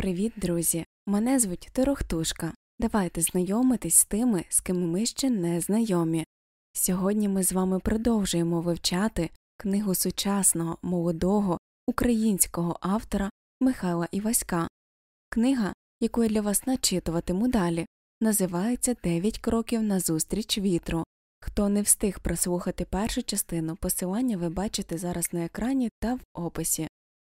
Привіт, друзі! Мене звуть Торохтушка. Давайте знайомитись з тими, з ким ми ще не знайомі. Сьогодні ми з вами продовжуємо вивчати книгу сучасного молодого українського автора Михайла Іваська. Книга, яку я для вас начитуватиму далі, називається Дев'ять кроків назустріч вітру. Хто не встиг прослухати першу частину, посилання ви бачите зараз на екрані та в описі.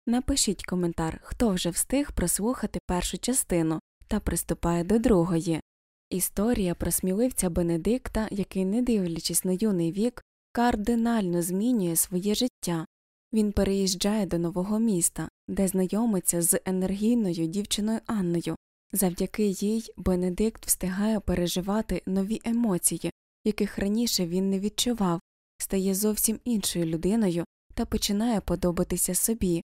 Напишіть коментар, хто вже встиг прослухати першу частину та приступає до другої. Історія про сміливця Бенедикта, який, не дивлячись на юний вік, кардинально змінює своє життя. Він переїжджає до нового міста, де знайомиться з енергійною дівчиною Анною. Завдяки їй Бенедикт встигає переживати нові емоції, яких раніше він не відчував, стає зовсім іншою людиною та починає подобатися собі.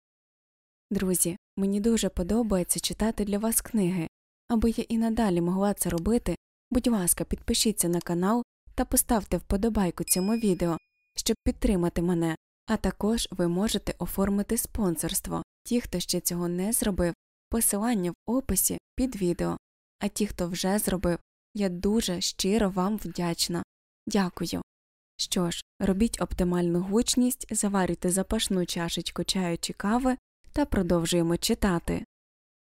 Друзі, мені дуже подобається читати для вас книги. Аби я і надалі могла це робити, будь ласка, підпишіться на канал та поставте вподобайку цьому відео, щоб підтримати мене, а також ви можете оформити спонсорство. Ті, хто ще цього не зробив, посилання в описі під відео, а ті, хто вже зробив, я дуже щиро вам вдячна. Дякую. Що ж, робіть оптимальну гучність, заварюйте запашну чашечку чаю чи кави та продовжуємо читати.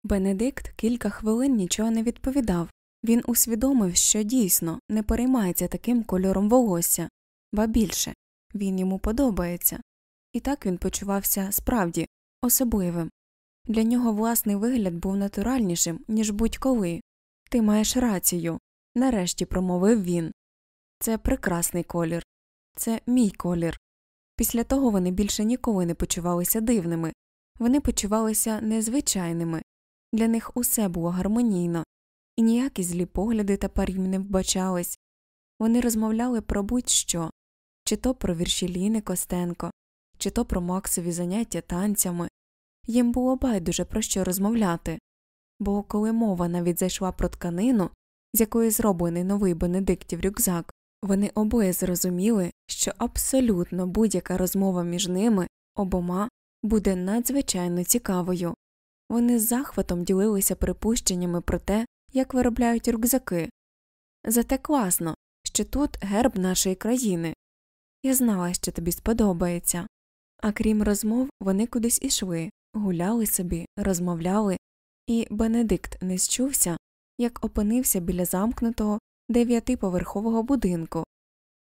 Бенедикт кілька хвилин нічого не відповідав. Він усвідомив, що дійсно не переймається таким кольором волосся, ба більше він йому подобається, і так він почувався справді особливим. Для нього власний вигляд був натуральнішим, ніж будь коли. Ти маєш рацію, нарешті промовив він. Це прекрасний колір, це мій колір. Після того вони більше ніколи не почувалися дивними, вони почувалися незвичайними, для них усе було гармонійно, і ніякі злі погляди тепер їм не вбачались. Вони розмовляли про будь що чи то про вірші Ліни Костенко, чи то про Максові заняття танцями. Їм було байдуже про що розмовляти, бо коли мова навіть зайшла про тканину, з якої зроблений новий Бенедиктів рюкзак, вони обоє зрозуміли, що абсолютно будь-яка розмова між ними обома буде надзвичайно цікавою. Вони з захватом ділилися припущеннями про те, як виробляють рюкзаки. Зате класно, що тут герб нашої країни. Я знала, що тобі сподобається. А крім розмов, вони кудись ішли, гуляли собі, розмовляли, і Бенедикт не счувся, як опинився біля замкнутого дев'ятиповерхового будинку.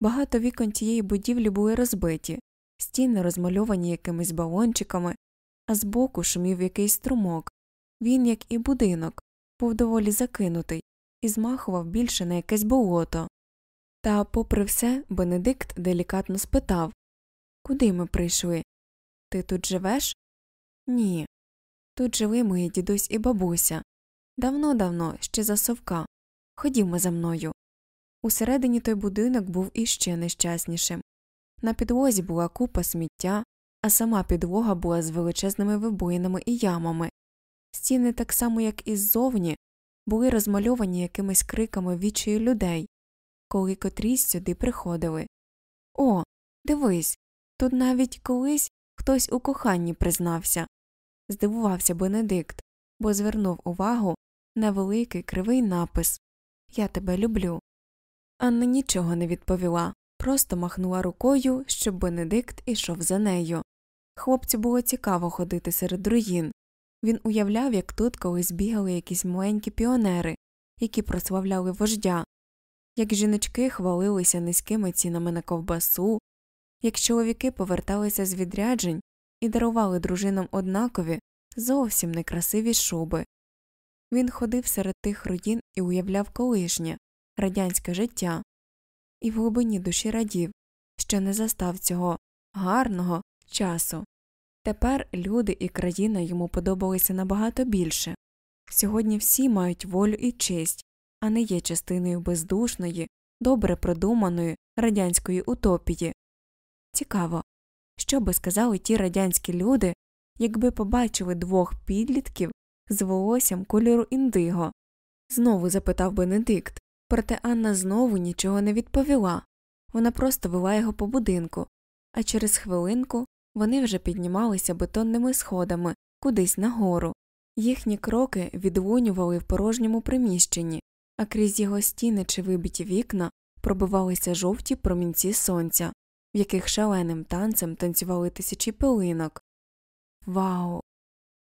Багато вікон тієї будівлі були розбиті, стіни розмальовані якимись балончиками, а збоку шумів якийсь струмок. Він, як і будинок, був доволі закинутий і змахував більше на якесь болото. Та, попри все, Бенедикт делікатно спитав Куди ми прийшли? Ти тут живеш? Ні. Тут жили мої дідусь і бабуся. Давно давно, ще за совка. Ходімо за мною. Усередині той будинок був іще нещаснішим. На підлозі була купа сміття, а сама підлога була з величезними вибоїнами і ямами. Стіни, так само як і ззовні, були розмальовані якимись криками відчаю людей, коли котрісь сюди приходили. О, дивись, тут навіть колись хтось у коханні признався. Здивувався Бенедикт, бо звернув увагу на великий кривий напис Я тебе люблю. Анна нічого не відповіла, просто махнула рукою, щоб Бенедикт ішов за нею. Хлопцю було цікаво ходити серед руїн. Він уявляв, як тут колись бігали якісь маленькі піонери, які прославляли вождя, як жіночки хвалилися низькими цінами на ковбасу, як чоловіки поверталися з відряджень і дарували дружинам однакові зовсім некрасиві шуби. Він ходив серед тих руїн і уявляв колишнє радянське життя, і в глибині душі радів, що не застав цього гарного часу. Тепер люди і країна йому подобалися набагато більше. Сьогодні всі мають волю і честь, а не є частиною бездушної, добре продуманої радянської утопії. Цікаво, що би сказали ті радянські люди, якби побачили двох підлітків з волоссям кольору індиго? Знову запитав Бенедикт, проте Анна знову нічого не відповіла. Вона просто вела його по будинку, а через хвилинку вони вже піднімалися бетонними сходами кудись нагору. Їхні кроки відлунювали в порожньому приміщенні, а крізь його стіни чи вибиті вікна пробивалися жовті промінці сонця, в яких шаленим танцем танцювали тисячі пилинок. Вау.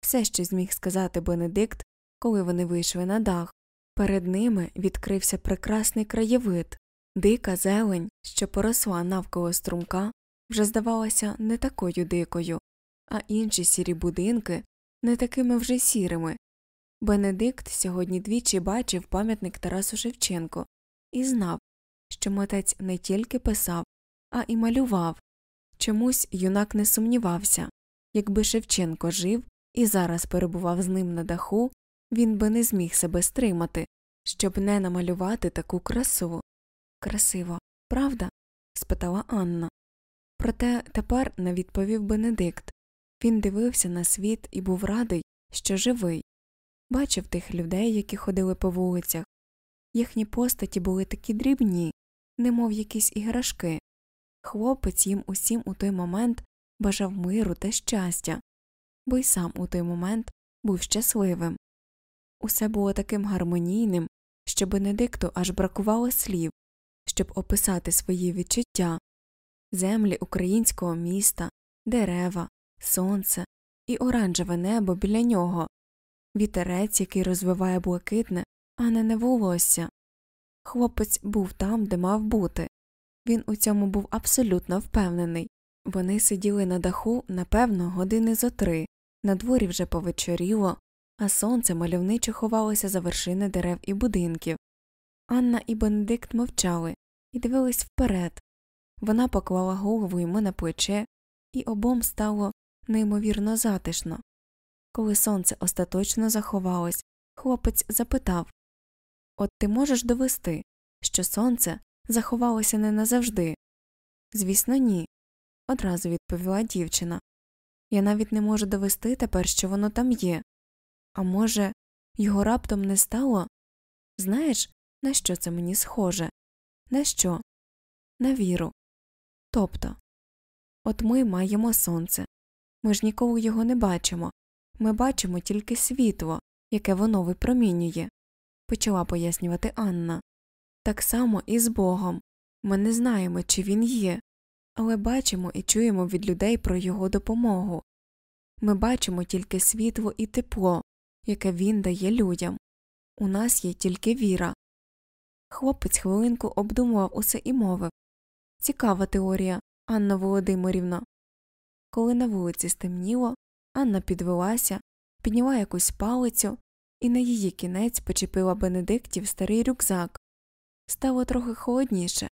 Все, що зміг сказати Бенедикт, коли вони вийшли на дах. Перед ними відкрився прекрасний краєвид, дика зелень, що поросла навколо струмка, вже здавалася не такою дикою, а інші сірі будинки не такими вже сірими. Бенедикт сьогодні двічі бачив пам'ятник Тарасу Шевченку і знав, що митець не тільки писав, а і малював. Чомусь юнак не сумнівався якби Шевченко жив і зараз перебував з ним на даху, він би не зміг себе стримати, щоб не намалювати таку красу. Красиво, правда? спитала Анна. Проте тепер не відповів Бенедикт. Він дивився на світ і був радий, що живий, бачив тих людей, які ходили по вулицях. Їхні постаті були такі дрібні, немов якісь іграшки. Хлопець їм усім у той момент бажав миру та щастя, бо й сам у той момент був щасливим. Усе було таким гармонійним, що Бенедикту аж бракувало слів, щоб описати свої відчуття землі українського міста, дерева, сонце і оранжеве небо біля нього, вітерець, який розвиває блакитне, а не не волосся. Хлопець був там, де мав бути. Він у цьому був абсолютно впевнений. Вони сиділи на даху, напевно, години зо три, на дворі вже повечоріло, а сонце мальовниче ховалося за вершини дерев і будинків. Анна і Бенедикт мовчали і дивились вперед. Вона поклала голову йому на плече, і обом стало неймовірно затишно. Коли сонце остаточно заховалось, хлопець запитав От ти можеш довести, що сонце заховалося не назавжди? Звісно, ні, одразу відповіла дівчина. Я навіть не можу довести тепер, що воно там є. А може, його раптом не стало? Знаєш, на що це мені схоже? На що? На віру. Тобто, от ми маємо сонце. Ми ж ніколи його не бачимо. Ми бачимо тільки світло, яке воно випромінює, почала пояснювати Анна. Так само і з Богом. Ми не знаємо, чи він є, але бачимо і чуємо від людей про його допомогу. Ми бачимо тільки світло і тепло, яке він дає людям. У нас є тільки віра. Хлопець хвилинку обдумував усе і мовив Цікава теорія, Анна Володимирівна. Коли на вулиці стемніло, Анна підвелася, підняла якусь палицю і на її кінець почепила Бенедиктів старий рюкзак. Стало трохи холодніше,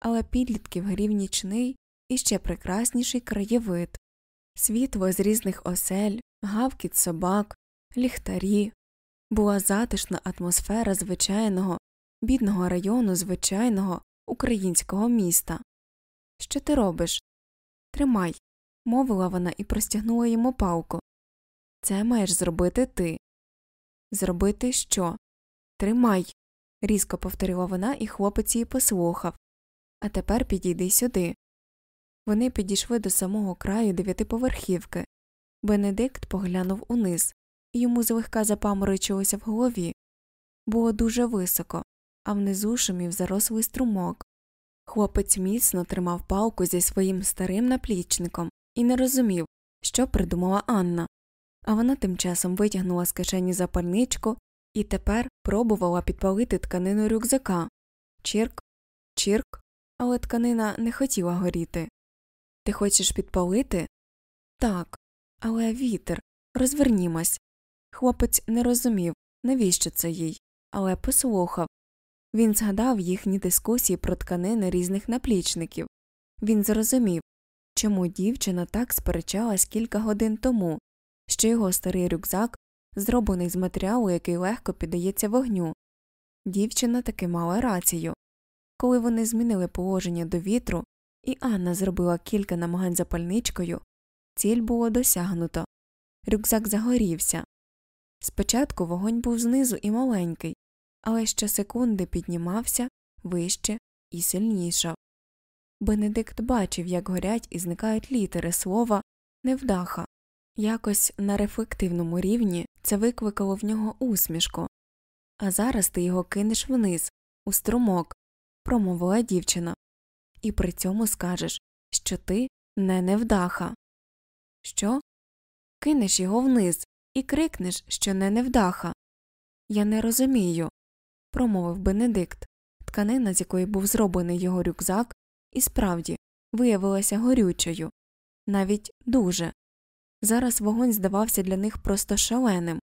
але підлітків грів нічний і ще прекрасніший краєвид світло з різних осель, гавкіт собак, ліхтарі, була затишна атмосфера звичайного, бідного району звичайного українського міста. Що ти робиш? Тримай, мовила вона і простягнула йому палку. Це маєш зробити ти. Зробити що? Тримай. різко повторила вона, і хлопець її послухав. А тепер підійди сюди. Вони підійшли до самого краю дев'ятиповерхівки. Бенедикт поглянув униз, йому злегка запаморочилося в голові. Було дуже високо, а внизу шумів зарослий струмок. Хлопець міцно тримав палку зі своїм старим наплічником і не розумів, що придумала Анна, а вона тим часом витягнула з кишені запальничку і тепер пробувала підпалити тканину рюкзака. Чірк, чірк, але тканина не хотіла горіти. Ти хочеш підпалити? Так, але вітер, розвернімось. Хлопець не розумів, навіщо це їй, але послухав. Він згадав їхні дискусії про тканини різних наплічників. Він зрозумів, чому дівчина так сперечалась кілька годин тому, що його старий рюкзак зроблений з матеріалу, який легко піддається вогню. Дівчина таки мала рацію. Коли вони змінили положення до вітру, і Анна зробила кілька намагань запальничкою, ціль було досягнуто. Рюкзак загорівся. Спочатку вогонь був знизу і маленький, але щосекунди піднімався вище і сильнішав. Бенедикт бачив, як горять і зникають літери слова невдаха, Якось на рефлективному рівні це викликало в нього усмішку. А зараз ти його кинеш вниз, у струмок, промовила дівчина, і при цьому скажеш, що ти не невдаха. Що? Кинеш його вниз і крикнеш, що не невдаха. Я не розумію, промовив Бенедикт. Тканина, з якої був зроблений його рюкзак, і справді виявилася горючою, навіть дуже. Зараз вогонь здавався для них просто шаленим.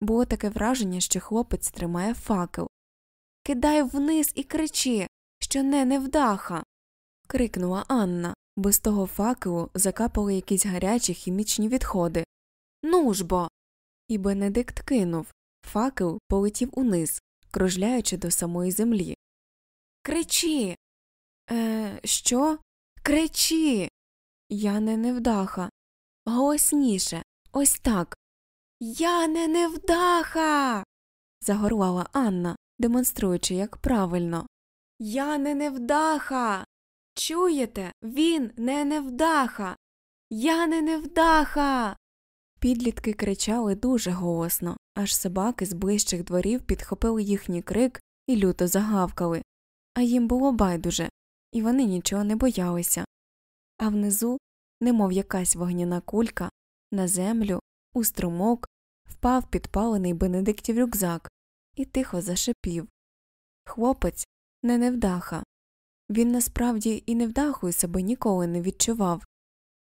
Було таке враження, що хлопець тримає факел. Кидай вниз і кричи, що не невдаха. крикнула Анна, бо з того факелу закапали якісь гарячі хімічні відходи. Ну ж бо. І Бенедикт кинув. Факел полетів униз, кружляючи до самої землі. Кричи. Е, що? Кричи. Я не невдаха. Голосніше. Ось так. Я не невдаха. загорлала Анна, демонструючи, як правильно. Я не невдаха. Чуєте? Він не невдаха. Я не невдаха. Підлітки кричали дуже голосно, аж собаки з ближчих дворів підхопили їхній крик і люто загавкали, а їм було байдуже, і вони нічого не боялися. А внизу, немов якась вогняна кулька, на землю, у струмок, впав підпалений Бенедиктів рюкзак і тихо зашипів. Хлопець не невдаха. Він насправді і невдахою себе ніколи не відчував,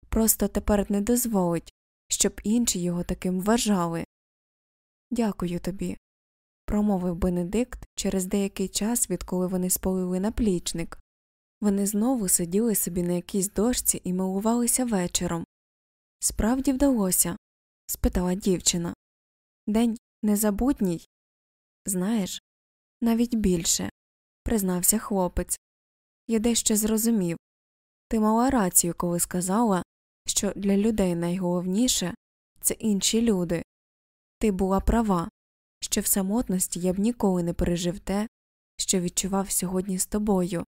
просто тепер не дозволить, щоб інші його таким вважали. Дякую тобі, промовив Бенедикт через деякий час, відколи вони сполили наплічник. Вони знову сиділи собі на якійсь дошці і милувалися вечором. Справді вдалося? спитала дівчина. День незабутній? Знаєш, навіть більше, признався хлопець. Я дещо зрозумів. Ти мала рацію, коли сказала, що для людей найголовніше це інші люди. Ти була права, що в самотності я б ніколи не пережив те, що відчував сьогодні з тобою.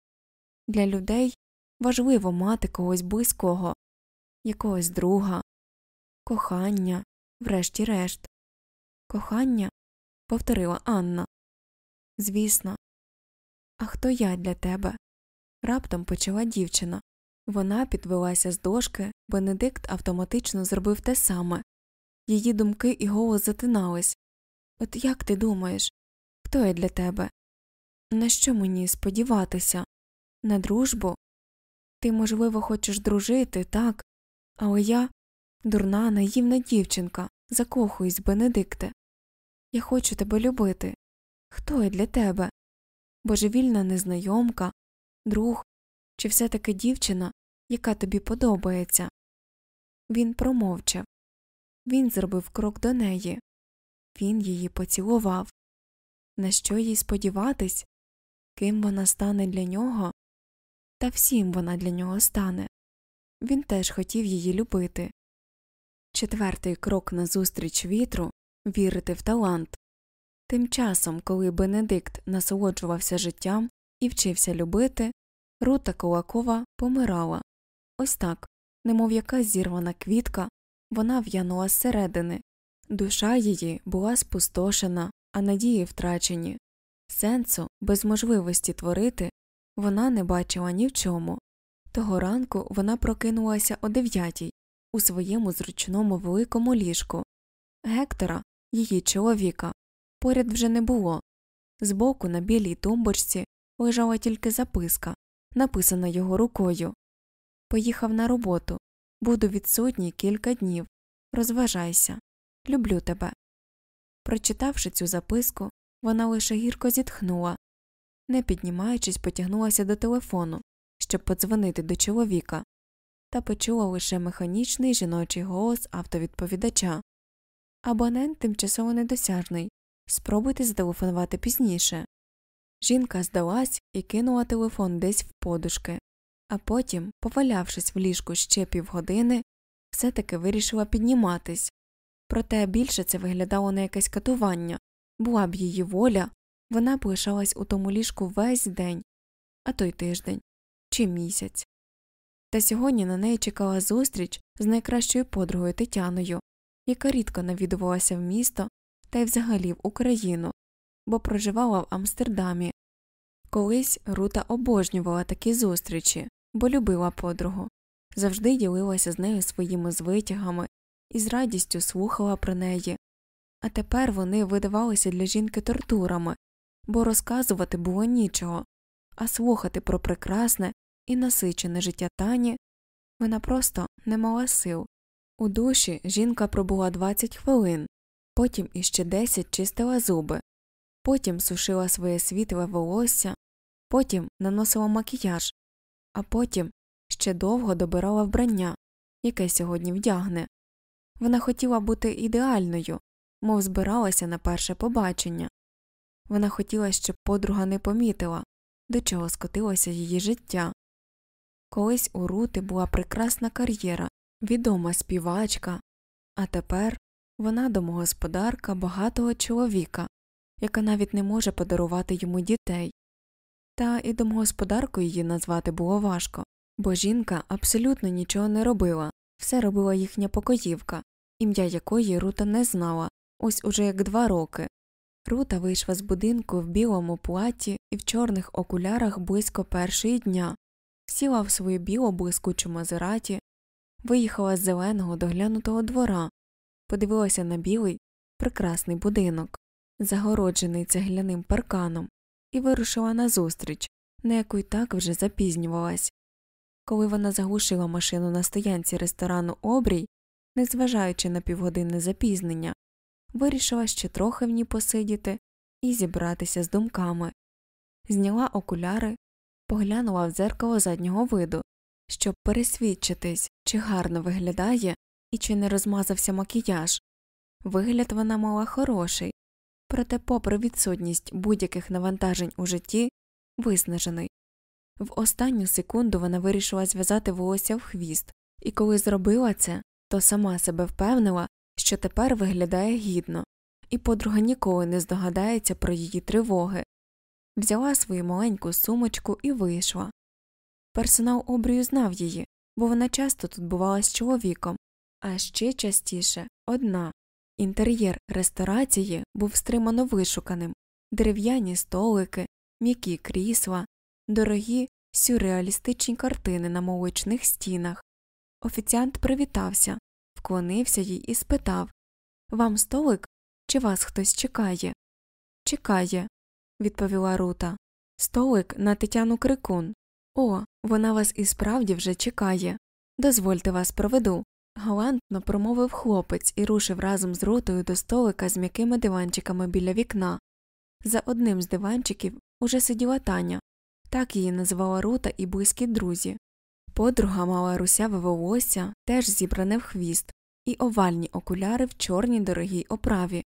Для людей важливо мати когось близького, якогось друга, кохання, врешті-решт. Кохання, повторила Анна. Звісно, а хто я для тебе? Раптом почала дівчина. Вона підвелася з дошки, Бенедикт автоматично зробив те саме. Її думки і голос затинались. От як ти думаєш, хто я для тебе? На що мені сподіватися? На дружбу? Ти, можливо, хочеш дружити, так, але я дурна, наївна дівчинка, закохуюсь, Бенедикте. Я хочу тебе любити. Хто я для тебе? Божевільна незнайомка, друг чи все таки дівчина, яка тобі подобається. Він промовчав. Він зробив крок до неї. Він її поцілував. На що їй сподіватись? Ким вона стане для нього? Та всім вона для нього стане. Він теж хотів її любити. Четвертий крок назустріч вітру вірити в талант. Тим часом, коли Бенедикт насолоджувався життям і вчився любити, Рута Кулакова помирала. Ось так, немов якась зірвана квітка, вона в'янула зсередини, душа її була спустошена, а надії втрачені. Сенсу, без можливості творити, вона не бачила ні в чому. Того ранку вона прокинулася о дев'ятій у своєму зручному великому ліжку. Гектора, її чоловіка, поряд вже не було. Збоку на білій тумбочці лежала тільки записка, написана його рукою. Поїхав на роботу. Буду відсутній кілька днів. Розважайся. Люблю тебе. Прочитавши цю записку, вона лише гірко зітхнула, не піднімаючись, потягнулася до телефону, щоб подзвонити до чоловіка, та почула лише механічний жіночий голос автовідповідача. Абонент тимчасово недосяжний. Спробуйте зателефонувати пізніше. Жінка здалась і кинула телефон десь в подушки, а потім, повалявшись в ліжку ще півгодини, все таки вирішила підніматись. Проте більше це виглядало на якесь катування була б її воля, вона б лишалась у тому ліжку весь день, а той тиждень чи місяць. Та сьогодні на неї чекала зустріч з найкращою подругою Тетяною, яка рідко навідувалася в місто та й взагалі в Україну, бо проживала в Амстердамі. Колись Рута обожнювала такі зустрічі, бо любила подругу, завжди ділилася з нею своїми звитягами і з радістю слухала про неї. А тепер вони видавалися для жінки тортурами, бо розказувати було нічого, а слухати про прекрасне і насичене життя Тані вона просто не мала сил. У душі жінка пробула 20 хвилин, потім іще 10 чистила зуби, потім сушила своє світле волосся, потім наносила макіяж, а потім ще довго добирала вбрання, яке сьогодні вдягне. Вона хотіла бути ідеальною, мов збиралася на перше побачення. Вона хотіла, щоб подруга не помітила, до чого скотилося її життя. Колись у Рути була прекрасна кар'єра, відома співачка, а тепер вона домогосподарка багатого чоловіка, яка навіть не може подарувати йому дітей. Та і домогосподаркою її назвати було важко, бо жінка абсолютно нічого не робила, все робила їхня покоївка, ім'я якої Рута не знала, ось уже як два роки. Рута вийшла з будинку в білому платі і в чорних окулярах близько першої дня, сіла в свою білу блискучу мазераті, виїхала з зеленого доглянутого двора, подивилася на білий, прекрасний будинок, загороджений цегляним парканом, і вирушила назустріч, на яку й так вже запізнювалась. Коли вона заглушила машину на стоянці ресторану обрій, незважаючи на півгодинне запізнення, вирішила ще трохи в ній посидіти і зібратися з думками, зняла окуляри, поглянула в дзеркало заднього виду, щоб пересвідчитись, чи гарно виглядає і чи не розмазався макіяж. Вигляд вона мала хороший, проте, попри відсутність будь-яких навантажень у житті, виснажений. В останню секунду вона вирішила зв'язати волосся в хвіст, і коли зробила це, то сама себе впевнила, що тепер виглядає гідно, і подруга ніколи не здогадається про її тривоги. Взяла свою маленьку сумочку і вийшла. Персонал обрію знав її, бо вона часто тут бувала з чоловіком, а ще частіше одна. Інтер'єр ресторації був стримано вишуканим дерев'яні столики, м'які крісла, дорогі сюрреалістичні картини на молочних стінах. Офіціант привітався, вклонився їй і спитав Вам столик чи вас хтось чекає? Чекає, відповіла Рута. Столик на Тетяну Крикун. О, вона вас і справді вже чекає. Дозвольте вас проведу. Галантно промовив хлопець і рушив разом з рутою до столика з м'якими диванчиками біля вікна. За одним з диванчиків уже сиділа Таня, так її називала Рута і близькі друзі. Подруга мала русяве волосся, теж зібране в хвіст, і овальні окуляри в чорній дорогій оправі,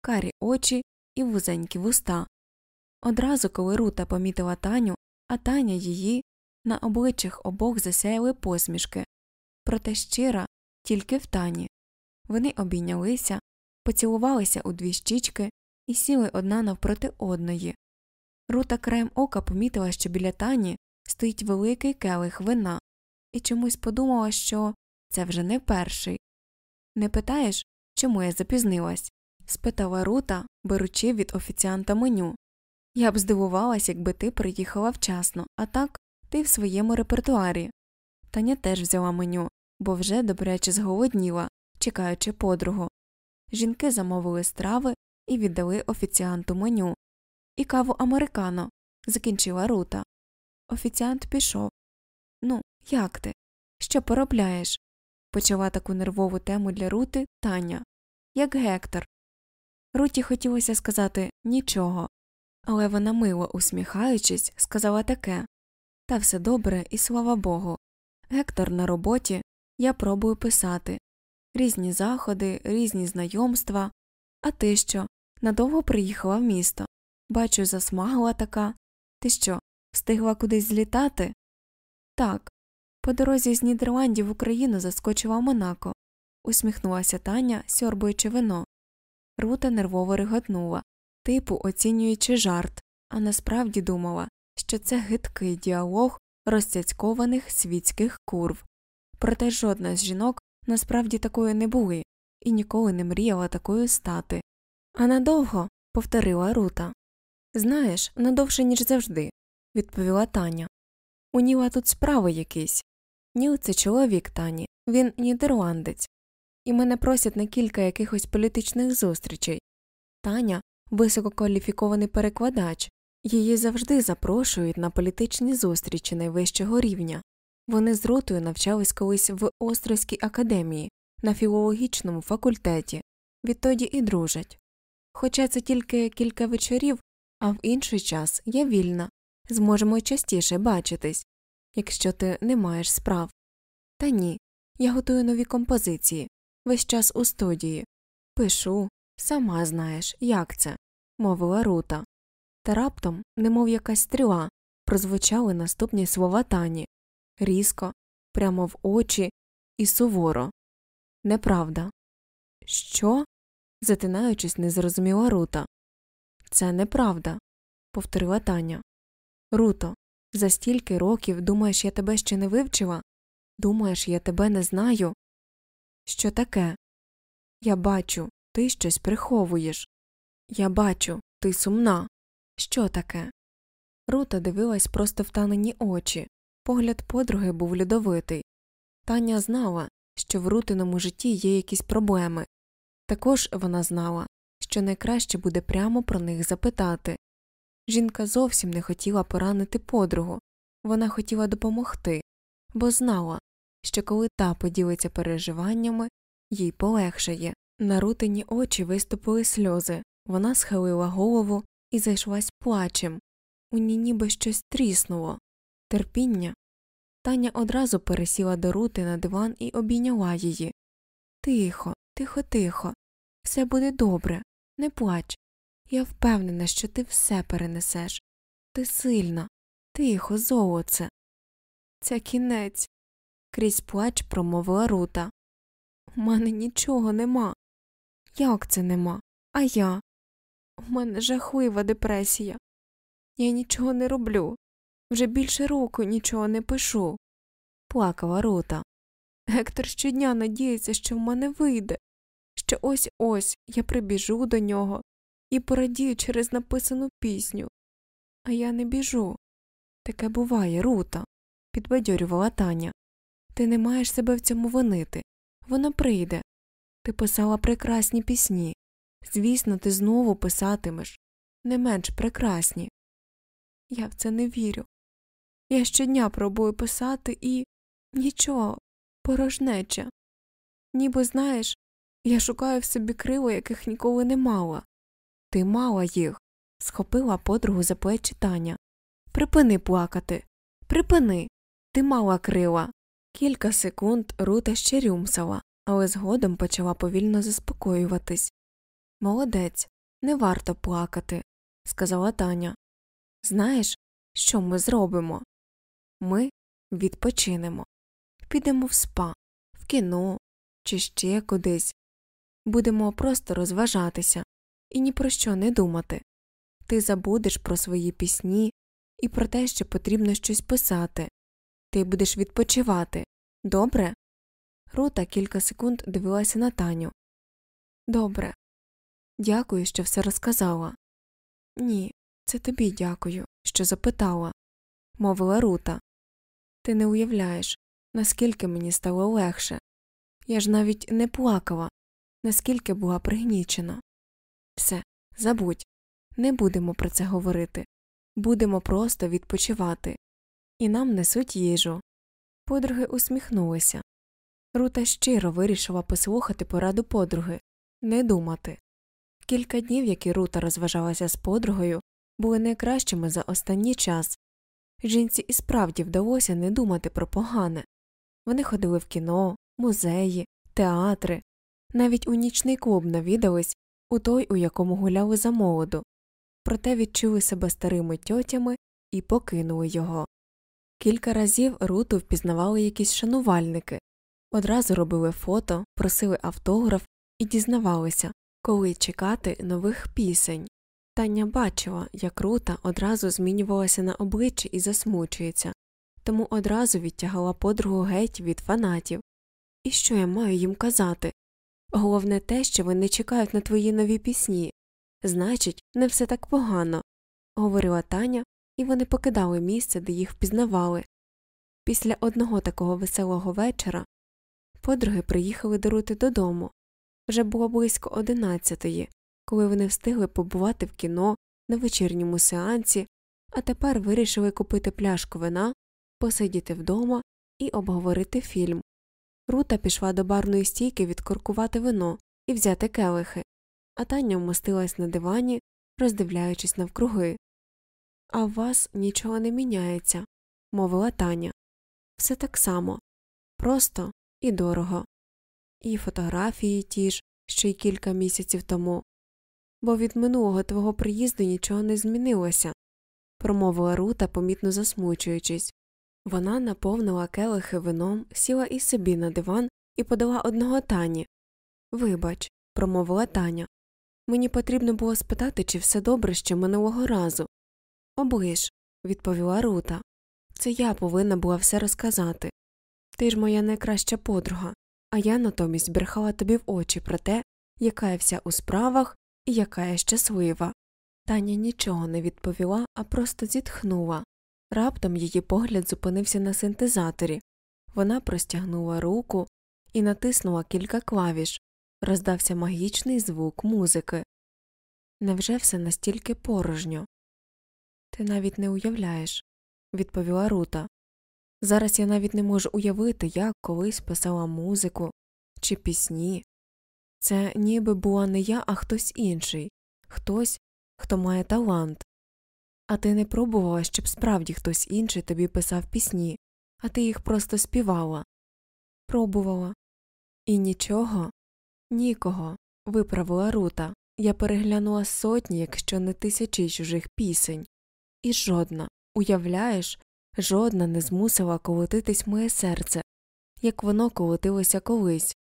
карі очі і вузенькі вуста. Одразу, коли Рута помітила Таню, а Таня її, на обличчях обох засяяли посмішки, проте щира тільки в тані. Вони обійнялися, поцілувалися у дві щічки і сіли одна навпроти одної. Рута краєм ока помітила, що біля тані стоїть великий келих вина, і чомусь подумала, що це вже не перший. Не питаєш, чому я запізнилась? спитала Рута, беручи від офіціанта меню. Я б здивувалась, якби ти приїхала вчасно, а так ти в своєму репертуарі. Таня теж взяла меню, бо вже добряче зголодніла, чекаючи подругу. Жінки замовили страви і віддали офіціанту меню. І каву американо, закінчила Рута. Офіціант пішов. Ну, як ти? Що поробляєш? почала таку нервову тему для Рути Таня. Як Гектор. Руті хотілося сказати нічого, але вона мило усміхаючись, сказала таке Та все добре, і слава Богу. Гектор на роботі, я пробую писати різні заходи, різні знайомства. А ти що? Надовго приїхала в місто. Бачу, засмагла така. Ти що, встигла кудись злітати? Так. По дорозі з Нідерландів в Україну заскочила Монако, усміхнулася Таня, сьорбуючи вино. Рута нервово реготнула, типу оцінюючи жарт, а насправді думала, що це гидкий діалог розцяцькованих світських курв. Проте жодна з жінок насправді такою не були і ніколи не мріяла такою стати. А надовго, повторила Рута. Знаєш, надовше, ніж завжди, відповіла Таня. У Ніла тут справи якісь. Ніл це чоловік Тані, він нідерландець, і мене просять на кілька якихось політичних зустрічей. Таня висококваліфікований перекладач, її завжди запрошують на політичні зустрічі найвищого рівня. Вони з Рутою навчались колись в Острозькій академії, на філологічному факультеті, відтоді і дружать. Хоча це тільки кілька вечорів, а в інший час я вільна, зможемо частіше бачитись, якщо ти не маєш справ. Та ні, я готую нові композиції, весь час у студії, пишу, сама знаєш, як це, мовила Рута. Та раптом, немов якась стріла, прозвучали наступні слова Тані різко, прямо в очі і суворо. Неправда. Що? затинаючись, не зрозуміла Рута. Це неправда, повторила Таня. Руто, за стільки років думаєш, я тебе ще не вивчила? Думаєш, я тебе не знаю? Що таке? Я бачу, ти щось приховуєш. Я бачу, ти сумна. Що таке? Рута дивилась просто в танені очі. Погляд подруги був льодовитий. Таня знала, що в рутиному житті є якісь проблеми. Також вона знала, що найкраще буде прямо про них запитати. Жінка зовсім не хотіла поранити подругу, вона хотіла допомогти, бо знала, що коли та поділиться переживаннями, їй полегшає. На рутині очі виступили сльози, вона схилила голову і зайшлась плачем. У ній ніби щось тріснуло. Терпіння. Таня одразу пересіла до рути на диван і обійняла її. Тихо, тихо, тихо. Все буде добре. Не плач. Я впевнена, що ти все перенесеш. Ти сильна, тихо, золоце. Це кінець. крізь плач промовила Рута. У мене нічого нема. Як це нема? А я? У мене жахлива депресія. Я нічого не роблю. Вже більше року нічого не пишу. Плакала Рута. Гектор щодня надіється, що в мене вийде, що ось ось я прибіжу до нього і порадію через написану пісню. А я не біжу. Таке буває, Рута, підбадьорювала Таня. Ти не маєш себе в цьому винити. Воно прийде. Ти писала прекрасні пісні. Звісно, ти знову писатимеш не менш прекрасні. Я в це не вірю. Я щодня пробую писати і нічого, порожнеча. Ніби знаєш, я шукаю в собі криво, яких ніколи не мала. Ти мала їх. схопила подругу за плечі Таня. Припини плакати. Припини. Ти мала крила. Кілька секунд Рута ще рюмсала, але згодом почала повільно заспокоюватись. Молодець, не варто плакати, сказала Таня. Знаєш, що ми зробимо? Ми відпочинемо, підемо в спа, в кіно чи ще кудись. Будемо просто розважатися і ні про що не думати. Ти забудеш про свої пісні і про те, що потрібно щось писати. Ти будеш відпочивати. Добре? Рута кілька секунд дивилася на Таню. Добре. Дякую, що все розказала. Ні, це тобі дякую, що запитала, мовила Рута. Ти не уявляєш, наскільки мені стало легше. Я ж навіть не плакала, наскільки була пригнічена. Все, забудь, не будемо про це говорити, будемо просто відпочивати, і нам несуть їжу. Подруги усміхнулися. Рута щиро вирішила послухати пораду подруги, не думати. Кілька днів, які Рута розважалася з подругою, були найкращими за останній час. Жінці і справді вдалося не думати про погане. Вони ходили в кіно, музеї, театри, навіть у нічний клуб навідались у той, у якому гуляли за молоду, проте відчули себе старими тьотями і покинули його. Кілька разів Руту впізнавали якісь шанувальники, одразу робили фото, просили автограф і дізнавалися, коли чекати нових пісень. Таня бачила, як Рута одразу змінювалася на обличчі і засмучується, тому одразу відтягала подругу геть від фанатів. І що я маю їм казати? Головне те, що вони чекають на твої нові пісні. Значить, не все так погано, говорила Таня, і вони покидали місце, де їх впізнавали. Після одного такого веселого вечора подруги приїхали до Рути додому. Вже було близько одинадцятої, коли вони встигли побувати в кіно на вечірньому сеансі, а тепер вирішили купити пляшку вина, посидіти вдома і обговорити фільм. Рута пішла до барної стійки відкоркувати вино і взяти келихи, а Таня вмостилась на дивані, роздивляючись навкруги. А в вас нічого не міняється, мовила Таня. Все так само просто і дорого. І фотографії ті ж, що й кілька місяців тому. Бо від минулого твого приїзду нічого не змінилося, промовила Рута, помітно засмучуючись. Вона наповнила келихи вином, сіла і собі на диван і подала одного тані. Вибач, промовила Таня. Мені потрібно було спитати, чи все добре ще минулого разу. Оближ, відповіла Рута. Це я повинна була все розказати. Ти ж моя найкраща подруга, а я натомість брехала тобі в очі про те, яка я вся у справах яка я щаслива. Таня нічого не відповіла, а просто зітхнула. Раптом її погляд зупинився на синтезаторі. Вона простягнула руку і натиснула кілька клавіш. Роздався магічний звук музики. Невже все настільки порожньо? Ти навіть не уявляєш, відповіла Рута. Зараз я навіть не можу уявити, як колись писала музику чи пісні. Це ніби була не я, а хтось інший, хтось, хто має талант. А ти не пробувала, щоб справді хтось інший тобі писав пісні, а ти їх просто співала. Пробувала. І нічого, нікого, виправила Рута. Я переглянула сотні, якщо не тисячі чужих пісень. І жодна, уявляєш, жодна не змусила колотитись моє серце, як воно колотилося колись.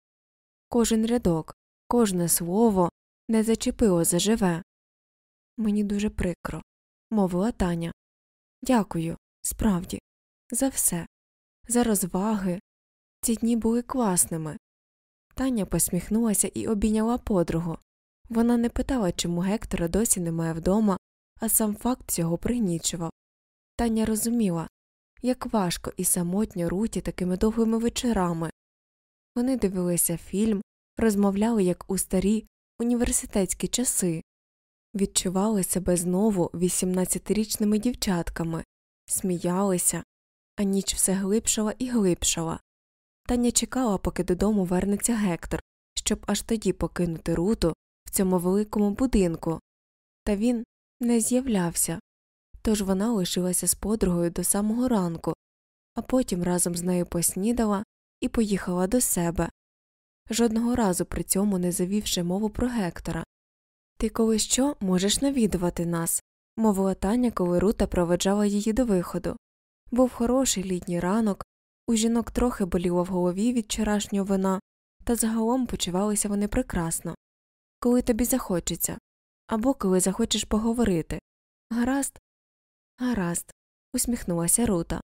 Кожен рядок, кожне слово не зачепило заживе. Мені дуже прикро, мовила Таня. Дякую, справді, за все, за розваги. Ці дні були класними. Таня посміхнулася і обійняла подругу. Вона не питала, чому Гектора досі немає вдома, а сам факт цього пригнічував. Таня розуміла, як важко і самотньо руті такими довгими вечорами. Вони дивилися фільм, розмовляли як у старі університетські часи, відчували себе знову 18-річними дівчатками, сміялися, а ніч все глибшала і глибшала. Таня чекала, поки додому вернеться Гектор, щоб аж тоді покинути руту в цьому великому будинку, та він не з'являвся, тож вона лишилася з подругою до самого ранку, а потім разом з нею поснідала і поїхала до себе, жодного разу при цьому не завівши мову про Гектора. Ти коли що можеш навідувати нас, мовила Таня, коли Рута проведжала її до виходу. Був хороший літній ранок, у жінок трохи боліло в голові від вчорашнього вина, та загалом почувалися вони прекрасно. Коли тобі захочеться, або коли захочеш поговорити. Гаразд? Гаразд, усміхнулася Рута.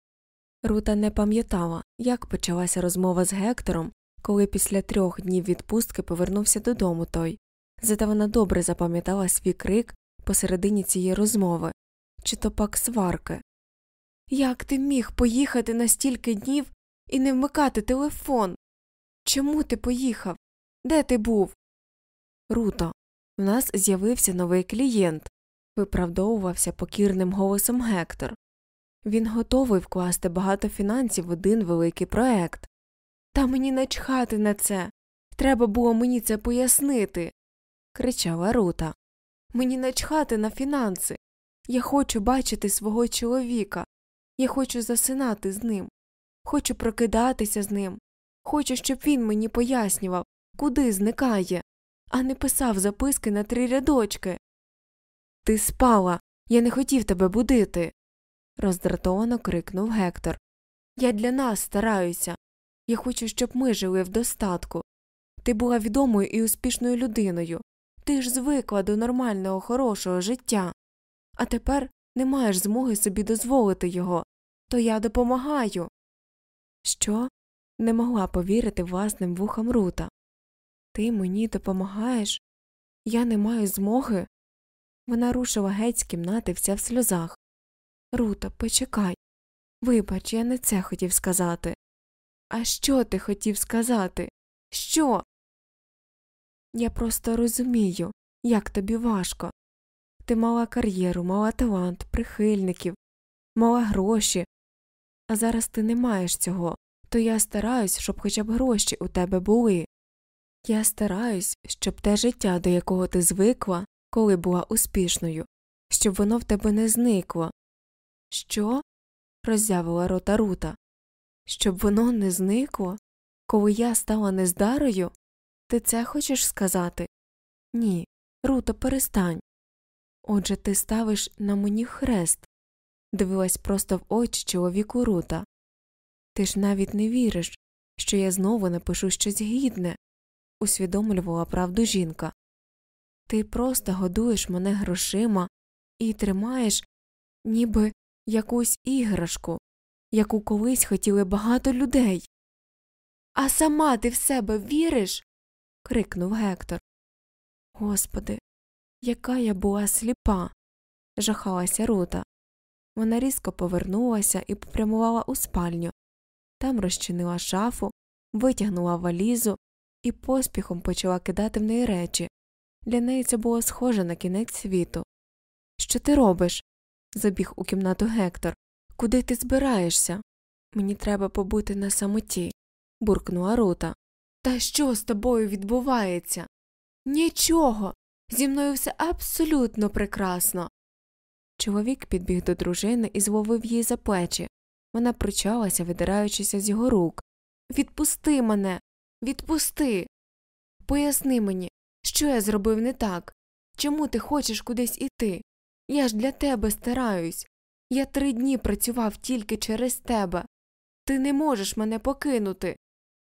Рута не пам'ятала, як почалася розмова з Гектором, коли після трьох днів відпустки повернувся додому той. Зате вона добре запам'ятала свій крик посередині цієї розмови, чи то пак сварки. Як ти міг поїхати на стільки днів і не вмикати телефон? Чому ти поїхав? Де ти був? Руто, в нас з'явився новий клієнт, виправдовувався покірним голосом Гектор. Він готовий вкласти багато фінансів в один великий проект. Та мені начхати на це. Треба було мені це пояснити. кричала Рута. Мені начхати на фінанси. Я хочу бачити свого чоловіка. Я хочу засинати з ним. Хочу прокидатися з ним. Хочу, щоб він мені пояснював, куди зникає, а не писав записки на три рядочки. Ти спала. Я не хотів тебе будити. роздратовано крикнув Гектор. Я для нас стараюся. Я хочу, щоб ми жили в достатку. Ти була відомою і успішною людиною. Ти ж звикла до нормального, хорошого життя. А тепер не маєш змоги собі дозволити його. То я допомагаю. Що? Не могла повірити власним вухам Рута. Ти мені допомагаєш? Я не маю змоги. Вона рушила геть з кімнати вся в сльозах. Рута, почекай. Вибач, я не це хотів сказати. А що ти хотів сказати? Що? Я просто розумію, як тобі важко. Ти мала кар'єру, мала талант, прихильників, мала гроші, а зараз ти не маєш цього, то я стараюсь, щоб хоча б гроші у тебе були. Я стараюсь, щоб те життя, до якого ти звикла, коли була успішною, щоб воно в тебе не зникло. Що? роззявила рота Рута. Щоб воно не зникло? Коли я стала нездарою? Ти це хочеш сказати? Ні, Рута, перестань. Отже, ти ставиш на мені хрест, дивилась просто в очі чоловіку Рута. Ти ж навіть не віриш, що я знову напишу щось гідне, усвідомлювала правду жінка. Ти просто годуєш мене грошима і тримаєш, ніби якусь іграшку, яку колись хотіли багато людей. А сама ти в себе віриш? крикнув Гектор. Господи, яка я була сліпа. жахалася Рута. Вона різко повернулася і попрямувала у спальню. Там розчинила шафу, витягнула валізу і поспіхом почала кидати в неї речі. Для неї це було схоже на кінець світу. Що ти робиш? забіг у кімнату Гектор. Куди ти збираєшся? Мені треба побути на самоті, буркнула Рута. Та що з тобою відбувається? Нічого. Зі мною все абсолютно прекрасно. Чоловік підбіг до дружини і зловив її за плечі. Вона причалася, видираючися з його рук. Відпусти мене, відпусти. Поясни мені, що я зробив не так? Чому ти хочеш кудись іти? Я ж для тебе стараюсь. Я три дні працював тільки через тебе. Ти не можеш мене покинути.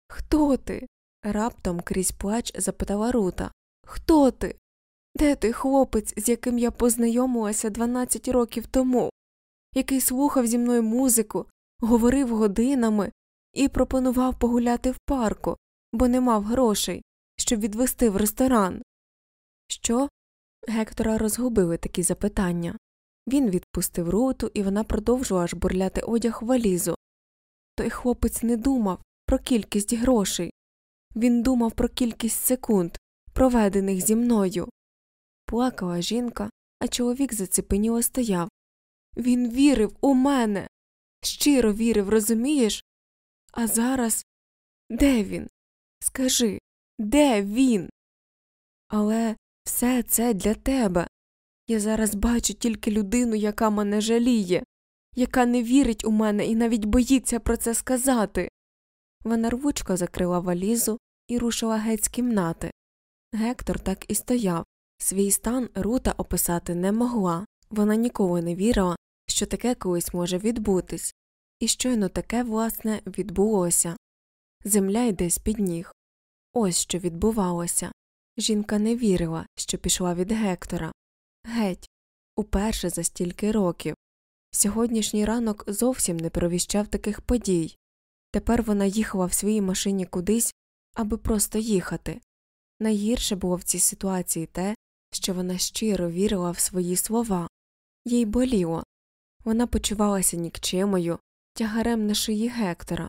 Хто ти? раптом крізь плач запитала Рута. Хто ти? Де той хлопець, з яким я познайомилася 12 років тому, який слухав зі мною музику, говорив годинами і пропонував погуляти в парку, бо не мав грошей, щоб відвести в ресторан? Що? Гектора розгубили такі запитання. Він відпустив руту, і вона продовжувала жбурляти одяг в валізу. Той хлопець не думав про кількість грошей. Він думав про кількість секунд, проведених зі мною. Плакала жінка, а чоловік зацепеніло стояв. Він вірив у мене. Щиро вірив, розумієш? А зараз де він? Скажи, де він? Але все це для тебе. Я зараз бачу тільки людину, яка мене жаліє, яка не вірить у мене і навіть боїться про це сказати. Вона рвучко закрила валізу і рушила геть з кімнати. Гектор так і стояв. Свій стан Рута описати не могла, вона ніколи не вірила, що таке колись може відбутись, і щойно таке, власне, відбулося земля йде з під ніг. Ось що відбувалося. Жінка не вірила, що пішла від Гектора. Геть, уперше за стільки років. Сьогоднішній ранок зовсім не провіщав таких подій. Тепер вона їхала в своїй машині кудись, аби просто їхати. Найгірше було в цій ситуації те, що вона щиро вірила в свої слова, їй боліло. Вона почувалася нікчимою, тягарем на шиї Гектора.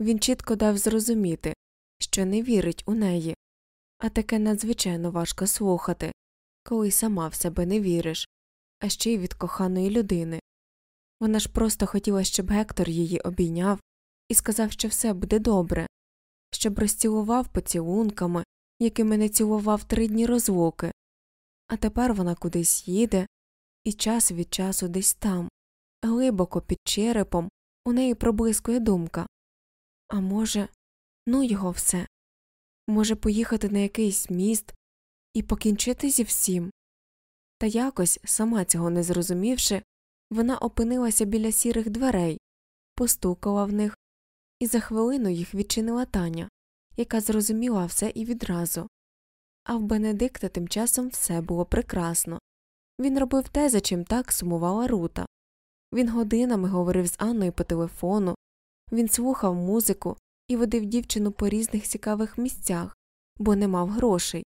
Він чітко дав зрозуміти, що не вірить у неї, а таке надзвичайно важко слухати, коли сама в себе не віриш, а ще й від коханої людини. Вона ж просто хотіла, щоб Гектор її обійняв і сказав, що все буде добре, щоб розцілував поцілунками, якими не цілував три дні розлуки, а тепер вона кудись їде, і час від часу десь там, глибоко під черепом, у неї проблискує думка. А може, ну його все, може, поїхати на якийсь міст і покінчити зі всім. Та якось, сама цього не зрозумівши, вона опинилася біля сірих дверей, постукала в них, і за хвилину їх відчинила таня, яка зрозуміла все і відразу. А в Бенедикта тим часом все було прекрасно. Він робив те, за чим так сумувала Рута. Він годинами говорив з Анною по телефону, він слухав музику і водив дівчину по різних цікавих місцях, бо не мав грошей,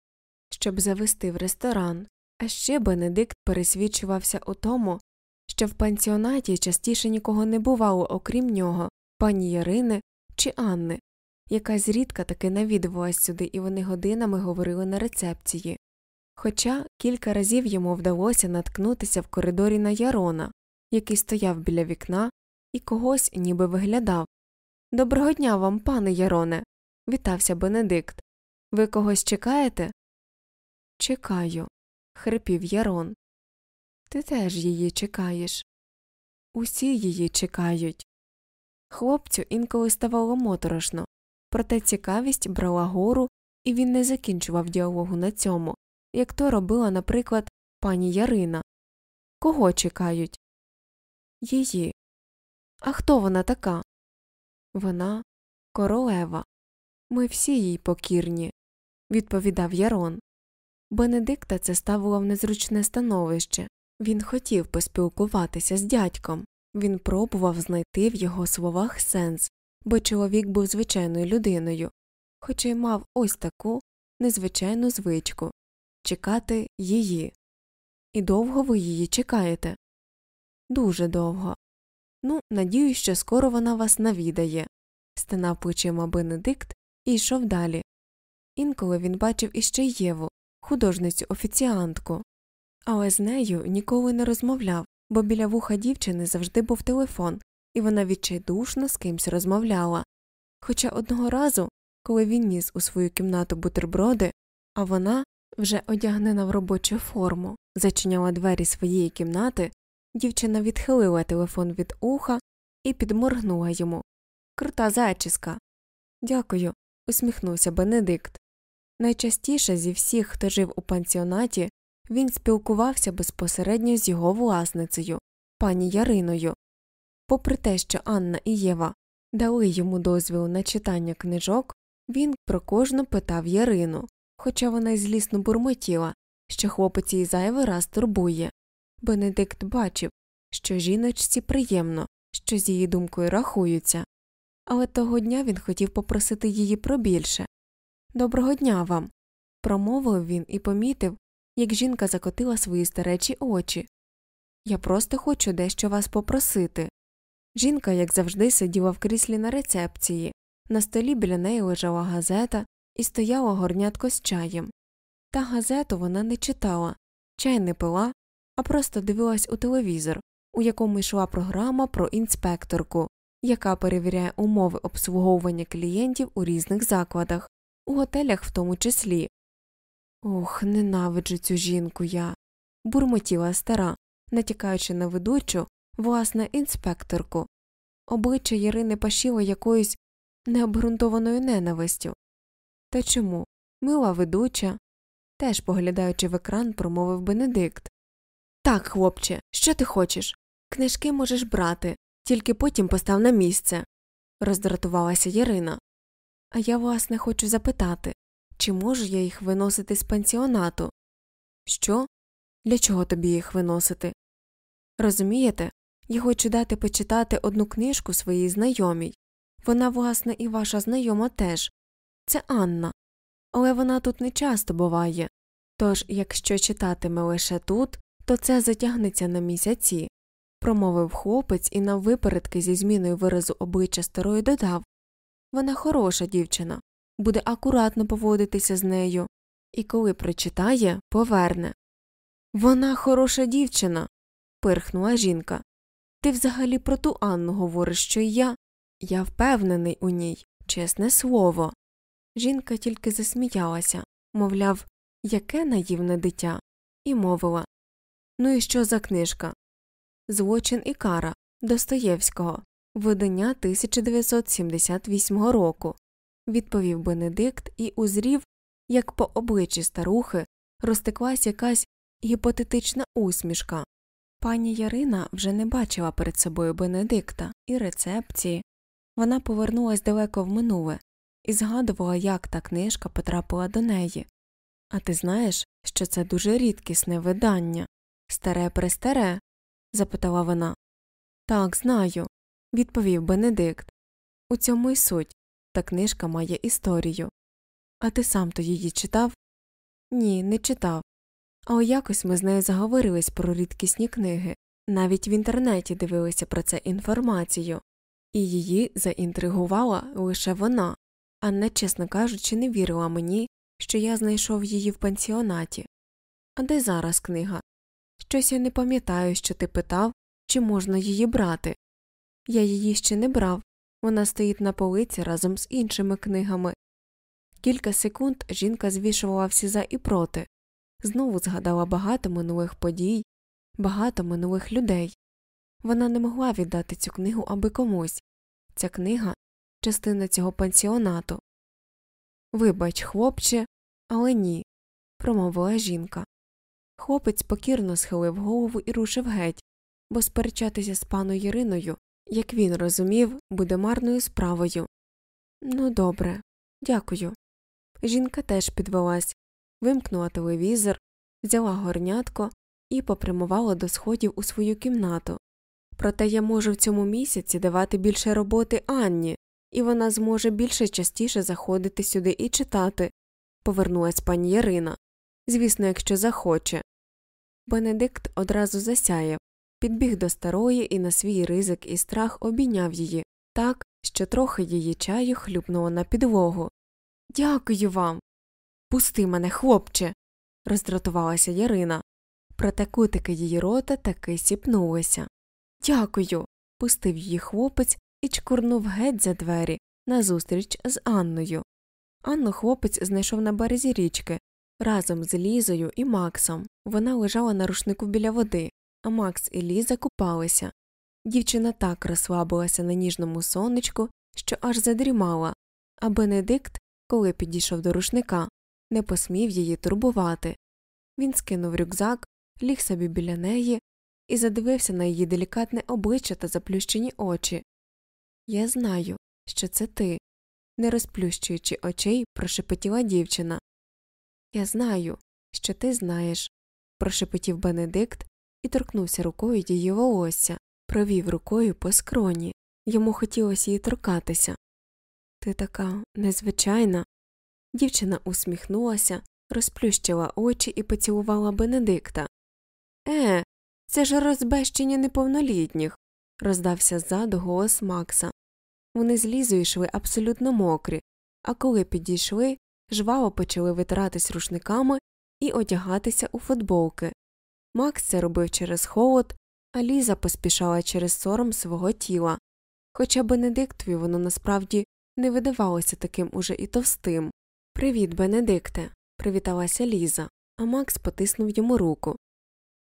щоб завести в ресторан. А ще Бенедикт пересвідчувався у тому, що в пансіонаті частіше нікого не бувало, окрім нього, пані Ярини чи Анни, яка зрідка таки навідувалась сюди, і вони годинами говорили на рецепції. Хоча кілька разів йому вдалося наткнутися в коридорі на Ярона, який стояв біля вікна і когось ніби виглядав. Доброго дня вам, пане Яроне. вітався Бенедикт. Ви когось чекаєте? Чекаю, хрипів Ярон. Ти теж її чекаєш. Усі її чекають. Хлопцю інколи ставало моторошно, проте цікавість брала гору, і він не закінчував діалогу на цьому, як то робила, наприклад, пані Ярина. Кого чекають? Її. А хто вона така? Вона королева. Ми всі їй покірні, відповідав Ярон. Бенедикта це ставило в незручне становище. Він хотів поспілкуватися з дядьком, він пробував знайти в його словах сенс, бо чоловік був звичайною людиною, хоча й мав ось таку незвичайну звичку чекати її. І довго ви її чекаєте? Дуже довго. Ну, надіюсь, що скоро вона вас навідає, стинав плечима Бенедикт і йшов далі. Інколи він бачив іще Єву, художницю офіціантку, але з нею ніколи не розмовляв, бо біля вуха дівчини завжди був телефон, і вона відчайдушно з кимсь розмовляла. Хоча одного разу, коли він ніс у свою кімнату бутерброди, а вона, вже одягнена в робочу форму, зачиняла двері своєї кімнати, дівчина відхилила телефон від уха і підморгнула йому. Крута зачіска. Дякую, усміхнувся Бенедикт. Найчастіше зі всіх, хто жив у пансіонаті, він спілкувався безпосередньо з його власницею, пані Яриною. Попри те, що Анна і Єва дали йому дозвіл на читання книжок, він про кожну питав Ярину, хоча вона й злісно бурмотіла, що хлопець її зайвий раз турбує. Бенедикт бачив, що жіночці приємно, що з її думкою рахуються, але того дня він хотів попросити її про більше. Доброго дня вам. промовив він і помітив, як жінка закотила свої старечі очі. Я просто хочу дещо вас попросити. Жінка, як завжди, сиділа в кріслі на рецепції, на столі біля неї лежала газета і стояла горнятко з чаєм. Та газету вона не читала, чай не пила, а просто дивилась у телевізор, у якому йшла програма про інспекторку, яка перевіряє умови обслуговування клієнтів у різних закладах, у готелях в тому числі. Ох, ненавиджу цю жінку я. бурмотіла стара, натякаючи на ведучу, власне, інспекторку. Обличчя Ярини пашіло якоюсь необґрунтованою ненавистю. Та чому? Мила ведуча, теж поглядаючи в екран, промовив Бенедикт. Так, хлопче, що ти хочеш? Книжки можеш брати, тільки потім постав на місце, роздратувалася Ярина. А я, власне, хочу запитати чи можу я їх виносити з пансіонату? Що? Для чого тобі їх виносити? Розумієте, я хочу дати почитати одну книжку своїй знайомій. Вона, власне, і ваша знайома теж. Це Анна. Але вона тут не часто буває. Тож, якщо читатиме лише тут, то це затягнеться на місяці, промовив хлопець і наввипередки зі зміною виразу обличчя старої додав Вона хороша дівчина, буде акуратно поводитися з нею, і коли прочитає, поверне. Вона хороша дівчина. пирхнула жінка. Ти взагалі про ту Анну говориш, що й я. Я впевнений у ній, чесне слово. Жінка тільки засміялася, мовляв, яке наївне дитя, і мовила Ну і що за книжка? Злочин і кара Достоєвського, видання 1978 року, відповів Бенедикт і узрів, як по обличчі старухи розтеклась якась гіпотетична усмішка. Пані Ярина вже не бачила перед собою Бенедикта і рецепції. Вона повернулась далеко в минуле і згадувала, як та книжка потрапила до неї. А ти знаєш, що це дуже рідкісне видання. Старе престаре? запитала вона. Так, знаю, відповів Бенедикт. У цьому й суть та книжка має історію. А ти сам то її читав? Ні, не читав. А якось ми з нею заговорились про рідкісні книги, навіть в інтернеті дивилися про це інформацію, і її заінтригувала лише вона, Анна, чесно кажучи, не вірила мені, що я знайшов її в пансіонаті. А де зараз книга? Щось я не пам'ятаю, що ти питав, чи можна її брати. Я її ще не брав, вона стоїть на полиці разом з іншими книгами. Кілька секунд жінка звішувала всі за і проти, знову згадала багато минулих подій, багато минулих людей. Вона не могла віддати цю книгу аби комусь. Ця книга частина цього пансіонату. Вибач, хлопче, але ні, промовила жінка. Хлопець покірно схилив голову і рушив геть, бо сперечатися з паною Іриною, як він розумів, буде марною справою. Ну, добре, дякую. Жінка теж підвелась, вимкнула телевізор, взяла горнятко і попрямувала до сходів у свою кімнату. Проте я можу в цьому місяці давати більше роботи Анні, і вона зможе більше частіше заходити сюди і читати, повернулась пані Ярина. Звісно, якщо захоче. Бенедикт одразу засяяв, підбіг до старої і на свій ризик і страх обійняв її так, що трохи її чаю хлюпнуло на підлогу. Дякую вам. Пусти мене, хлопче. роздратувалася Ярина. Проте кутики її рота таки сіпнулися. Дякую. пустив її хлопець і чкурнув геть за двері назустріч з Анною. Анну хлопець знайшов на березі річки разом з Лізою і Максом. Вона лежала на рушнику біля води, Макс і Ліза купалися. Дівчина так розслабилася на ніжному сонечку, що аж задрімала, а Бенедикт, коли підійшов до рушника, не посмів її турбувати. Він скинув рюкзак, ліг собі біля неї і задивився на її делікатне обличчя та заплющені очі. Я знаю, що це ти, не розплющуючи очей, прошепотіла дівчина. Я знаю, що ти знаєш, прошепотів Бенедикт і торкнувся рукою її волосся, провів рукою по скроні. Йому хотілося її торкатися. Ти така незвичайна. Дівчина усміхнулася, розплющила очі і поцілувала Бенедикта. Е, це ж розбещення неповнолітніх, роздався ззаду голос Макса. Вони з Лізою йшли абсолютно мокрі, а коли підійшли, жваво почали витиратись рушниками і одягатися у футболки. Макс це робив через холод, а Ліза поспішала через сором свого тіла. Хоча Бенедиктові воно насправді не видавалося таким уже і товстим. Привіт, Бенедикте, привіталася Ліза, а Макс потиснув йому руку.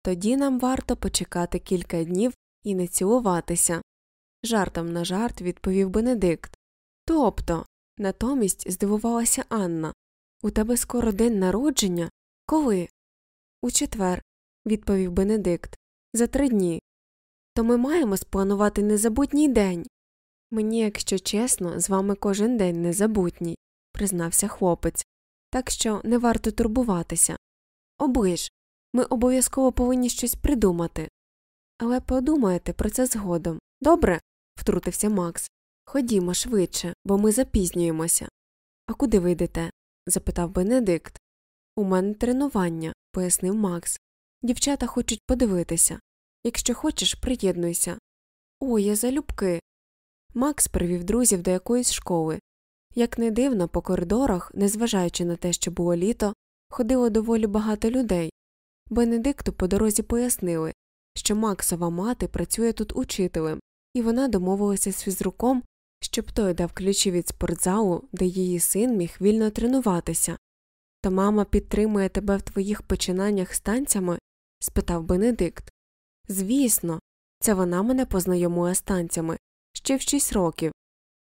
Тоді нам варто почекати кілька днів і не цілуватися. Жартом на жарт відповів Бенедикт. Тобто, натомість здивувалася Анна. У тебе скоро день народження? Коли? У четвер, відповів Бенедикт. За три дні. То ми маємо спланувати незабутній день. Мені, якщо чесно, з вами кожен день незабутній, признався хлопець, так що не варто турбуватися. Оближ, ми обов'язково повинні щось придумати. Але подумаєте про це згодом. Добре? втрутився Макс. Ходімо швидше, бо ми запізнюємося. А куди ви йдете? запитав Бенедикт. У мене тренування, пояснив Макс. Дівчата хочуть подивитися. Якщо хочеш, приєднуйся. О, я залюбки. Макс привів друзів до якоїсь школи. Як не дивно, по коридорах, незважаючи на те, що було літо, ходило доволі багато людей. Бенедикту по дорозі пояснили, що Максова мати працює тут учителем, і вона домовилася з фізруком, щоб той дав ключі від спортзалу, де її син міг вільно тренуватися. Та мама підтримує тебе в твоїх починаннях з танцями? Спитав Бенедикт. Звісно, це вона мене познайомила з танцями ще в шість років,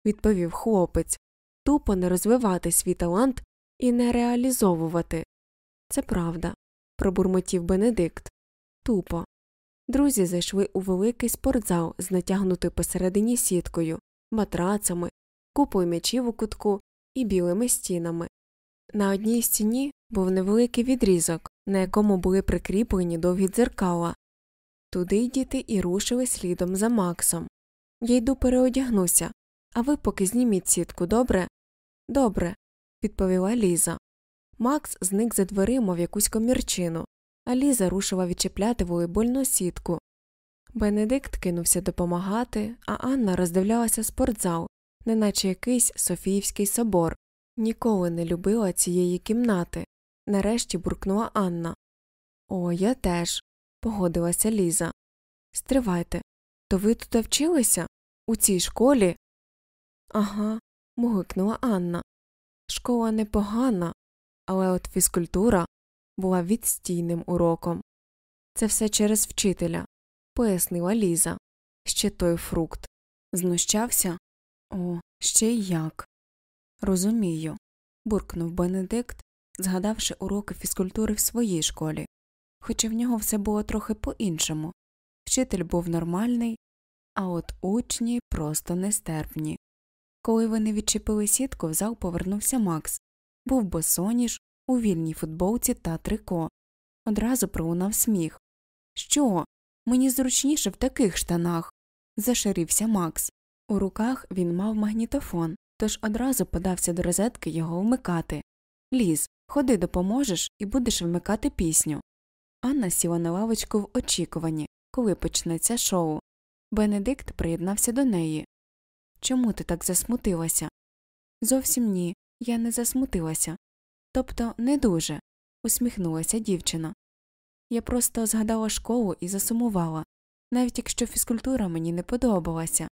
відповів хлопець, тупо не розвивати свій талант і не реалізовувати. Це правда, пробурмотів Бенедикт. Тупо. Друзі зайшли у великий спортзал з натягнутою посередині сіткою, матрацами, купою м'ячів у кутку і білими стінами. На одній стіні був невеликий відрізок, на якому були прикріплені довгі дзеркала. Туди діти і рушили слідом за Максом. Я йду переодягнуся, а ви поки зніміть сітку, добре? Добре, відповіла Ліза. Макс зник за дверима в якусь комірчину, а Ліза рушила відчіпляти волейбольну сітку. Бенедикт кинувся допомагати, а Анна роздивлялася спортзал, неначе якийсь Софіївський собор. Ніколи не любила цієї кімнати. Нарешті буркнула Анна. О, я теж, погодилася Ліза. Стривайте, то ви тут вчилися? У цій школі? Ага, мугикнула Анна. Школа непогана, але от фізкультура була відстійним уроком. Це все через вчителя, пояснила Ліза. Ще той фрукт. Знущався? О, ще й як. Розумію, буркнув Бенедикт, згадавши уроки фізкультури в своїй школі, хоча в нього все було трохи по іншому. Вчитель був нормальний, а от учні просто нестерпні. Коли вони відчепили сітку, в зал повернувся Макс, був босоніж, у вільній футболці та трико. Одразу пролунав сміх. Що? Мені зручніше в таких штанах. зашарівся Макс. У руках він мав магнітофон, тож одразу подався до розетки його вмикати. Ліз, ходи допоможеш і будеш вмикати пісню. Анна сіла на лавочку в очікуванні, коли почнеться шоу. Бенедикт приєднався до неї. Чому ти так засмутилася? Зовсім ні, я не засмутилася. Тобто не дуже, усміхнулася дівчина. Я просто згадала школу і засумувала, навіть якщо фізкультура мені не подобалася.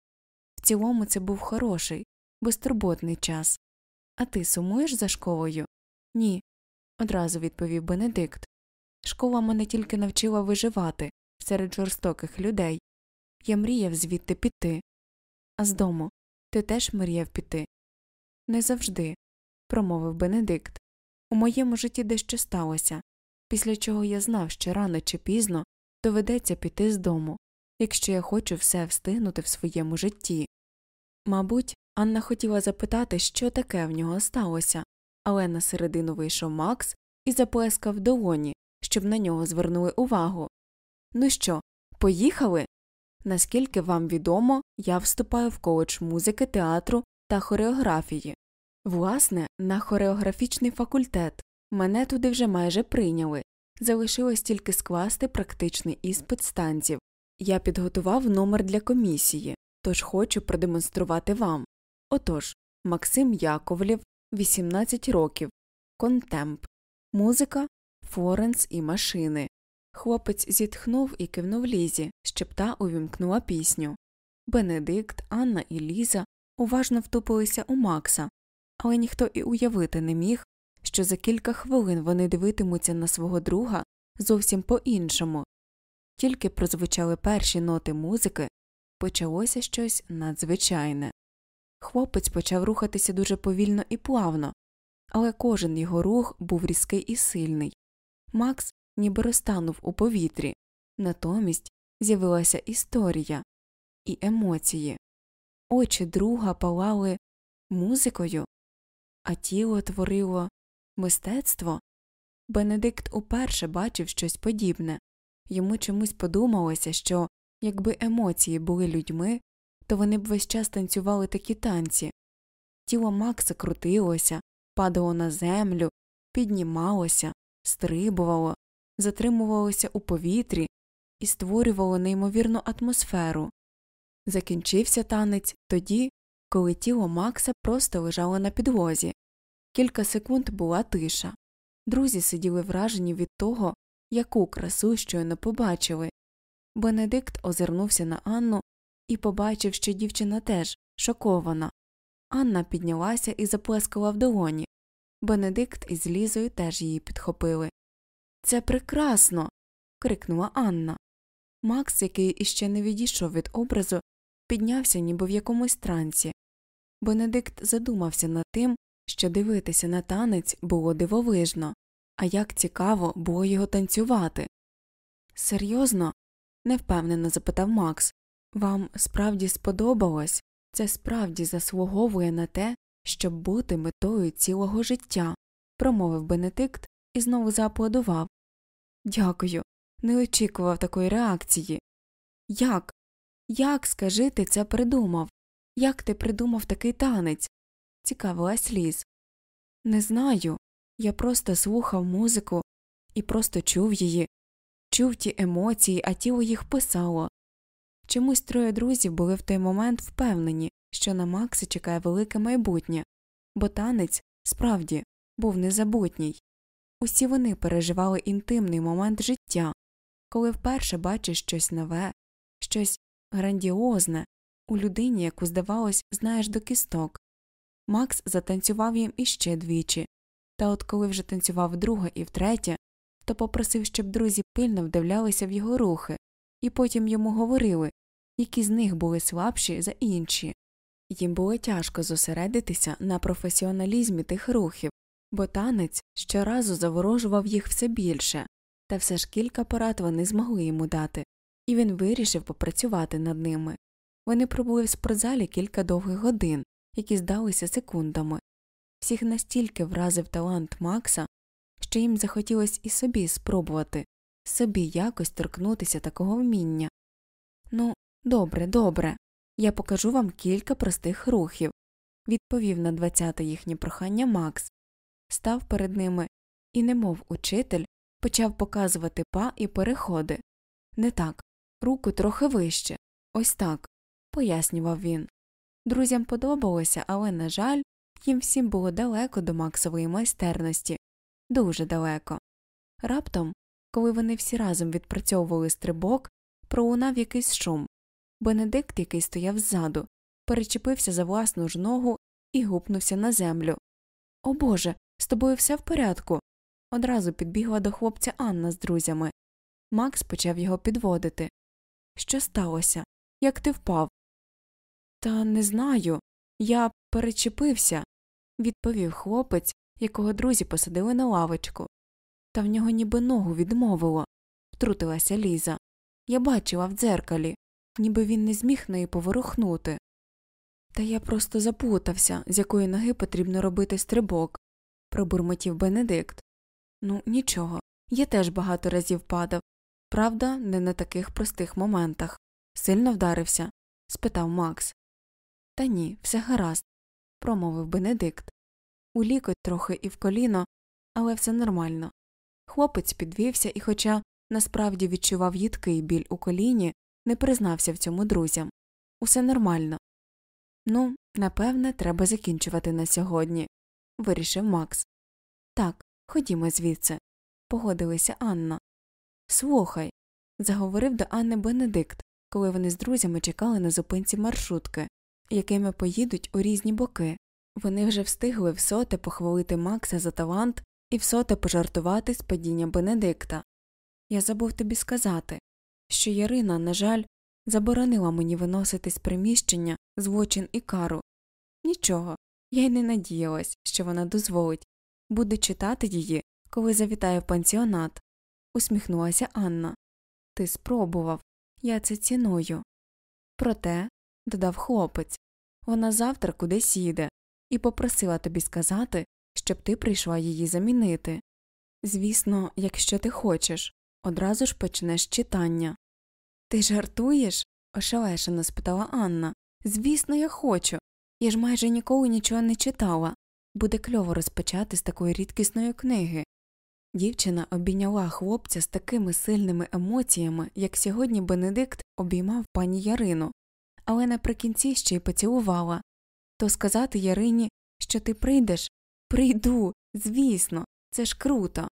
В цілому це був хороший, безтурботний час. А ти сумуєш за школою? Ні, одразу відповів Бенедикт. Школа мене тільки навчила виживати серед жорстоких людей. Я мріяв звідти піти. А з дому ти теж мріяв піти? Не завжди, промовив Бенедикт. У моєму житті дещо сталося, після чого я знав, що рано чи пізно доведеться піти з дому, якщо я хочу все встигнути в своєму житті. Мабуть, Анна хотіла запитати, що таке в нього сталося, але на середину вийшов Макс і заплескав долоні, щоб на нього звернули увагу. Ну що, поїхали? Наскільки вам відомо, я вступаю в коледж музики, театру та хореографії. Власне, на хореографічний факультет мене туди вже майже прийняли, залишилось тільки скласти практичний іспит станців. Я підготував номер для комісії, тож хочу продемонструвати вам. Отож, Максим Яковлєв, 18 років, контемп, музика, Флоренс і машини. Хлопець зітхнув і кивнув лізі, щоб та увімкнула пісню. Бенедикт, Анна і Ліза уважно втупилися у Макса, але ніхто і уявити не міг, що за кілька хвилин вони дивитимуться на свого друга зовсім по іншому. Тільки прозвучали перші ноти музики, почалося щось надзвичайне. Хлопець почав рухатися дуже повільно і плавно, але кожен його рух був різкий і сильний. Макс ніби розтанув у повітрі, натомість з'явилася історія і емоції. Очі друга палали музикою, а тіло творило мистецтво. Бенедикт уперше бачив щось подібне йому чомусь подумалося, що якби емоції були людьми, то вони б весь час танцювали такі танці. Тіло Макса крутилося, падало на землю, піднімалося, стрибувало, затримувалося у повітрі і створювало неймовірну атмосферу. Закінчився танець тоді, коли тіло Макса просто лежало на підлозі. Кілька секунд була тиша. Друзі сиділи вражені від того, яку красу щойно побачили. Бенедикт озирнувся на Анну і побачив, що дівчина теж шокована. Анна піднялася і заплескала в долоні. Бенедикт із Лізою теж її підхопили. Це прекрасно. крикнула Анна. Макс, який іще не відійшов від образу, піднявся ніби в якомусь трансі. Бенедикт задумався над тим, що дивитися на танець було дивовижно, а як цікаво було його танцювати. Серйозно? невпевнено запитав Макс. Вам справді сподобалось це справді заслуговує на те, щоб бути метою цілого життя, промовив Бенедикт і знову зааплодував. Дякую. не очікував такої реакції. Як? Як, скажи, ти це придумав? Як ти придумав такий танець? цікавилась Ліз. Не знаю. Я просто слухав музику і просто чув її, чув ті емоції, а тіло їх писало. Чомусь троє друзів були в той момент впевнені, що на Макса чекає велике майбутнє, бо танець, справді, був незабутній. Усі вони переживали інтимний момент життя, коли вперше бачиш щось нове, щось грандіозне у людині, яку, здавалось, знаєш до кісток. Макс затанцював їм іще двічі, та от коли вже танцював вдруге і втретє, то попросив, щоб друзі пильно вдивлялися в його рухи, і потім йому говорили, які з них були слабші за інші. Їм було тяжко зосередитися на професіоналізмі тих рухів, бо танець щоразу заворожував їх все більше, та все ж кілька порад вони змогли йому дати, і він вирішив попрацювати над ними. Вони пробули в спортзалі кілька довгих годин, які здалися секундами. Всіх настільки вразив талант Макса, що їм захотілося і собі спробувати, собі якось торкнутися такого вміння. Ну, добре, добре, я покажу вам кілька простих рухів, відповів на двадцяте їхнє прохання Макс, став перед ними і, немов учитель, почав показувати па і переходи. Не так, руку трохи вище, ось так, пояснював він. Друзям подобалося, але, на жаль, їм всім було далеко до Максової майстерності, дуже далеко. Раптом, коли вони всі разом відпрацьовували стрибок, пролунав якийсь шум. Бенедикт, який стояв ззаду, перечепився за власну ж ногу і гупнувся на землю. О Боже, з тобою все в порядку. Одразу підбігла до хлопця Анна з друзями. Макс почав його підводити. Що сталося? Як ти впав? Та не знаю. Я перечепився, відповів хлопець, якого друзі посадили на лавочку. Та в нього ніби ногу відмовило, втрутилася Ліза. Я бачила в дзеркалі, ніби він не зміг неї поворухнути. Та я просто заплутався, з якої ноги потрібно робити стрибок, пробурмотів Бенедикт. Ну, нічого, я теж багато разів падав. Правда, не на таких простих моментах. Сильно вдарився? спитав Макс. Та ні, все гаразд, промовив Бенедикт. У лікоть трохи і в коліно, але все нормально. Хлопець підвівся і, хоча насправді відчував їдкий біль у коліні, не признався в цьому друзям. Усе нормально. Ну, напевне, треба закінчувати на сьогодні, вирішив Макс. Так, ходімо звідси, погодилася Анна. Слухай, заговорив до Анни Бенедикт, коли вони з друзями чекали на зупинці маршрутки, якими поїдуть у різні боки. Вони вже встигли всоте похвалити Макса за талант і всоте пожартувати з падіння Бенедикта. Я забув тобі сказати, що Ярина, на жаль, заборонила мені виносити з приміщення злочин і кару. Нічого, я й не надіялась, що вона дозволить. Буду читати її, коли завітаю в пансіонат. усміхнулася Анна. Ти спробував, я це ціную. Проте, додав хлопець, вона завтра кудись їде і попросила тобі сказати, щоб ти прийшла її замінити. Звісно, якщо ти хочеш, одразу ж почнеш читання. Ти жартуєш? ошелешено спитала Анна. Звісно, я хочу. Я ж майже ніколи нічого не читала. Буде кльово розпочати з такої рідкісної книги. Дівчина обійняла хлопця з такими сильними емоціями, як сьогодні Бенедикт обіймав пані Ярину, але наприкінці ще й поцілувала. То сказати Ярині, що ти прийдеш? Прийду, звісно, це ж круто.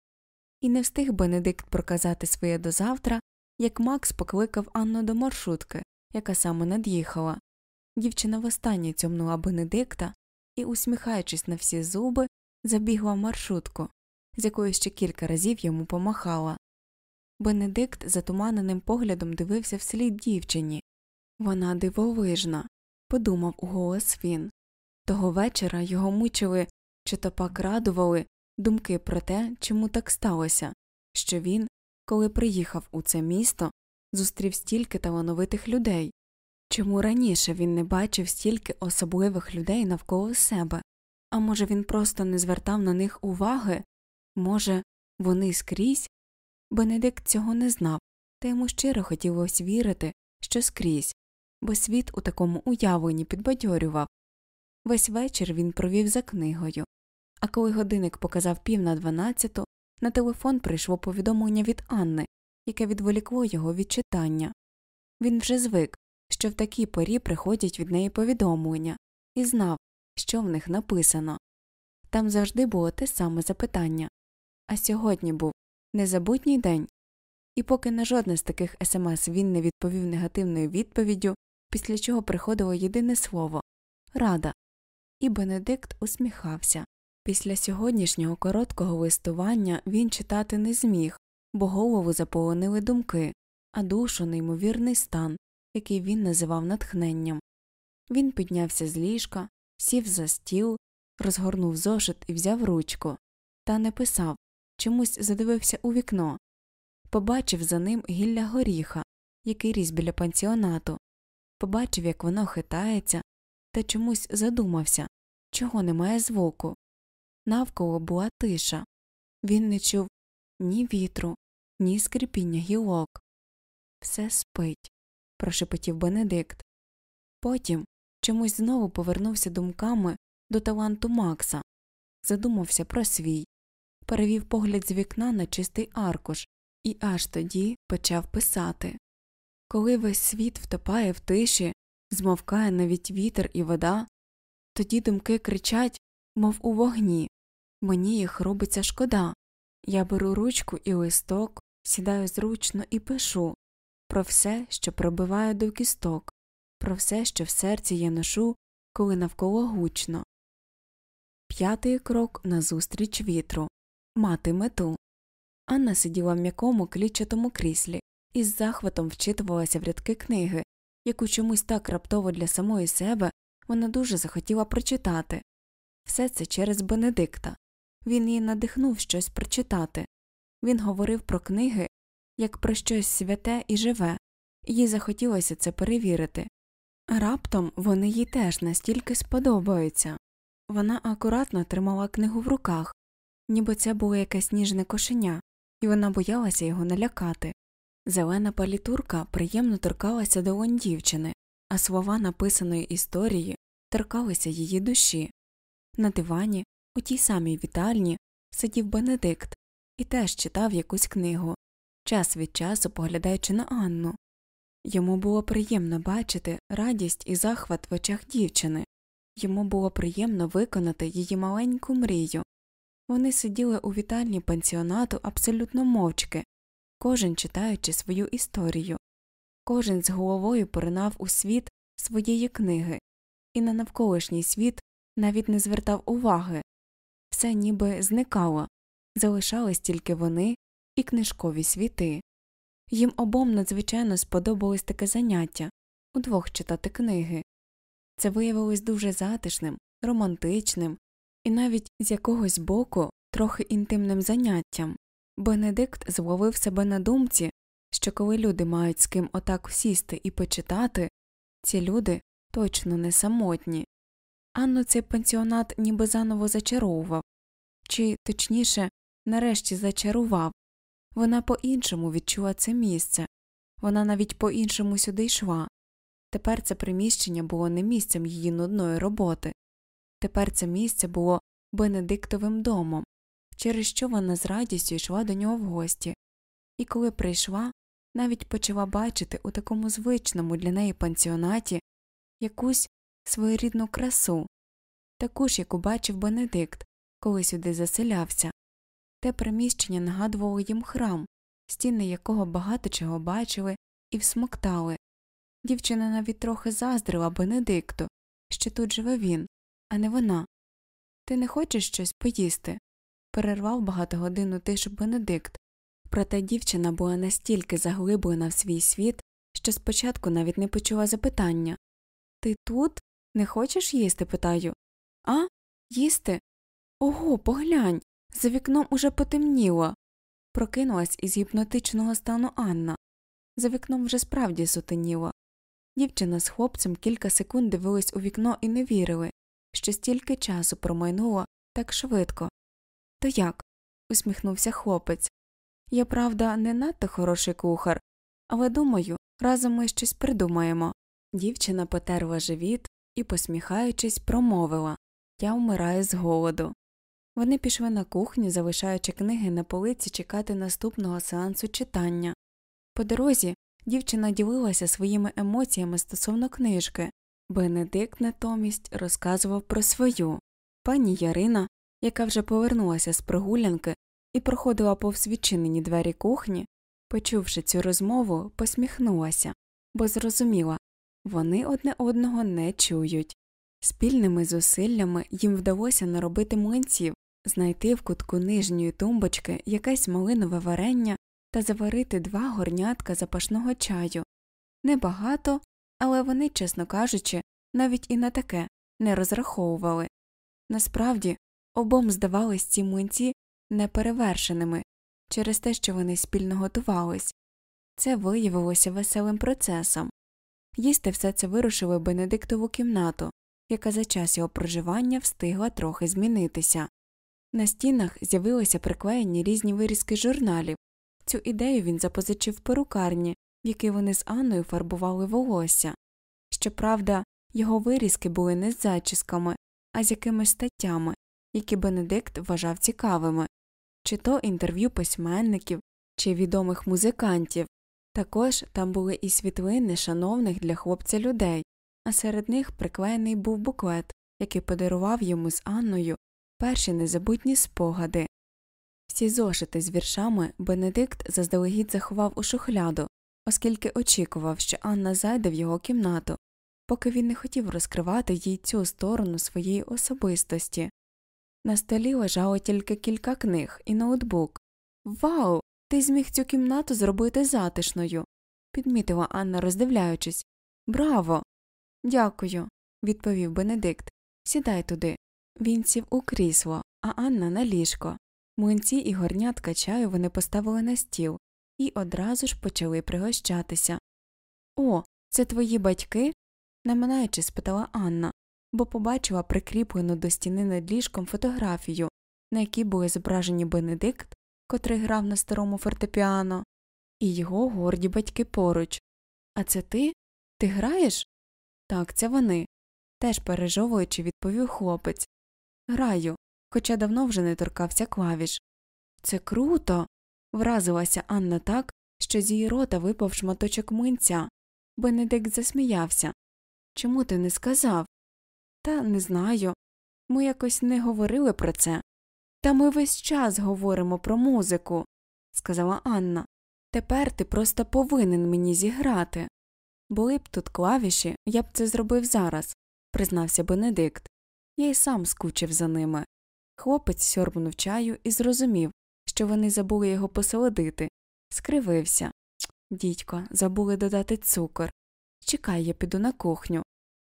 І не встиг Бенедикт проказати своє до завтра, як Макс покликав Анну до маршрутки, яка саме над'їхала. Дівчина востаннє цьомнула Бенедикта і, усміхаючись на всі зуби, забігла маршрутку, з якою ще кілька разів йому помахала. Бенедикт затуманеним поглядом дивився вслід дівчині. Вона дивовижна, подумав уголос він. Того вечора його мучили чи то пак радували думки про те, чому так сталося, що він, коли приїхав у це місто, зустрів стільки талановитих людей, чому раніше він не бачив стільки особливих людей навколо себе, а може, він просто не звертав на них уваги, може, вони скрізь? Бенедикт цього не знав, та йому щиро хотілося вірити, що скрізь, бо світ у такому уявленні підбадьорював. Весь вечір він провів за книгою, а коли годинник показав пів на дванадцяту, на телефон прийшло повідомлення від Анни, яке відволікло його від читання. Він вже звик, що в такій порі приходять від неї повідомлення, і знав, що в них написано. Там завжди було те саме запитання. А сьогодні був незабутній день. І поки на жодне з таких смс він не відповів негативною відповіддю, після чого приходило єдине слово рада. І Бенедикт усміхався. Після сьогоднішнього короткого листування він читати не зміг, бо голову заполонили думки, а душу неймовірний стан, який він називав натхненням. Він піднявся з ліжка, сів за стіл, розгорнув зошит і взяв ручку, та не писав, чомусь задивився у вікно, побачив за ним гілля горіха, який ріс біля пансіонату, побачив, як воно хитається, та чомусь задумався, чого немає звуку. Навколо була тиша. Він не чув ні вітру, ні скрипіння гілок. Все спить, прошепотів Бенедикт. Потім чомусь знову повернувся думками до таланту Макса, задумався про свій, перевів погляд з вікна на чистий аркуш і аж тоді почав писати. Коли весь світ втопає в тиші, змовкає навіть вітер і вода, тоді думки кричать, мов у вогні, мені їх робиться шкода. Я беру ручку і листок, сідаю зручно і пишу про все, що пробиває до кісток, про все, що в серці я ношу, коли навколо гучно. П'ятий крок назустріч вітру мати мету. Анна сиділа в м'якому клітчатому кріслі і з захватом вчитувалася в рядки книги, яку чомусь так раптово для самої себе вона дуже захотіла прочитати. Все це через Бенедикта. Він її надихнув щось прочитати. Він говорив про книги як про щось святе і живе, їй захотілося це перевірити. Раптом вони їй теж настільки сподобаються. Вона акуратно тримала книгу в руках, ніби це було якесь ніжне кошеня, і вона боялася його налякати. Зелена палітурка приємно торкалася долонь дівчини, а слова написаної історії торкалися її душі. На дивані, у тій самій вітальні, сидів Бенедикт і теж читав якусь книгу, час від часу поглядаючи на Анну. Йому було приємно бачити радість і захват в очах дівчини, йому було приємно виконати її маленьку мрію. Вони сиділи у вітальні пансіонату абсолютно мовчки, кожен читаючи свою історію, кожен з головою поринав у світ своєї книги, і на навколишній світ навіть не звертав уваги все ніби зникало, залишались тільки вони і книжкові світи. Їм обом надзвичайно сподобалось таке заняття удвох читати книги. Це виявилось дуже затишним, романтичним і навіть з якогось боку трохи інтимним заняттям. Бенедикт зловив себе на думці, що коли люди мають з ким отак сісти і почитати, ці люди точно не самотні. Анну цей пансіонат ніби заново зачаровував, чи, точніше, нарешті зачарував, вона по іншому відчула це місце, вона навіть по іншому сюди йшла. Тепер це приміщення було не місцем її нудної роботи, тепер це місце було Бенедиктовим домом, через що вона з радістю йшла до нього в гості, і коли прийшла, навіть почала бачити у такому звичному для неї пансіонаті якусь своєрідну красу, таку ж, яку бачив Бенедикт, коли сюди заселявся. Те приміщення нагадувало їм храм, стіни якого багато чого бачили і всмоктали. Дівчина навіть трохи заздрила Бенедикту, що тут живе він, а не вона. Ти не хочеш щось поїсти? перервав багатогодинну тишу Бенедикт. Проте дівчина була настільки заглиблена в свій світ, що спочатку навіть не почула запитання Ти тут? Не хочеш їсти? питаю. А? Їсти? Ого, поглянь. За вікном уже потемніло. Прокинулась із гіпнотичного стану Анна. За вікном вже справді сутеніло. Дівчина з хлопцем кілька секунд дивились у вікно і не вірили, що стільки часу промайнуло так швидко. То як? усміхнувся хлопець. Я, правда, не надто хороший кухар, але думаю, разом ми щось придумаємо. Дівчина потерла живіт і, посміхаючись, промовила Я вмираю з голоду. Вони пішли на кухню, залишаючи книги на полиці чекати наступного сеансу читання. По дорозі дівчина ділилася своїми емоціями стосовно книжки. Бенедикт натомість розказував про свою. Пані Ярина, яка вже повернулася з прогулянки і проходила повз відчинені двері кухні, почувши цю розмову, посміхнулася, бо зрозуміла вони одне одного не чують. Спільними зусиллями їм вдалося наробити млинців, знайти в кутку нижньої тумбочки якесь малинове варення та заварити два горнятка запашного чаю. Небагато, але вони, чесно кажучи, навіть і на таке не розраховували. Насправді, обом здавались ці млинці неперевершеними через те, що вони спільно готувались. Це виявилося веселим процесом. Їсти все це вирушили Бенедиктову кімнату, яка за час його проживання встигла трохи змінитися. На стінах з'явилися приклеєні різні вирізки журналів. Цю ідею він запозичив перукарні, в якій вони з Анною фарбували волосся. Щоправда, його вирізки були не з зачісками, а з якимись статтями, які Бенедикт вважав цікавими, чи то інтерв'ю письменників, чи відомих музикантів. Також там були і світлини шановних для хлопця людей, а серед них приклеєний був буклет, який подарував йому з Анною перші незабутні спогади. Всі зошити з віршами Бенедикт заздалегідь заховав у шухляду, оскільки очікував, що Анна зайде в його кімнату, поки він не хотів розкривати їй цю сторону своєї особистості. На столі лежало тільки кілька книг і ноутбук. Вау! Ти зміг цю кімнату зробити затишною, підмітила Анна, роздивляючись. Браво. Дякую, відповів Бенедикт. Сідай туди. Він сів у крісло, а Анна на ліжко. Млинці і горнятка чаю вони поставили на стіл і одразу ж почали пригощатися. О, це твої батьки? наминаючи, спитала Анна, бо побачила прикріплену до стіни над ліжком фотографію, на якій були зображені Бенедикт, котрий грав на старому фортепіано, і його горді батьки поруч. А це ти? Ти граєш? Так, це вони. Теж пережовуючи, відповів хлопець. Граю, хоча давно вже не торкався клавіш. Це круто. вразилася Анна так, що з її рота випав шматочок млинця. Бенедикт засміявся. Чому ти не сказав? Та не знаю. Ми якось не говорили про це. Та ми весь час говоримо про музику, сказала Анна. Тепер ти просто повинен мені зіграти. Були б тут клавіші, я б це зробив зараз, признався Бенедикт. Я й сам скучив за ними. Хлопець сьорбнув чаю і зрозумів, що вони забули його посолодити, скривився. Дідько, забули додати цукор. Чекай, я піду на кухню.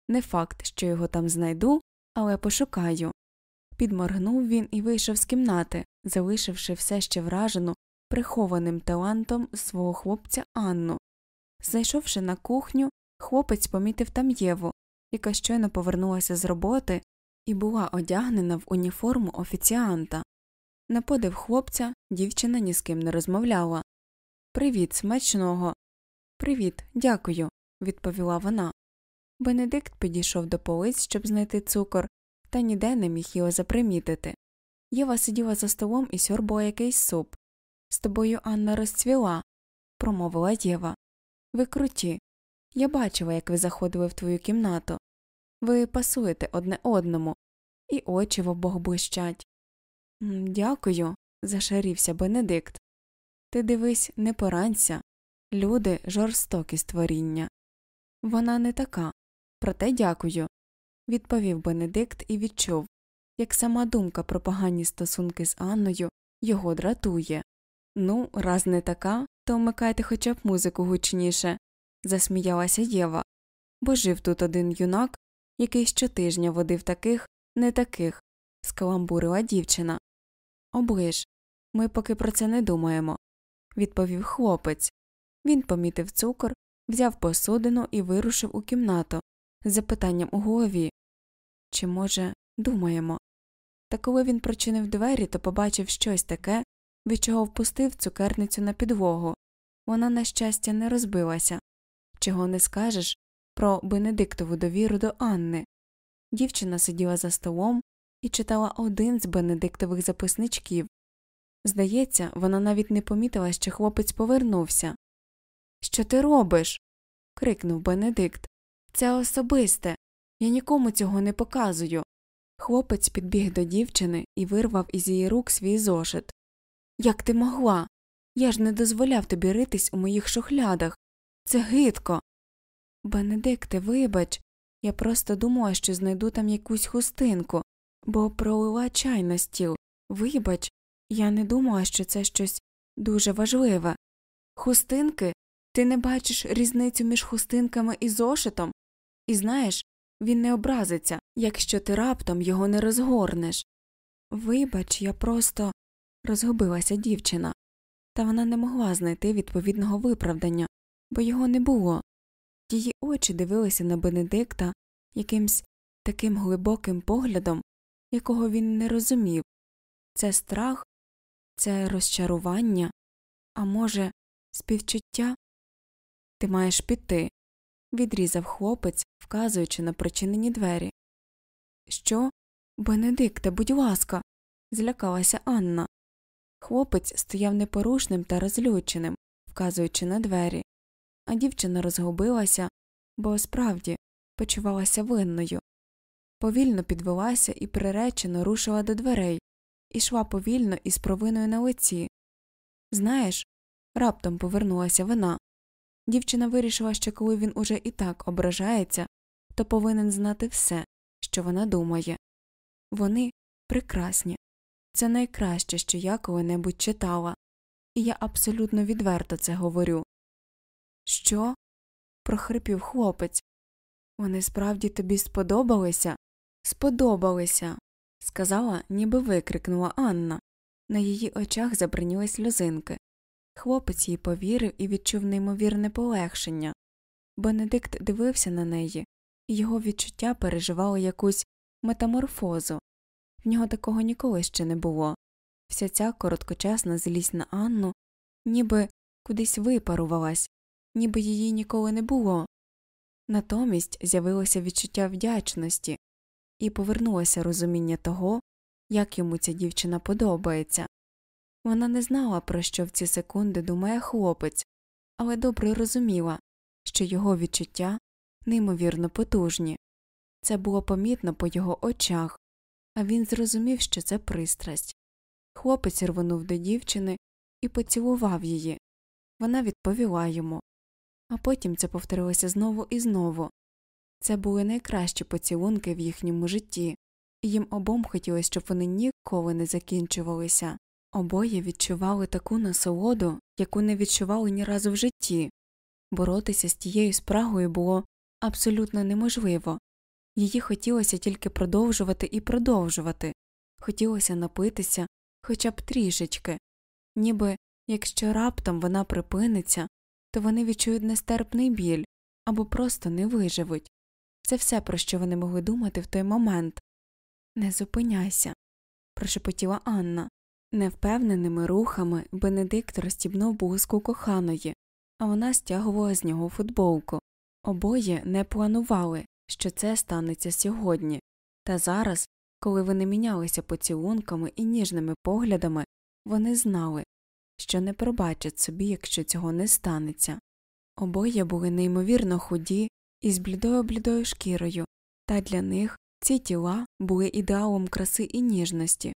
Не факт, що його там знайду, але пошукаю. Підморгнув він і вийшов з кімнати, залишивши все ще вражену прихованим талантом свого хлопця Анну. Зайшовши на кухню, хлопець помітив там Єву, яка щойно повернулася з роботи і була одягнена в уніформу офіціанта. На подив хлопця дівчина ні з ким не розмовляла. Привіт, смачного. Привіт, дякую, відповіла вона. Бенедикт підійшов до полиць, щоб знайти цукор, та ніде не міг його запримітити. Єва сиділа за столом і сьорбала якийсь суп. З тобою Анна розцвіла, промовила Єва. Ви круті. Я бачила, як ви заходили в твою кімнату. Ви пасуєте одне одному, і очі в обох блищать. Дякую, зашарівся Бенедикт. Ти дивись, не поранься. Люди жорстокі створіння. Вона не така. Проте дякую, відповів Бенедикт і відчув, як сама думка про погані стосунки з Анною його дратує. Ну, раз не така, то вмикайте хоча б музику гучніше, засміялася Єва, бо жив тут один юнак, який щотижня водив таких, не таких, скаламбурила дівчина. Оближ, ми поки про це не думаємо, відповів хлопець. Він помітив цукор, взяв посудину і вирушив у кімнату з запитанням у голові чи, може, думаємо. Та коли він прочинив двері, то побачив щось таке, від чого впустив цукерницю на підлогу. Вона, на щастя, не розбилася. Чого не скажеш про Бенедиктову довіру до Анни. Дівчина сиділа за столом і читала один з Бенедиктових записничків. Здається, вона навіть не помітила, що хлопець повернувся. Що ти робиш? крикнув Бенедикт. Це особисте. Я нікому цього не показую. Хлопець підбіг до дівчини і вирвав із її рук свій зошит. Як ти могла? Я ж не дозволяв тобі ритись у моїх шухлядах. Це гидко. Бенедикте, вибач, я просто думала, що знайду там якусь хустинку, бо пролила чай на стіл. Вибач, я не думала, що це щось дуже важливе. Хустинки? Ти не бачиш різницю між хустинками і зошитом? І знаєш, він не образиться, якщо ти раптом його не розгорнеш. Вибач, я просто розгубилася дівчина, та вона не могла знайти відповідного виправдання, бо його не було. Її очі дивилися на Бенедикта якимсь таким глибоким поглядом, якого він не розумів це страх, це розчарування, а може, співчуття? Ти маєш піти, відрізав хлопець, вказуючи на причинені двері. Що? Бенедикте, будь ласка, злякалася Анна. Хлопець стояв непорушним та розлюченим, вказуючи на двері, а дівчина розгубилася, бо справді почувалася винною. Повільно підвелася і приречено рушила до дверей, ішла повільно із провиною на лиці. Знаєш, раптом повернулася вона. Дівчина вирішила, що коли він уже і так ображається, то повинен знати все, що вона думає. Вони прекрасні. Це найкраще, що я коли-небудь читала, і я абсолютно відверто це говорю. Що? прохрипів хлопець. Вони справді тобі сподобалися? Сподобалися, сказала, ніби викрикнула Анна. На її очах забриніли сльозинки. Хлопець їй повірив і відчув неймовірне полегшення. Бенедикт дивився на неї, і його відчуття переживало якусь метаморфозу. В нього такого ніколи ще не було. Вся ця короткочасна злість на Анну ніби кудись випарувалась, ніби її ніколи не було. Натомість з'явилося відчуття вдячності і повернулося розуміння того, як йому ця дівчина подобається. Вона не знала, про що в ці секунди думає хлопець, але добре розуміла, що його відчуття неймовірно потужні. Це було помітно по його очах, а він зрозумів, що це пристрасть. Хлопець рвонув до дівчини і поцілував її. Вона відповіла йому, а потім це повторилося знову і знову. Це були найкращі поцілунки в їхньому житті, і їм обом хотілося, щоб вони ніколи не закінчувалися. Обоє відчували таку насолоду, яку не відчували ні разу в житті. Боротися з тією спрагою було абсолютно неможливо, її хотілося тільки продовжувати і продовжувати, хотілося напитися хоча б трішечки, ніби якщо раптом вона припиниться, то вони відчують нестерпний біль або просто не виживуть. Це все, про що вони могли думати в той момент. Не зупиняйся, прошепотіла Анна. Невпевненими рухами Бенедикт розстібнув блузку коханої, а вона стягувала з нього футболку. Обоє не планували, що це станеться сьогодні, та зараз, коли вони мінялися поцілунками і ніжними поглядами, вони знали, що не пробачать собі, якщо цього не станеться. Обоє були неймовірно худі і з блідою блідою шкірою, та для них ці тіла були ідеалом краси і ніжності,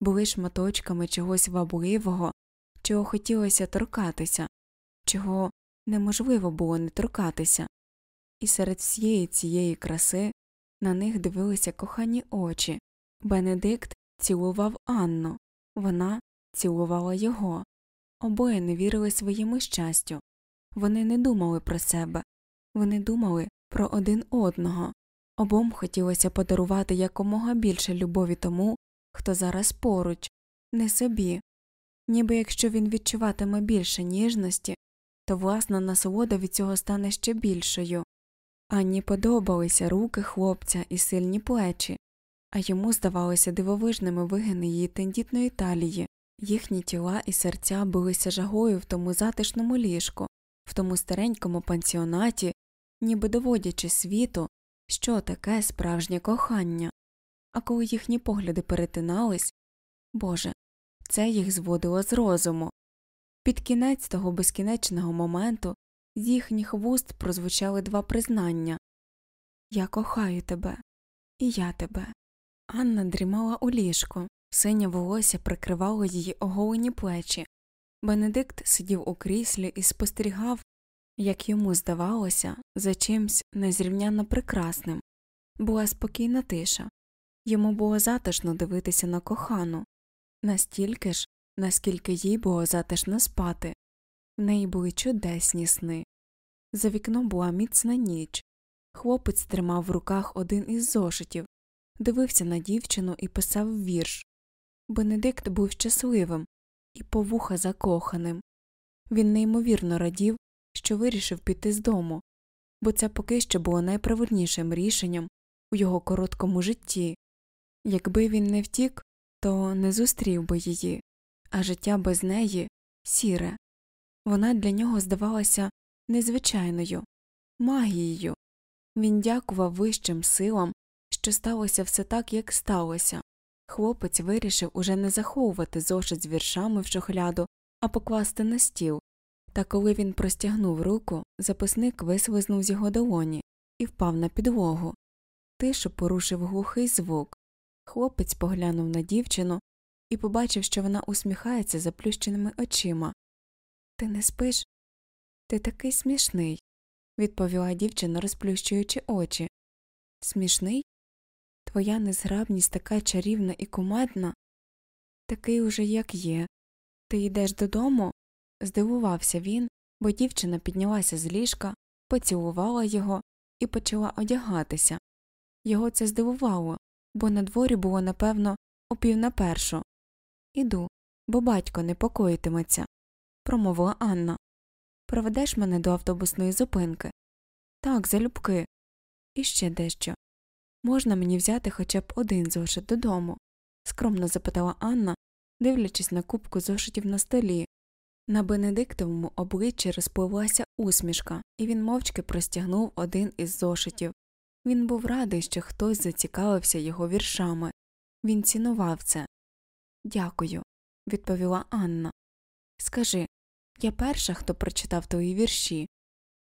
були шматочками чогось вабливого, чого хотілося торкатися, чого неможливо було не торкатися, і серед всієї цієї краси на них дивилися кохані очі. Бенедикт цілував Анну, вона цілувала його. Обоє не вірили своєму щастю. Вони не думали про себе, вони думали про один одного. Обом хотілося подарувати якомога більше любові тому, хто зараз поруч, не собі, ніби якщо він відчуватиме більше ніжності, то власна насолода від цього стане ще більшою. Анні подобалися руки хлопця і сильні плечі, а йому здавалося дивовижними вигини її тендітної талії, Їхні тіла і серця билися жагою в тому затишному ліжку, в тому старенькому пансіонаті, ніби доводячи світу, що таке справжнє кохання. А коли їхні погляди перетинались, Боже, це їх зводило з розуму. Під кінець того безкінечного моменту з їхніх вуст прозвучали два признання Я кохаю тебе, і я тебе. Анна дрімала у ліжку, синє волосся прикривало її оголені плечі. Бенедикт сидів у кріслі і спостерігав, як йому здавалося, за чимсь незрівняно прекрасним. Була спокійна тиша. Йому було затишно дивитися на кохану, настільки ж, наскільки їй було затишно спати. В неї були чудесні сни. За вікном була міцна ніч. Хлопець тримав в руках один із зошитів, дивився на дівчину і писав вірш. Бенедикт був щасливим і по вуха закоханим. Він неймовірно радів, що вирішив піти з дому, бо це поки що було найправильнішим рішенням у його короткому житті. Якби він не втік, то не зустрів би її, а життя без неї сіре. Вона для нього здавалася незвичайною, магією. Він дякував вищим силам, що сталося все так, як сталося. Хлопець вирішив уже не заховувати зошит з віршами в шохляду, а покласти на стіл. Та коли він простягнув руку, записник висвизнув з його долоні і впав на підлогу. Тишу порушив глухий звук. Хлопець поглянув на дівчину і побачив, що вона усміхається заплющеними очима. Ти не спиш? Ти такий смішний, відповіла дівчина, розплющуючи очі. Смішний? Твоя незграбність така чарівна і кумедна. Такий уже, як є. Ти йдеш додому? здивувався він, бо дівчина піднялася з ліжка, поцілувала його і почала одягатися. Його це здивувало, бо на дворі було, напевно, о пів на першу. Іду, бо батько непокоїтиметься, промовила Анна. Проведеш мене до автобусної зупинки? Так, залюбки. І ще дещо. Можна мені взяти хоча б один зошит додому? скромно запитала Анна, дивлячись на кубку зошитів на столі. На Бенедиктовому обличчі розпливлася усмішка, і він мовчки простягнув один із зошитів. Він був радий, що хтось зацікавився його віршами. Він цінував це. Дякую, відповіла Анна. Скажи я перша, хто прочитав твої вірші.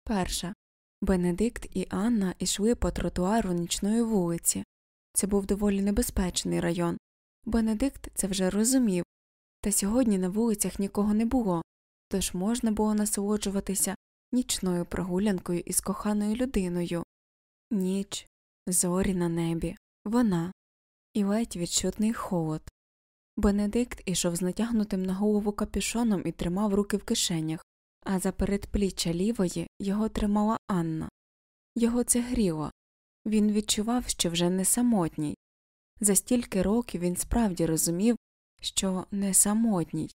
Перша. Бенедикт і Анна йшли по тротуару нічної вулиці. Це був доволі небезпечний район. Бенедикт це вже розумів, та сьогодні на вулицях нікого не було, тож можна було насолоджуватися нічною прогулянкою із коханою людиною. Ніч, зорі на небі, вона і ледь відчутний холод. Бенедикт ішов з натягнутим на голову капюшоном і тримав руки в кишенях, а за передпліччя лівої його тримала Анна. Його це гріло. Він відчував, що вже не самотній. За стільки років він справді розумів, що не самотній.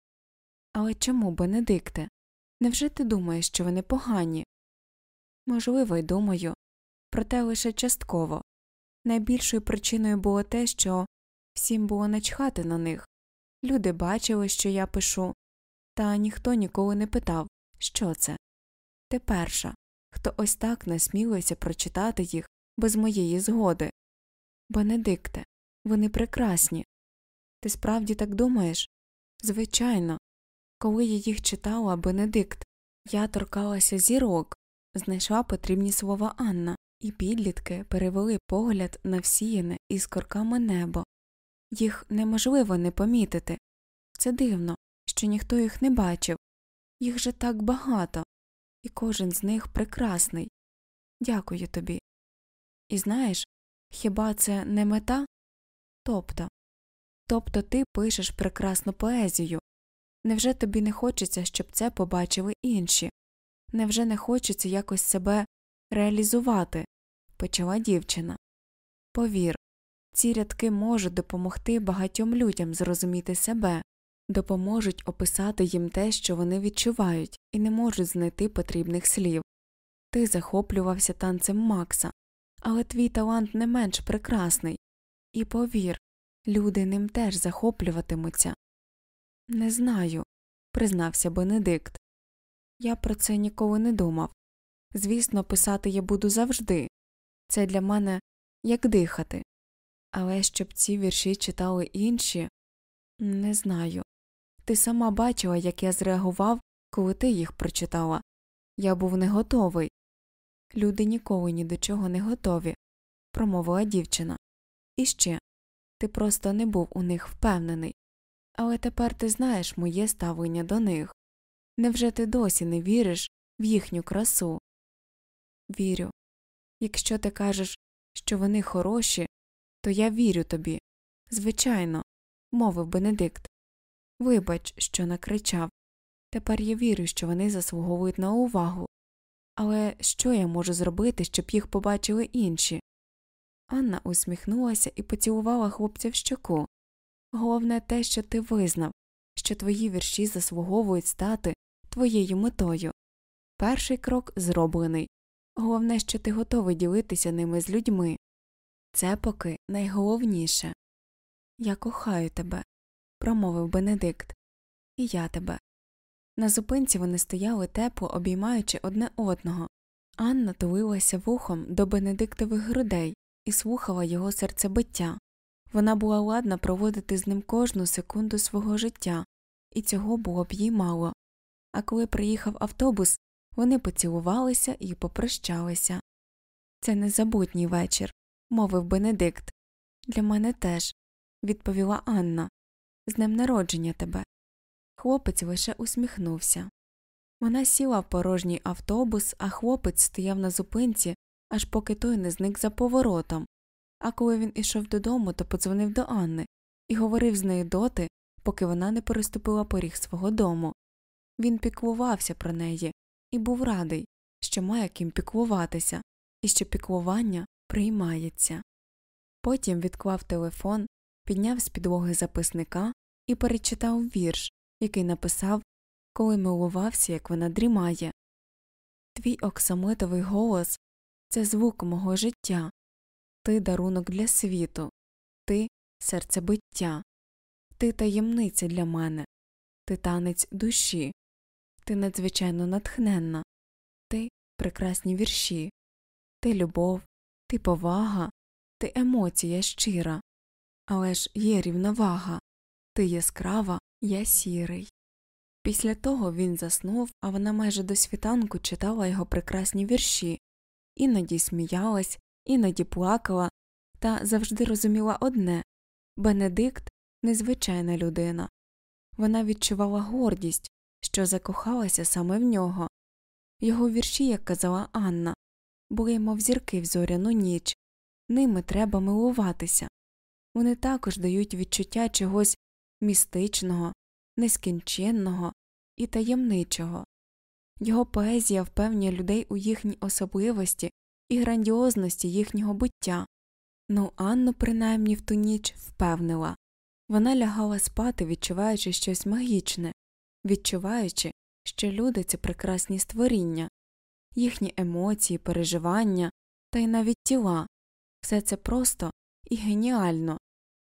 Але чому, Бенедикте? Невже ти думаєш, що вони погані? Можливо, й думаю, проте лише частково. Найбільшою причиною було те, що всім було начхати на них. Люди бачили, що я пишу, та ніхто ніколи не питав, що це. Ти перша, хто ось так насмілився прочитати їх без моєї згоди. Бенедикте, вони прекрасні. Ти справді так думаєш? Звичайно. Коли я їх читала, Бенедикт, я торкалася зірок, знайшла потрібні слова Анна, і підлітки перевели погляд на всіяне іскорками небо. Їх неможливо не помітити. Це дивно, що ніхто їх не бачив. Їх же так багато, і кожен з них прекрасний. Дякую тобі. І знаєш, хіба це не мета? Тобто, тобто ти пишеш прекрасну поезію. Невже тобі не хочеться, щоб це побачили інші? Невже не хочеться якось себе реалізувати? почала дівчина. Повір, ці рядки можуть допомогти багатьом людям зрозуміти себе, допоможуть описати їм те, що вони відчувають, і не можуть знайти потрібних слів. Ти захоплювався танцем Макса, але твій талант не менш прекрасний, і повір, люди ним теж захоплюватимуться. Не знаю, признався Бенедикт. Я про це ніколи не думав. Звісно, писати я буду завжди. Це для мене як дихати. Але щоб ці вірші читали інші, не знаю. Ти сама бачила, як я зреагував, коли ти їх прочитала. Я був не готовий. Люди ніколи ні до чого не готові, промовила дівчина. І ще ти просто не був у них впевнений. Але тепер ти знаєш моє ставлення до них. Невже ти досі не віриш в їхню красу? Вірю. Якщо ти кажеш, що вони хороші, то я вірю тобі. Звичайно, мовив Бенедикт. Вибач, що накричав. Тепер я вірю, що вони заслуговують на увагу. Але що я можу зробити, щоб їх побачили інші? Анна усміхнулася і поцілувала хлопця в щоку. Головне те, що ти визнав, що твої вірші заслуговують стати твоєю метою. Перший крок зроблений. Головне, що ти готовий ділитися ними з людьми. Це поки найголовніше. Я кохаю тебе, промовив Бенедикт, і я тебе. На зупинці вони стояли тепло, обіймаючи одне одного. Анна тулилася вухом до Бенедиктових грудей і слухала його серцебиття. Вона була ладна проводити з ним кожну секунду свого життя, і цього було б їй мало. А коли приїхав автобус, вони поцілувалися і попрощалися. Це незабутній вечір, мовив Бенедикт. Для мене теж, відповіла Анна. З днем народження тебе. Хлопець лише усміхнувся. Вона сіла в порожній автобус, а хлопець стояв на зупинці, аж поки той не зник за поворотом. А коли він ішов додому, то подзвонив до Анни і говорив з нею доти, поки вона не переступила поріг свого дому. Він піклувався про неї і був радий, що має ким піклуватися, і що піклування приймається. Потім відклав телефон, підняв з підлоги записника і перечитав вірш, який написав, коли милувався, як вона дрімає. Твій оксамитовий голос це звук мого життя, ти дарунок для світу, ти серцебиття, ти таємниця для мене, ти танець душі, ти надзвичайно натхненна, ти прекрасні вірші, ти любов, ти повага, ти емоція щира, але ж є рівновага, ти яскрава, я сірий. Після того він заснув, а вона майже до світанку читала його прекрасні вірші, іноді сміялась, іноді плакала, та завжди розуміла одне Бенедикт незвичайна людина. Вона відчувала гордість, що закохалася саме в нього. Його вірші, як казала Анна, були, мов зірки в зоряну ніч, ними треба милуватися. Вони також дають відчуття чогось містичного, нескінченного і таємничого. Його поезія впевнює людей у їхній особливості і грандіозності їхнього буття. Ну, Анну, принаймні в ту ніч впевнила вона лягала спати, відчуваючи щось магічне, відчуваючи, що люди це прекрасні створіння, їхні емоції, переживання та й навіть тіла все це просто і геніально,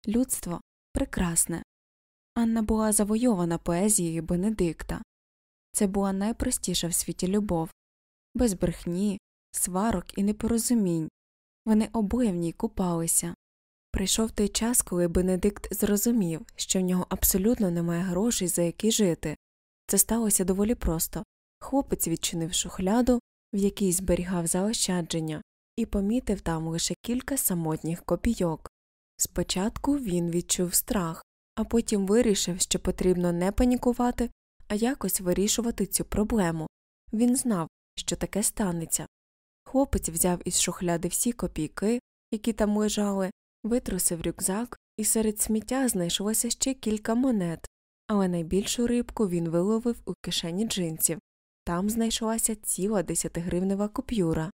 людство прекрасне. Анна була завойована поезією Бенедикта. Це була найпростіша в світі любов, без брехні, сварок і непорозумінь. Вони обоє в ній купалися. Прийшов той час, коли Бенедикт зрозумів, що в нього абсолютно немає грошей, за які жити. Це сталося доволі просто. Хлопець відчинив шухляду, в якій зберігав заощадження, і помітив там лише кілька самотніх копійок. Спочатку він відчув страх, а потім вирішив, що потрібно не панікувати, а якось вирішувати цю проблему. Він знав, що таке станеться. Хлопець взяв із шухляди всі копійки, які там лежали, витрусив рюкзак, і серед сміття знайшлося ще кілька монет, але найбільшу рибку він виловив у кишені джинсів. Там знайшлася ціла десятигривнева купюра.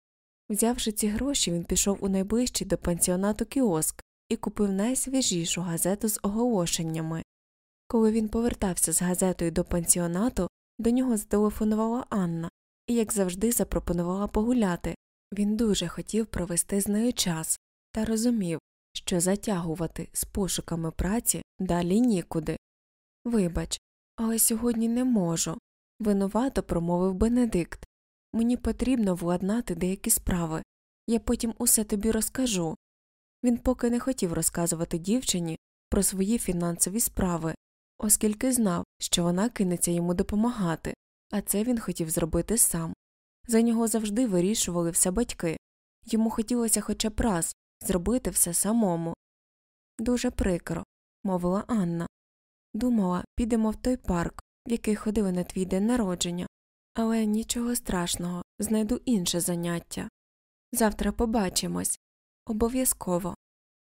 Взявши ці гроші, він пішов у найближчий до пансіонату кіоск і купив найсвіжішу газету з оголошеннями. Коли він повертався з газетою до пансіонату, до нього зателефонувала Анна і, як завжди, запропонувала погуляти. Він дуже хотів провести з нею час та розумів, що затягувати з пошуками праці далі нікуди. Вибач, Але сьогодні не можу. Винувато промовив Бенедикт. Мені потрібно владнати деякі справи. Я потім усе тобі розкажу. Він поки не хотів розказувати дівчині про свої фінансові справи, оскільки знав, що вона кинеться йому допомагати, а це він хотів зробити сам. За нього завжди вирішували все батьки йому хотілося хоча б раз зробити все самому. Дуже прикро, мовила Анна. Думала, підемо в той парк, в який ходили на твій день народження, але нічого страшного, знайду інше заняття. Завтра побачимось. Обов'язково.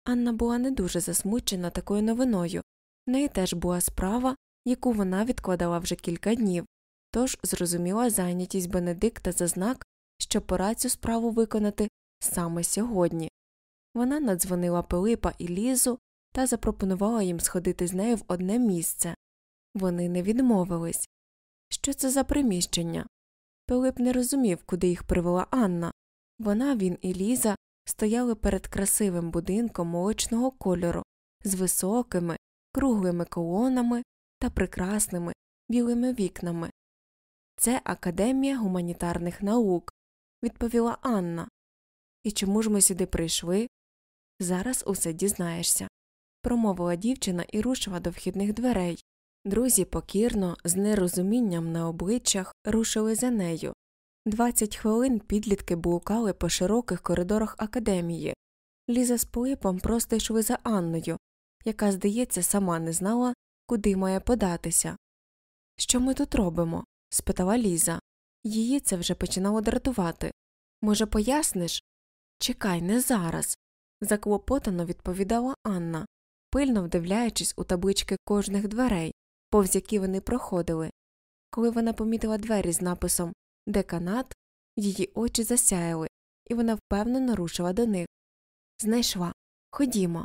Анна була не дуже засмучена такою новиною, в неї теж була справа, яку вона відкладала вже кілька днів, тож зрозуміла зайнятість Бенедикта за знак, що пора цю справу виконати саме сьогодні. Вона надзвонила Пилипа і Лізу та запропонувала їм сходити з нею в одне місце. Вони не відмовились. Що це за приміщення? Пилип не розумів, куди їх привела Анна. Вона, він і Ліза стояли перед красивим будинком молочного кольору з високими, круглими колонами та прекрасними білими вікнами. Це Академія гуманітарних наук, відповіла Анна. І чому ж ми сюди прийшли? Зараз усе дізнаєшся. промовила дівчина і рушила до вхідних дверей. Друзі покірно, з нерозумінням на обличчях, рушили за нею. Двадцять хвилин підлітки блукали по широких коридорах академії. Ліза з Пилипом просто йшли за Анною, яка, здається, сама не знала, куди має податися. Що ми тут робимо? спитала Ліза. Її це вже починало дратувати. Може, поясниш? Чекай, не зараз. заклопотано відповідала Анна, пильно вдивляючись у таблички кожних дверей, повз які вони проходили. Коли вона помітила двері з написом Деканат, її очі засяяли, і вона впевнено рушила до них. Знайшла. Ходімо.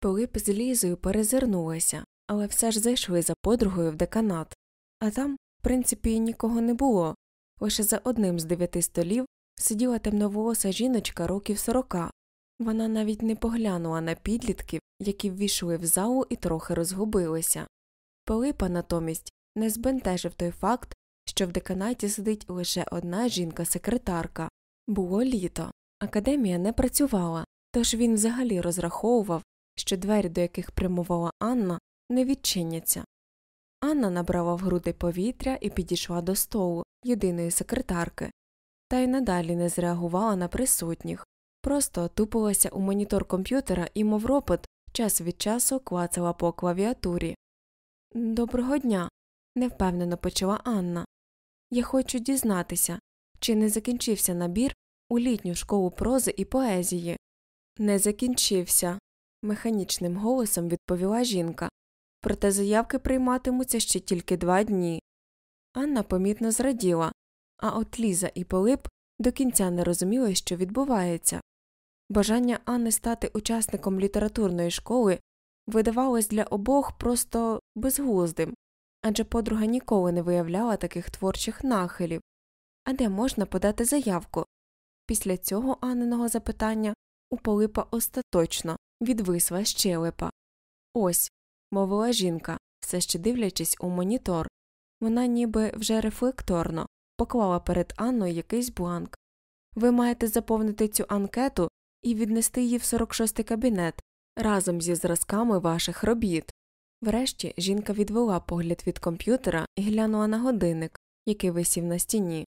Пилип з Лізою перезирнулися, але все ж зайшли за подругою в деканат, а там, в принципі, нікого не було. Лише за одним з дев'яти столів сиділа темноволоса жіночка років сорока. Вона навіть не поглянула на підлітків, які ввійшли в залу і трохи розгубилися. Пилипа натомість не збентежив той факт, що в деканаті сидить лише одна жінка секретарка. Було літо. Академія не працювала, тож він взагалі розраховував, що двері, до яких прямувала Анна, не відчиняться. Анна набрала в груди повітря і підійшла до столу єдиної секретарки, та й надалі не зреагувала на присутніх, просто тупилася у монітор комп'ютера і, мов ропот, час від часу клацала по клавіатурі. Доброго дня. невпевнено почала Анна. Я хочу дізнатися, чи не закінчився набір у літню школу прози і поезії. Не закінчився, механічним голосом відповіла жінка. Проте заявки прийматимуться ще тільки два дні. Анна помітно зраділа, а от Ліза і Пилип до кінця не розуміли, що відбувається. Бажання Анни стати учасником літературної школи видавалось для обох просто безглуздим, адже подруга ніколи не виявляла таких творчих нахилів. А де можна подати заявку? Після цього Анниного запитання у Полипа остаточно відвисла щелепа. Ось, мовила жінка, все ще дивлячись у монітор. Вона ніби вже рефлекторно поклала перед Анною якийсь бланк. Ви маєте заповнити цю анкету і віднести її в 46-й кабінет разом зі зразками ваших робіт. Врешті жінка відвела погляд від комп'ютера і глянула на годинник, який висів на стіні.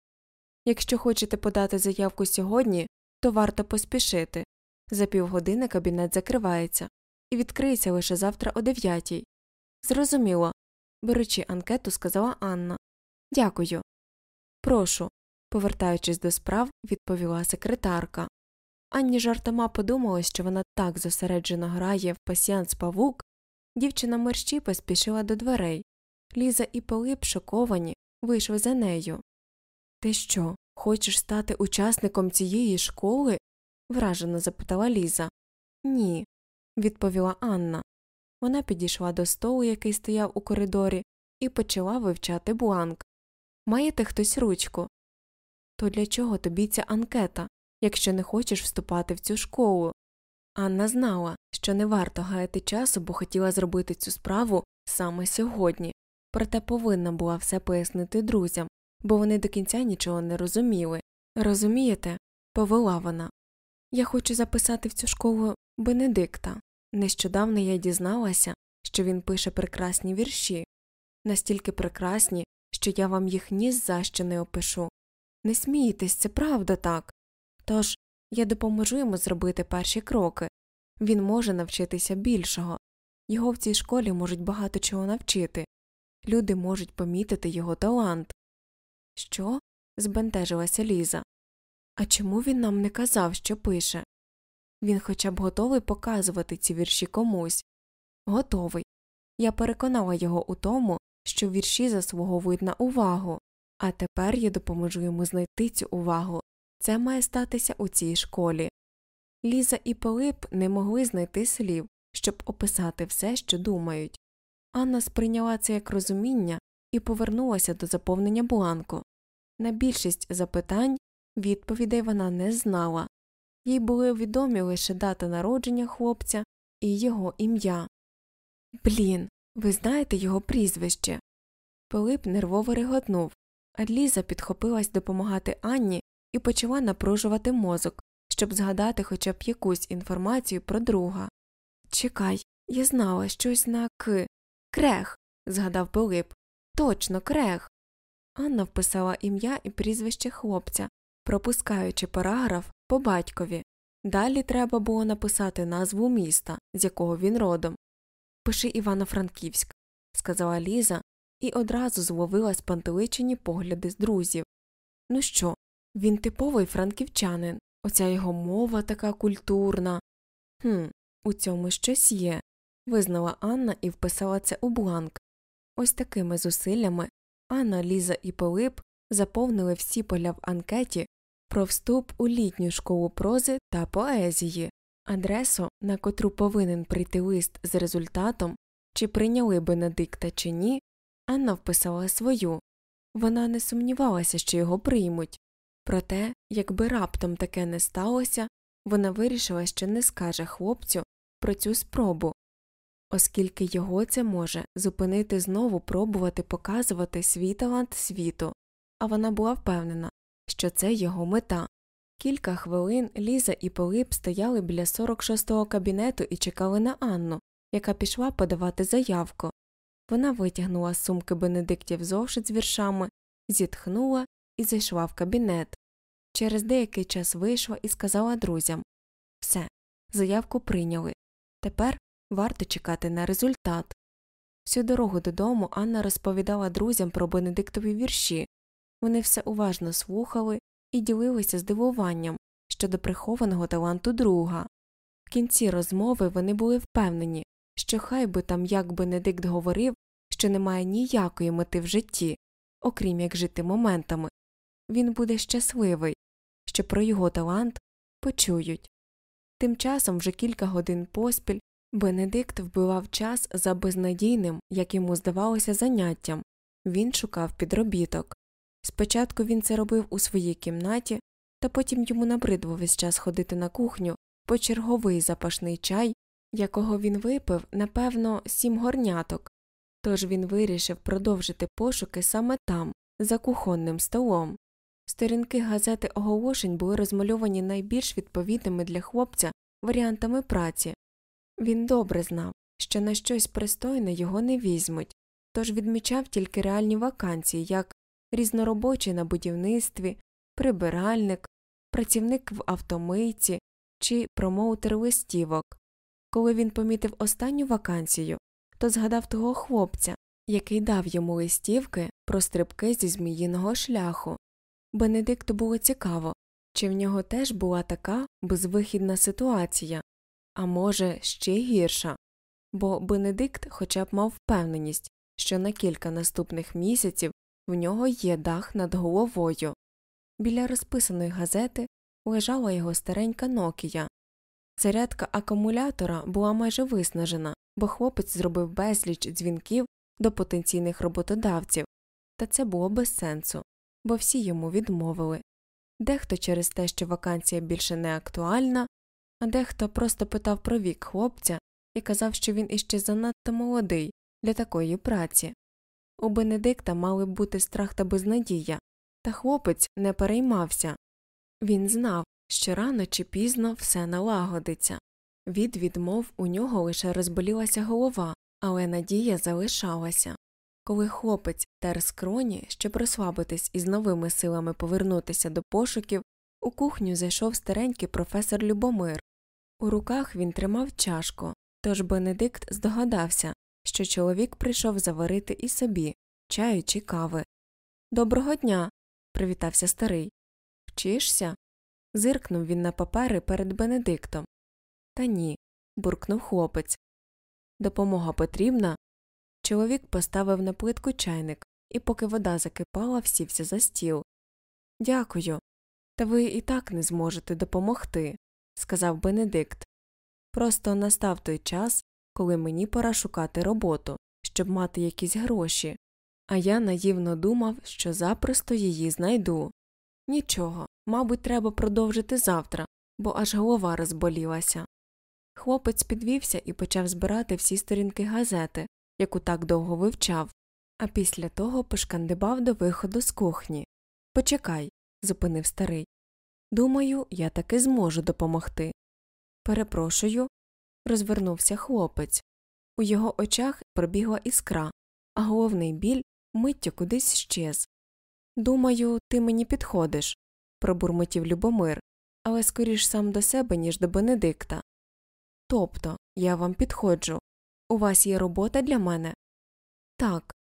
Якщо хочете подати заявку сьогодні, то варто поспішити. За півгодини кабінет закривається і відкриється лише завтра о дев'ятій. Зрозуміло. Беручи анкету, сказала Анна. Дякую. Прошу, повертаючись до справ, відповіла секретарка. Анні жартома подумала, що вона так зосереджено грає в пасіанс павук, Дівчина мерщій поспішила до дверей. Ліза і Пилип, шоковані, вийшли за нею. Ти що, хочеш стати учасником цієї школи? вражено запитала Ліза. Ні, відповіла Анна. Вона підійшла до столу, який стояв у коридорі, і почала вивчати бланк. Маєте хтось ручку? То для чого тобі ця анкета, якщо не хочеш вступати в цю школу? Анна знала, що не варто гаяти часу, бо хотіла зробити цю справу саме сьогодні. проте повинна була все пояснити друзям, бо вони до кінця нічого не розуміли. Розумієте, повела вона. Я хочу записати в цю школу Бенедикта. Нещодавно я дізналася, що він пише прекрасні вірші, настільки прекрасні, що я вам їх ні за що не опишу. Не смійтесь, це правда так. Тож я допоможу йому зробити перші кроки він може навчитися більшого, його в цій школі можуть багато чого навчити, люди можуть помітити його талант. Що? збентежилася Ліза. А чому він нам не казав, що пише? Він хоча б готовий показувати ці вірші комусь. Готовий. Я переконала його у тому, що вірші заслуговують на увагу, а тепер я допоможу йому знайти цю увагу. Це має статися у цій школі. Ліза і Пилип не могли знайти слів, щоб описати все, що думають. Анна сприйняла це як розуміння і повернулася до заповнення бланку. На більшість запитань відповідей вона не знала, їй були відомі лише дата народження хлопця і його ім'я. Блін, ви знаєте його прізвище. Пилип нервово реготнув, а Ліза підхопилась допомагати Анні і почала напружувати мозок, щоб згадати хоча б якусь інформацію про друга. Чекай, я знала щось на К. Крех. згадав Пилип. Точно, крех. Анна вписала ім'я і прізвище хлопця, пропускаючи параграф по батькові. Далі треба було написати назву міста, з якого він родом. Пиши Івано-Франківськ, сказала Ліза і одразу зловила спантеличені погляди з друзів. Ну що, він типовий франківчанин, оця його мова така культурна. Хм, у цьому щось є, визнала Анна і вписала це у бланк. Ось такими зусиллями Анна, Ліза і Пилип заповнили всі поля в анкеті про вступ у літню школу прози та поезії, адресу, на котру повинен прийти лист з результатом, чи прийняли Бенедикта чи ні, Анна вписала свою. Вона не сумнівалася, що його приймуть. Проте, якби раптом таке не сталося, вона вирішила, що не скаже хлопцю про цю спробу, оскільки його це може зупинити знову пробувати показувати свій талант світу, а вона була впевнена, що це його мета. Кілька хвилин Ліза і Пилип стояли біля 46-го кабінету і чекали на Анну, яка пішла подавати заявку. Вона витягнула з сумки Бенедиктів зошит з віршами, зітхнула і зайшла в кабінет. Через деякий час вийшла і сказала друзям Все, заявку прийняли. Тепер варто чекати на результат. Всю дорогу додому Анна розповідала друзям про Бенедиктові вірші, вони все уважно слухали і ділилися здивуванням щодо прихованого таланту друга. В кінці розмови вони були впевнені, що хай би там як Бенедикт говорив, що немає ніякої мети в житті, окрім як жити моментами, він буде щасливий, що про його талант почують. Тим часом вже кілька годин поспіль Бенедикт вбивав час за безнадійним, як йому здавалося, заняттям він шукав підробіток. Спочатку він це робив у своїй кімнаті, та потім йому набридло весь час ходити на кухню по черговий запашний чай, якого він випив, напевно, сім горняток, тож він вирішив продовжити пошуки саме там, за кухонним столом. Сторінки газети оголошень були розмальовані найбільш відповідними для хлопця варіантами праці. Він добре знав, що на щось пристойне його не візьмуть, тож відмічав тільки реальні вакансії, як різноробочий на будівництві, прибиральник, працівник в автомийці чи промоутер листівок. Коли він помітив останню вакансію, то згадав того хлопця, який дав йому листівки про стрибки зі зміїного шляху. Бенедикту було цікаво, чи в нього теж була така безвихідна ситуація, а може, ще гірша, бо Бенедикт хоча б мав впевненість, що на кілька наступних місяців в нього є дах над головою. Біля розписаної газети лежала його старенька Нокія. Зарядка акумулятора була майже виснажена, бо хлопець зробив безліч дзвінків до потенційних роботодавців, та це було без сенсу, бо всі йому відмовили. Дехто через те, що вакансія більше не актуальна, а дехто просто питав про вік хлопця і казав, що він іще занадто молодий для такої праці. У Бенедикта мали бути страх та безнадія, та хлопець не переймався він знав, що рано чи пізно все налагодиться. Від відмов у нього лише розболілася голова, але надія залишалася. Коли хлопець тер скроні, щоб розслабитись і з новими силами повернутися до пошуків, у кухню зайшов старенький професор Любомир. У руках він тримав чашку, тож Бенедикт здогадався, що чоловік прийшов заварити і собі чаю чи кави. Доброго дня. привітався старий. Вчишся? зиркнув він на папери перед Бенедиктом. Та ні, буркнув хлопець. Допомога потрібна. Чоловік поставив на плитку чайник і, поки вода закипала, всівся за стіл. Дякую. Та ви і так не зможете допомогти, сказав Бенедикт. Просто настав той час, коли мені пора шукати роботу, щоб мати якісь гроші, а я наївно думав, що запросто її знайду. Нічого, мабуть, треба продовжити завтра, бо аж голова розболілася. Хлопець підвівся і почав збирати всі сторінки газети, яку так довго вивчав, а після того пошкандибав до виходу з кухні. Почекай, зупинив старий. Думаю, я таки зможу допомогти. Перепрошую, розвернувся хлопець. У його очах пробігла іскра, а головний біль миттю кудись щез. Думаю, ти мені підходиш, пробурмотів Любомир, але скоріш сам до себе, ніж до Бенедикта. Тобто я вам підходжу. У вас є робота для мене? Так.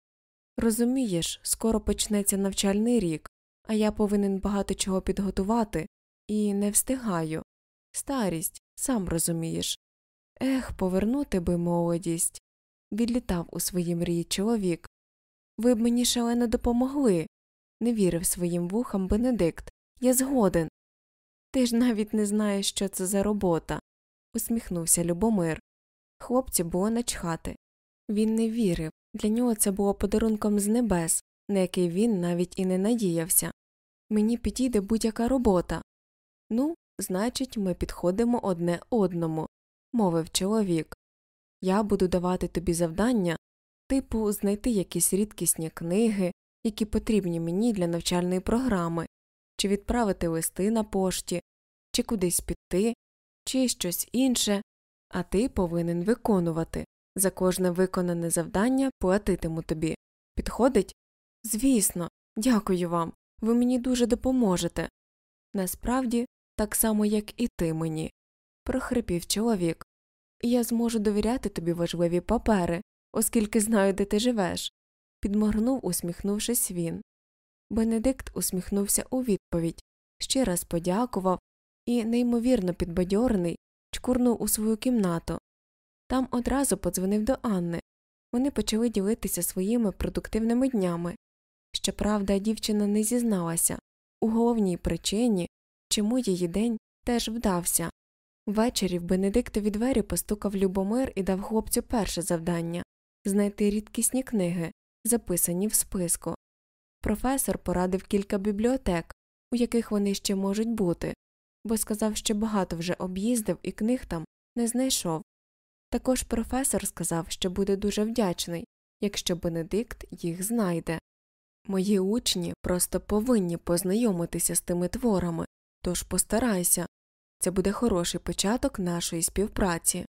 Розумієш, скоро почнеться навчальний рік, а я повинен багато чого підготувати і не встигаю. Старість, сам розумієш. Ех, повернути би молодість. Відлітав у свої мрії чоловік. Ви б мені шалено допомогли. Не вірив своїм вухам Бенедикт. Я згоден. Ти ж навіть не знаєш, що це за робота усміхнувся Любомир. Хлопцю було начхати. Він не вірив, для нього це було подарунком з небес, на який він навіть і не надіявся. Мені підійде будь-яка робота. Ну, значить, ми підходимо одне одному, мовив чоловік. Я буду давати тобі завдання, типу, знайти якісь рідкісні книги, які потрібні мені для навчальної програми, чи відправити листи на пошті, чи кудись піти, чи щось інше, а ти повинен виконувати. За кожне виконане завдання платитиму тобі. Підходить? Звісно, дякую вам. Ви мені дуже допоможете. Насправді, так само, як і ти мені, прохрипів чоловік. Я зможу довіряти тобі важливі папери, оскільки знаю, де ти живеш. Підморгнув, усміхнувшись він. Бенедикт усміхнувся у відповідь, ще раз подякував і, неймовірно підбадьорений, чкурнув у свою кімнату. Там одразу подзвонив до Анни. Вони почали ділитися своїми продуктивними днями. Щоправда, дівчина не зізналася у головній причині, чому її день теж вдався. Ввечері в Бенедиктові двері постукав Любомир і дав хлопцю перше завдання знайти рідкісні книги, записані в списку. Професор порадив кілька бібліотек, у яких вони ще можуть бути, бо сказав, що багато вже об'їздив і книг там не знайшов. Також професор сказав, що буде дуже вдячний, якщо Бенедикт їх знайде. Мої учні просто повинні познайомитися з тими творами, тож постарайся це буде хороший початок нашої співпраці.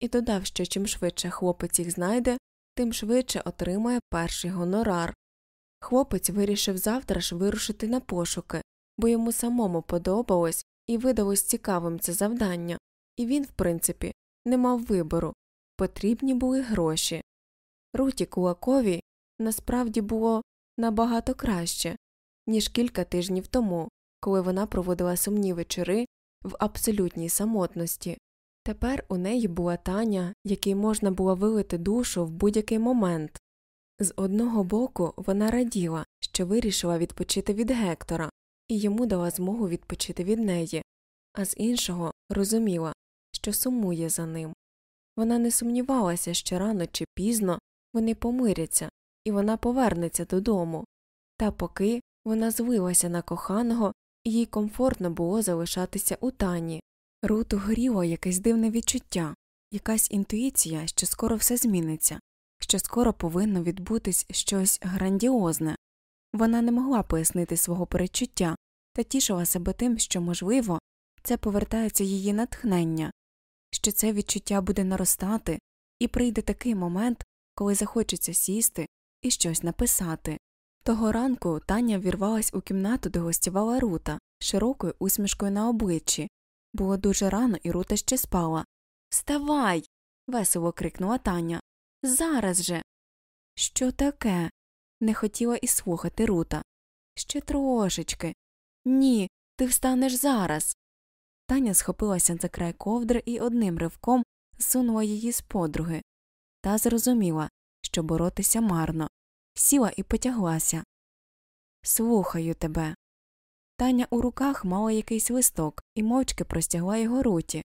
І додав, що чим швидше хлопець їх знайде, тим швидше отримає перший гонорар. Хлопець вирішив завтра ж вирушити на пошуки, бо йому самому подобалось, і видалось цікавим це завдання, і він, в принципі, не мав вибору потрібні були гроші. Руті Кулакові насправді було набагато краще, ніж кілька тижнів тому, коли вона проводила сумні вечори в абсолютній самотності. Тепер у неї була таня, якій можна було вилити душу в будь-який момент. З одного боку вона раділа, що вирішила відпочити від Гектора, і йому дала змогу відпочити від неї, а з іншого розуміла, що сумує за ним. Вона не сумнівалася, що рано чи пізно вони помиряться, і вона повернеться додому. Та поки вона звилася на коханого, і їй комфортно було залишатися у тані. Руту горіло якесь дивне відчуття, якась інтуїція, що скоро все зміниться, що скоро повинно відбутись щось грандіозне. Вона не могла пояснити свого перечуття та тішила себе тим, що, можливо, це повертається її натхнення, що це відчуття буде наростати, і прийде такий момент, коли захочеться сісти і щось написати. Того ранку Таня вірвалась у кімнату, де гостювала Рута, широкою усмішкою на обличчі. Було дуже рано, і Рута ще спала. Вставай. весело крикнула Таня. Зараз же. Що таке? Не хотіла і слухати Рута. Ще трошечки. Ні, ти встанеш зараз. Таня схопилася за край ковдри і одним ривком зсунула її з подруги. Та зрозуміла, що боротися марно, сіла і потяглася. Слухаю тебе. Таня у руках мала якийсь листок і мовчки простягла його руті,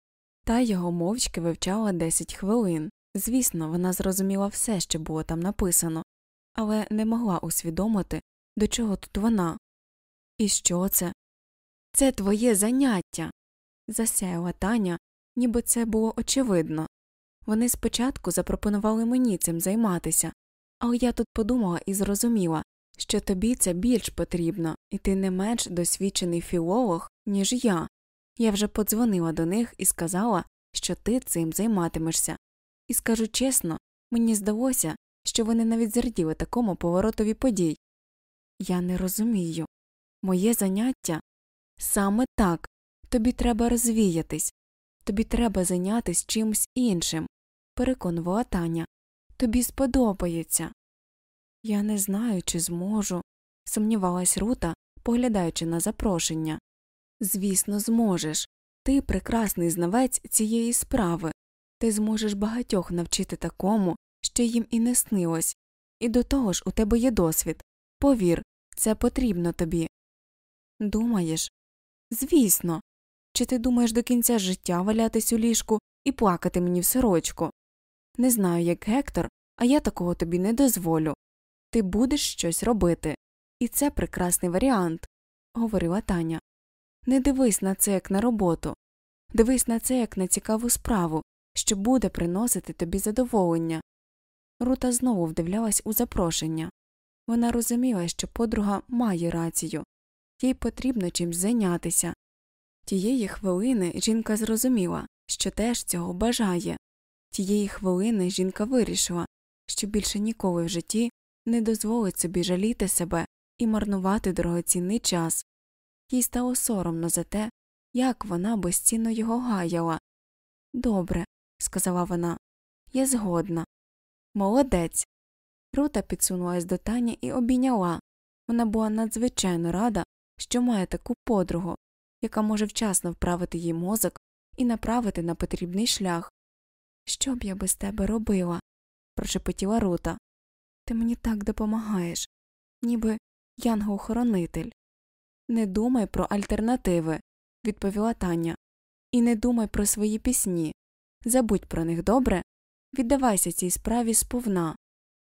та його мовчки вивчала десять хвилин. Звісно, вона зрозуміла все, що було там написано, але не могла усвідомити, до чого тут вона. І що це? Це твоє заняття. засяяла Таня, ніби це було очевидно. Вони спочатку запропонували мені цим займатися, але я тут подумала і зрозуміла, що тобі це більш потрібно, і ти не менш досвідчений філолог, ніж я. Я вже подзвонила до них і сказала, що ти цим займатимешся. І скажу чесно, мені здалося, що вони навіть зраділи такому поворотові подій. Я не розумію. Моє заняття саме так тобі треба розвіятись, тобі треба зайнятися чимось іншим, переконувала Таня. Тобі сподобається. Я не знаю, чи зможу, сумнівалась Рута, поглядаючи на запрошення. Звісно, зможеш. Ти прекрасний знавець цієї справи. Ти зможеш багатьох навчити такому, що їм і не снилось, і до того ж у тебе є досвід. Повір, це потрібно тобі. Думаєш? Звісно. Чи ти думаєш до кінця життя валятись у ліжку і плакати мені в сорочку? Не знаю, як Гектор, а я такого тобі не дозволю. Ти будеш щось робити. І це прекрасний варіант, говорила Таня. Не дивись на це як на роботу. Дивись на це як на цікаву справу, що буде приносити тобі задоволення. Рута знову вдивлялась у запрошення. Вона розуміла, що подруга має рацію, їй потрібно чимсь зайнятися. Тієї хвилини жінка зрозуміла, що теж цього бажає. Тієї хвилини жінка вирішила, що більше ніколи в житті не дозволить собі жаліти себе і марнувати дорогоцінний час. Їй стало соромно за те, як вона безцінно його гаяла. Добре, сказала вона, я згодна. Молодець. Рута підсунулась до Тані і обійняла. Вона була надзвичайно рада, що має таку подругу, яка може вчасно вправити їй мозок і направити на потрібний шлях. Що б я без тебе робила? прошепотіла Рута. Ти мені так допомагаєш, ніби янгол-хоронитель. Не думай про альтернативи, відповіла Таня, і не думай про свої пісні. Забудь про них добре, віддавайся цій справі сповна.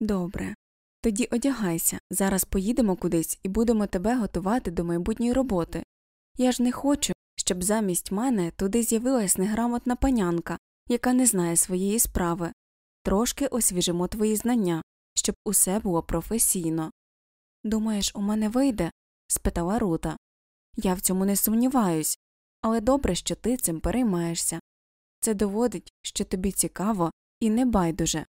Добре. Тоді одягайся, зараз поїдемо кудись і будемо тебе готувати до майбутньої роботи. Я ж не хочу, щоб замість мене туди з'явилась неграмотна панянка, яка не знає своєї справи. Трошки освіжимо твої знання, щоб усе було професійно. Думаєш, у мене вийде? спитала Рута. Я в цьому не сумніваюсь, але добре, що ти цим переймаєшся. Це доводить, що тобі цікаво і не байдуже.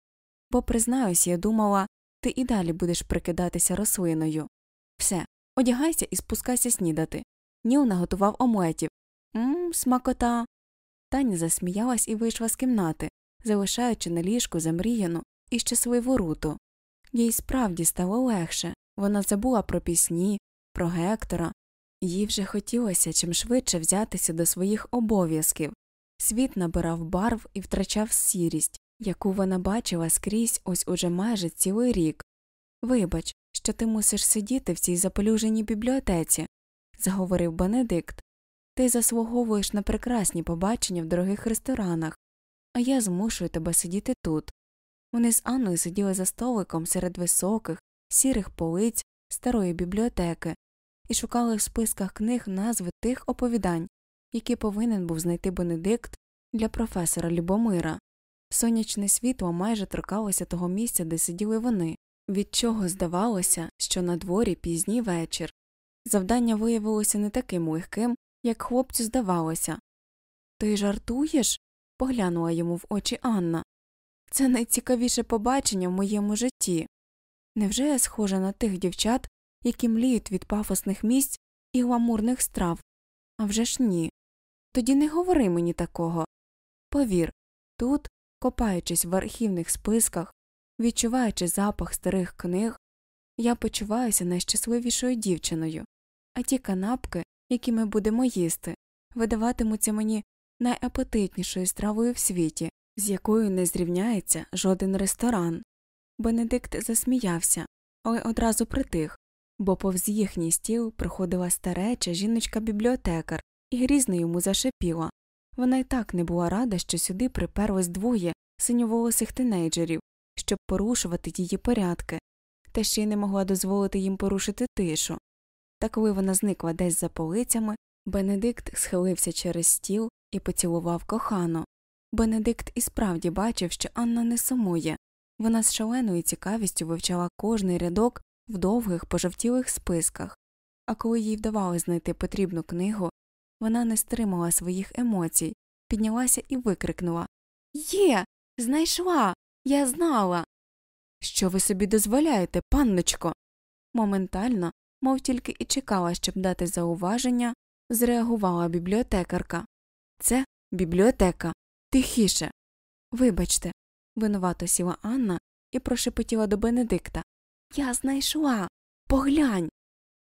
Бо, признаюсь, я думала, ти і далі будеш прикидатися рослиною. Все, одягайся і спускайся снідати. Ніл наготував омлетів. Мм, смакота. Таня засміялась і вийшла з кімнати, залишаючи на ліжку замріяну і щасливу руту. Їй справді стало легше вона забула про пісні, про Гектора, їй вже хотілося чим швидше взятися до своїх обов'язків. Світ набирав барв і втрачав сірість, яку вона бачила скрізь ось уже майже цілий рік. Вибач, що ти мусиш сидіти в цій запелюженій бібліотеці, заговорив Бенедикт. Ти заслуговуєш на прекрасні побачення в дорогих ресторанах, а я змушую тебе сидіти тут. Вони з Анною сиділи за столиком серед високих, сірих полиць старої бібліотеки і шукали в списках книг назви тих оповідань, які повинен був знайти Бенедикт для професора Любомира. Сонячне світло майже торкалося того місця, де сиділи вони, від чого здавалося, що на дворі пізній вечір. Завдання виявилося не таким легким, як хлопцю здавалося. Ти жартуєш? поглянула йому в очі Анна. Це найцікавіше побачення в моєму житті. Невже я схожа на тих дівчат, які мліють від пафосних місць і гламурних страв? А вже ж ні. Тоді не говори мені такого. Повір, тут, копаючись в архівних списках, відчуваючи запах старих книг, я почуваюся найщасливішою дівчиною, а ті канапки, які ми будемо їсти, видаватимуться мені найапетитнішою стравою в світі, з якою не зрівняється жоден ресторан. Бенедикт засміявся, але одразу притих, бо повз їхній стіл приходила стареча жіночка бібліотекар і грізно йому зашепіла. Вона й так не була рада, що сюди приперлось двоє синьоволосих тинейджерів, щоб порушувати її порядки, та ще й не могла дозволити їм порушити тишу. Та коли вона зникла десь за полицями, Бенедикт схилився через стіл і поцілував кохану. Бенедикт і справді бачив, що Анна не сумує. Вона з шаленою цікавістю вивчала кожний рядок в довгих пожовтілих списках, а коли їй вдавалося знайти потрібну книгу, вона не стримала своїх емоцій, піднялася і викрикнула Є, знайшла. Я знала. Що ви собі дозволяєте, панночко? Моментально, мов тільки і чекала, щоб дати зауваження, зреагувала бібліотекарка. Це бібліотека. Тихіше. Вибачте, винувато сіла Анна і прошепотіла до Бенедикта. Я знайшла. Поглянь.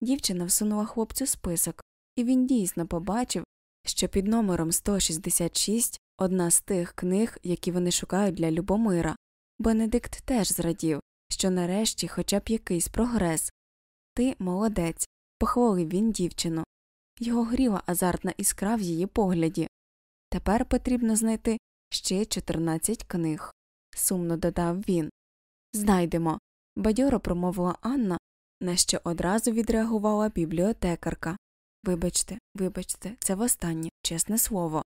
Дівчина всунула хлопцю список, і він дійсно побачив, що під номером 166 одна з тих книг, які вони шукають для Любомира. Бенедикт теж зрадів, що нарешті хоча б якийсь прогрес. Ти молодець, похвалив він дівчину. Його гріла азартна іскра в її погляді. Тепер потрібно знайти ще 14 книг, сумно додав він. Знайдемо. бадьоро промовила Анна, на що одразу відреагувала бібліотекарка. Вибачте, вибачте, це востаннє, чесне слово.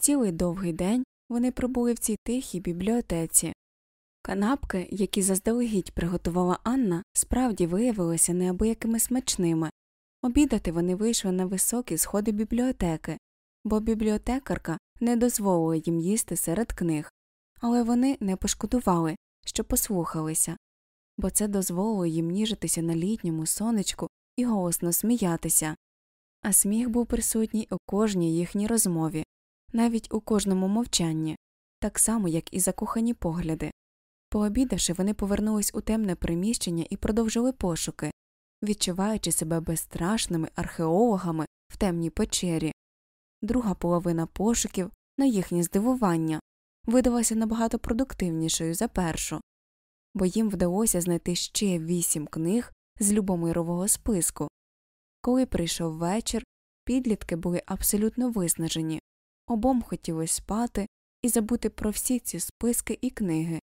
Цілий довгий день вони пробули в цій тихій бібліотеці. Канапки, які заздалегідь приготувала Анна, справді виявилися неабиякими смачними. Обідати вони вийшли на високі сходи бібліотеки, бо бібліотекарка не дозволила їм їсти серед книг, але вони не пошкодували, що послухалися, бо це дозволило їм ніжитися на літньому сонечку і голосно сміятися, а сміх був присутній у кожній їхній розмові, навіть у кожному мовчанні, так само, як і закохані погляди. Пообідавши, вони повернулись у темне приміщення і продовжили пошуки, відчуваючи себе безстрашними археологами в темній печері. Друга половина пошуків, на їхнє здивування, видалася набагато продуктивнішою за першу, бо їм вдалося знайти ще вісім книг з Любомирового списку. Коли прийшов вечір, підлітки були абсолютно виснажені, обом хотілося спати і забути про всі ці списки і книги.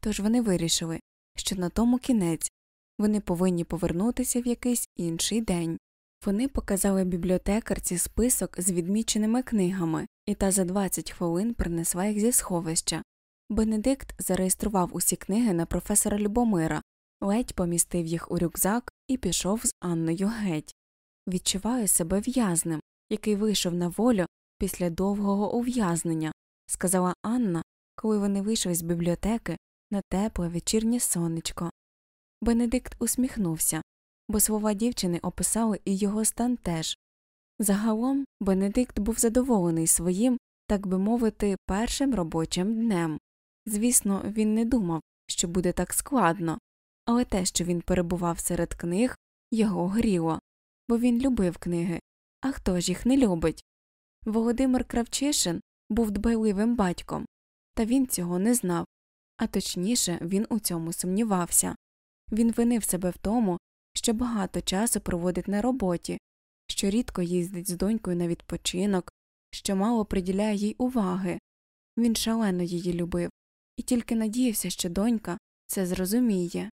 Тож вони вирішили, що на тому кінець вони повинні повернутися в якийсь інший день. Вони показали бібліотекарці список з відміченими книгами, і та за 20 хвилин принесла їх зі сховища. Бенедикт зареєстрував усі книги на професора Любомира, ледь помістив їх у рюкзак і пішов з Анною геть. Відчуваю себе в'язним, який вийшов на волю після довгого ув'язнення, сказала Анна, коли вони вийшли з бібліотеки на тепле вечірнє сонечко. Бенедикт усміхнувся, бо слова дівчини описали і його стан теж. Загалом Бенедикт був задоволений своїм, так би мовити, першим робочим днем. Звісно, він не думав, що буде так складно, але те, що він перебував серед книг, його гріло, бо він любив книги. А хто ж їх не любить? Володимир Кравчишин був дбайливим батьком, та він цього не знав, а точніше, він у цьому сумнівався. Він винив себе в тому, що багато часу проводить на роботі, що рідко їздить з донькою на відпочинок, що мало приділяє їй уваги. Він шалено її любив і тільки надіявся, що донька це зрозуміє.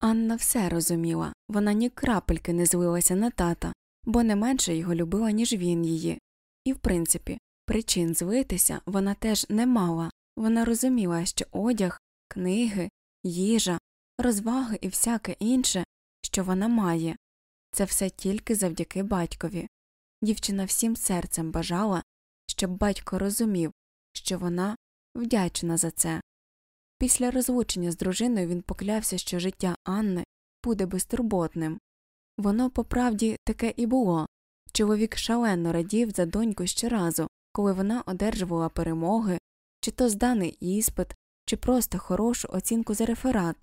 Анна все розуміла вона ні крапельки не злилася на тата, бо не менше його любила, ніж він її, і, в принципі, причин злитися вона теж не мала Вона розуміла, що одяг, книги, їжа, розваги і всяке інше, що вона має, це все тільки завдяки батькові. Дівчина всім серцем бажала, щоб батько розумів, що вона вдячна за це. Після розлучення з дружиною він поклявся, що життя Анни буде безтурботним. Воно по правді таке і було. Чоловік шалено радів за доньку щоразу, коли вона одержувала перемоги, чи то зданий іспит, чи просто хорошу оцінку за реферат.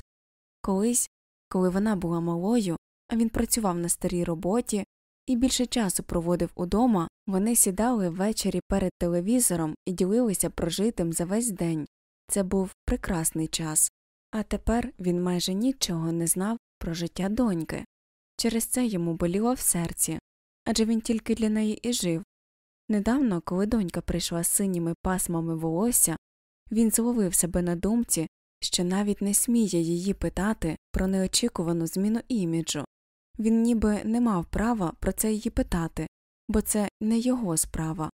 Колись, коли вона була малою, а він працював на старій роботі і більше часу проводив удома, вони сідали ввечері перед телевізором і ділилися прожитим за весь день. Це був прекрасний час. А тепер він майже нічого не знав про життя доньки. Через це йому боліло в серці адже він тільки для неї і жив. Недавно, коли донька прийшла з синіми пасмами волосся, він зловив себе на думці, що навіть не сміє її питати про неочікувану зміну іміджу. Він ніби не мав права про це її питати, бо це не його справа.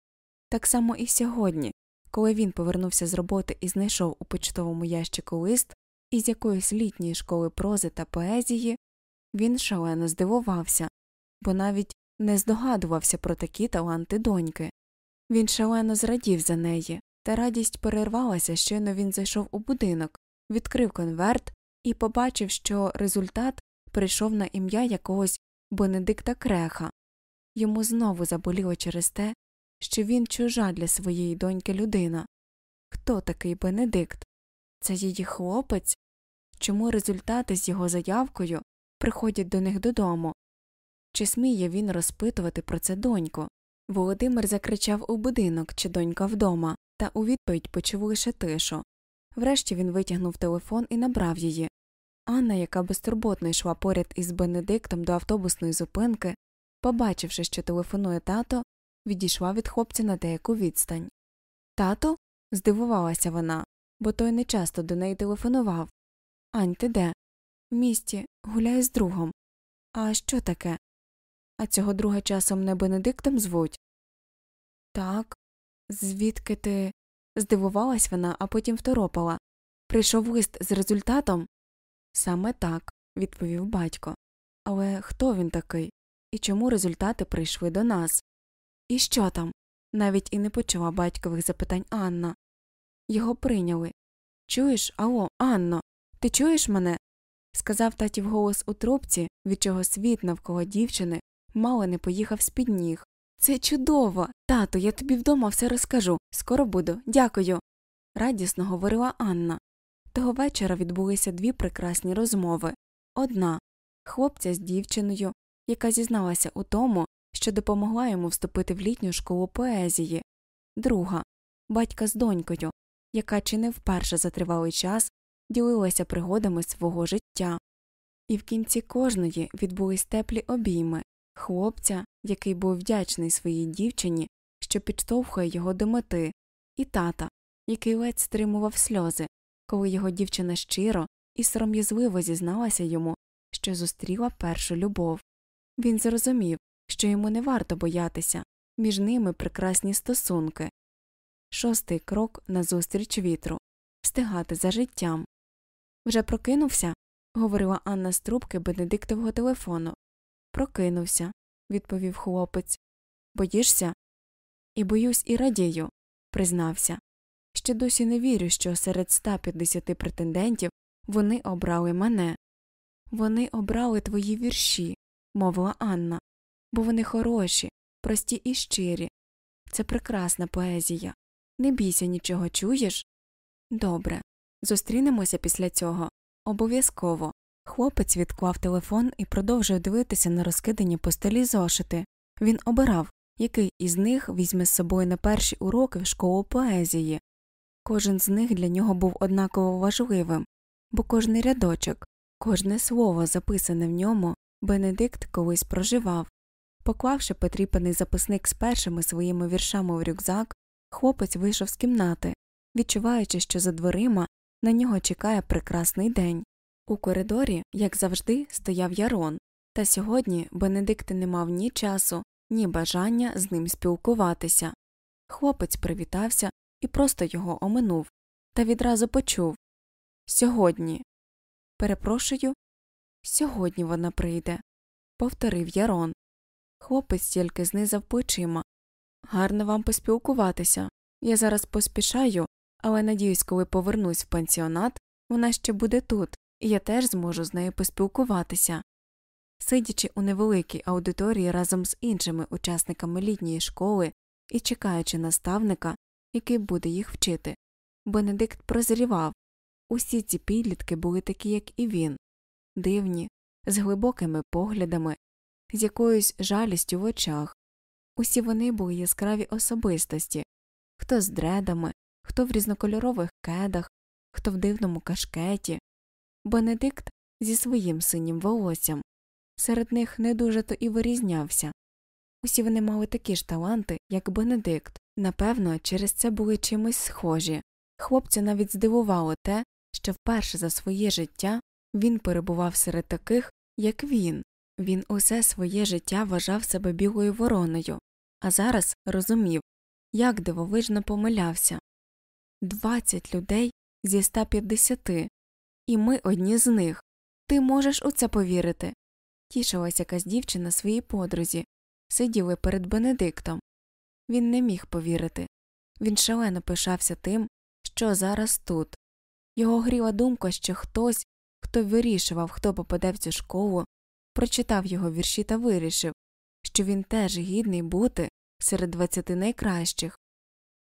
Так само і сьогодні, коли він повернувся з роботи і знайшов у почтовому ящику лист із якоїсь літньої школи прози та поезії, він шалено здивувався, бо навіть не здогадувався про такі таланти доньки. Він шалено зрадів за неї, та радість перервалася, щойно він зайшов у будинок, відкрив конверт і побачив, що результат прийшов на ім'я якогось Бенедикта Креха. Йому знову заболіло через те, що він чужа для своєї доньки людина. Хто такий Бенедикт? Це її хлопець? Чому результати з його заявкою приходять до них додому? Чи сміє він розпитувати про це доньку? Володимир закричав у будинок, чи донька вдома, та у відповідь почув лише тишу. Врешті він витягнув телефон і набрав її. Анна, яка безтурботно йшла поряд із Бенедиктом до автобусної зупинки, побачивши, що телефонує тато, відійшла від хлопця на деяку відстань. Тато? здивувалася вона, бо той нечасто до неї телефонував. Ань, ти де? В місті, гуляю з другом. А що таке? А цього друга часом не Бенедиктом звуть? Так. Звідки ти? здивувалась вона, а потім второпала. Прийшов лист з результатом? Саме так, відповів батько. Але хто він такий? І чому результати прийшли до нас? І що там? Навіть і не почула батькових запитань Анна. Його прийняли. Чуєш, алло, Анно, ти чуєш мене? сказав татів голос у трубці, від чого світ навколо дівчини мало не поїхав з під ніг. Це чудово. Тато, я тобі вдома все розкажу. Скоро буду. Дякую. радісно говорила Анна. Того вечора відбулися дві прекрасні розмови одна хлопця з дівчиною, яка зізналася у тому, що допомогла йому вступити в літню школу поезії, друга батька з донькою, яка чи не вперше за тривалий час ділилася пригодами свого життя. І в кінці кожної відбулись теплі обійми хлопця, який був вдячний своїй дівчині, що підштовхує його до мети, і тата, який ледь стримував сльози, коли його дівчина щиро і сором'язливо зізналася йому, що зустріла першу любов. Він зрозумів, що йому не варто боятися, між ними прекрасні стосунки. Шостий крок назустріч вітру встигати за життям. Вже прокинувся? говорила Анна з трубки Бенедиктового телефону. Прокинувся, відповів хлопець. Боїшся? І боюсь, і радію, признався. Ще досі не вірю, що серед 150 претендентів вони обрали мене. Вони обрали твої вірші, мовила Анна, бо вони хороші, прості і щирі. Це прекрасна поезія. Не бійся нічого, чуєш? Добре. Зустрінемося після цього. Обов'язково. Хлопець відклав телефон і продовжив дивитися на розкидані по столі зошити. Він обирав, який із них візьме з собою на перші уроки в школу поезії. Кожен з них для нього був однаково важливим, бо кожний рядочок, кожне слово, записане в ньому, Бенедикт колись проживав. Поклавши потріпаний записник з першими своїми віршами в рюкзак, хлопець вийшов з кімнати, відчуваючи, що за дверима на нього чекає прекрасний день. У коридорі, як завжди, стояв ярон, та сьогодні Бенедикт не мав ні часу, ні бажання з ним спілкуватися. Хлопець привітався і просто його оминув, та відразу почув Сьогодні. Перепрошую, сьогодні вона прийде, повторив Ярон. Хлопець тільки знизав плечима. Гарно вам поспілкуватися. Я зараз поспішаю, але надіюсь, коли повернусь в пансіонат, вона ще буде тут, і я теж зможу з нею поспілкуватися. Сидячи у невеликій аудиторії разом з іншими учасниками літньої школи і чекаючи наставника, який буде їх вчити, Бенедикт прозрівав усі ці підлітки були такі, як і він, дивні, з глибокими поглядами, з якоюсь жалістю в очах. Усі вони були яскраві особистості хто з дредами, хто в різнокольорових кедах, хто в дивному кашкеті, Бенедикт зі своїм синім волоссям. Серед них не дуже то і вирізнявся. Усі вони мали такі ж таланти, як Бенедикт, напевно, через це були чимось схожі. Хлопця навіть здивувало те, що вперше за своє життя він перебував серед таких, як він. Він усе своє життя вважав себе білою вороною, а зараз розумів, як дивовижно помилявся двадцять людей зі 150, і ми одні з них. Ти можеш у це повірити. Тішилась якась дівчина своїй подрузі, сиділи перед Бенедиктом. Він не міг повірити. Він шалено пишався тим, що зараз тут. Його гріла думка, що хтось, хто вирішував, хто попаде в цю школу, прочитав його вірші та вирішив, що він теж гідний бути серед двадцяти найкращих.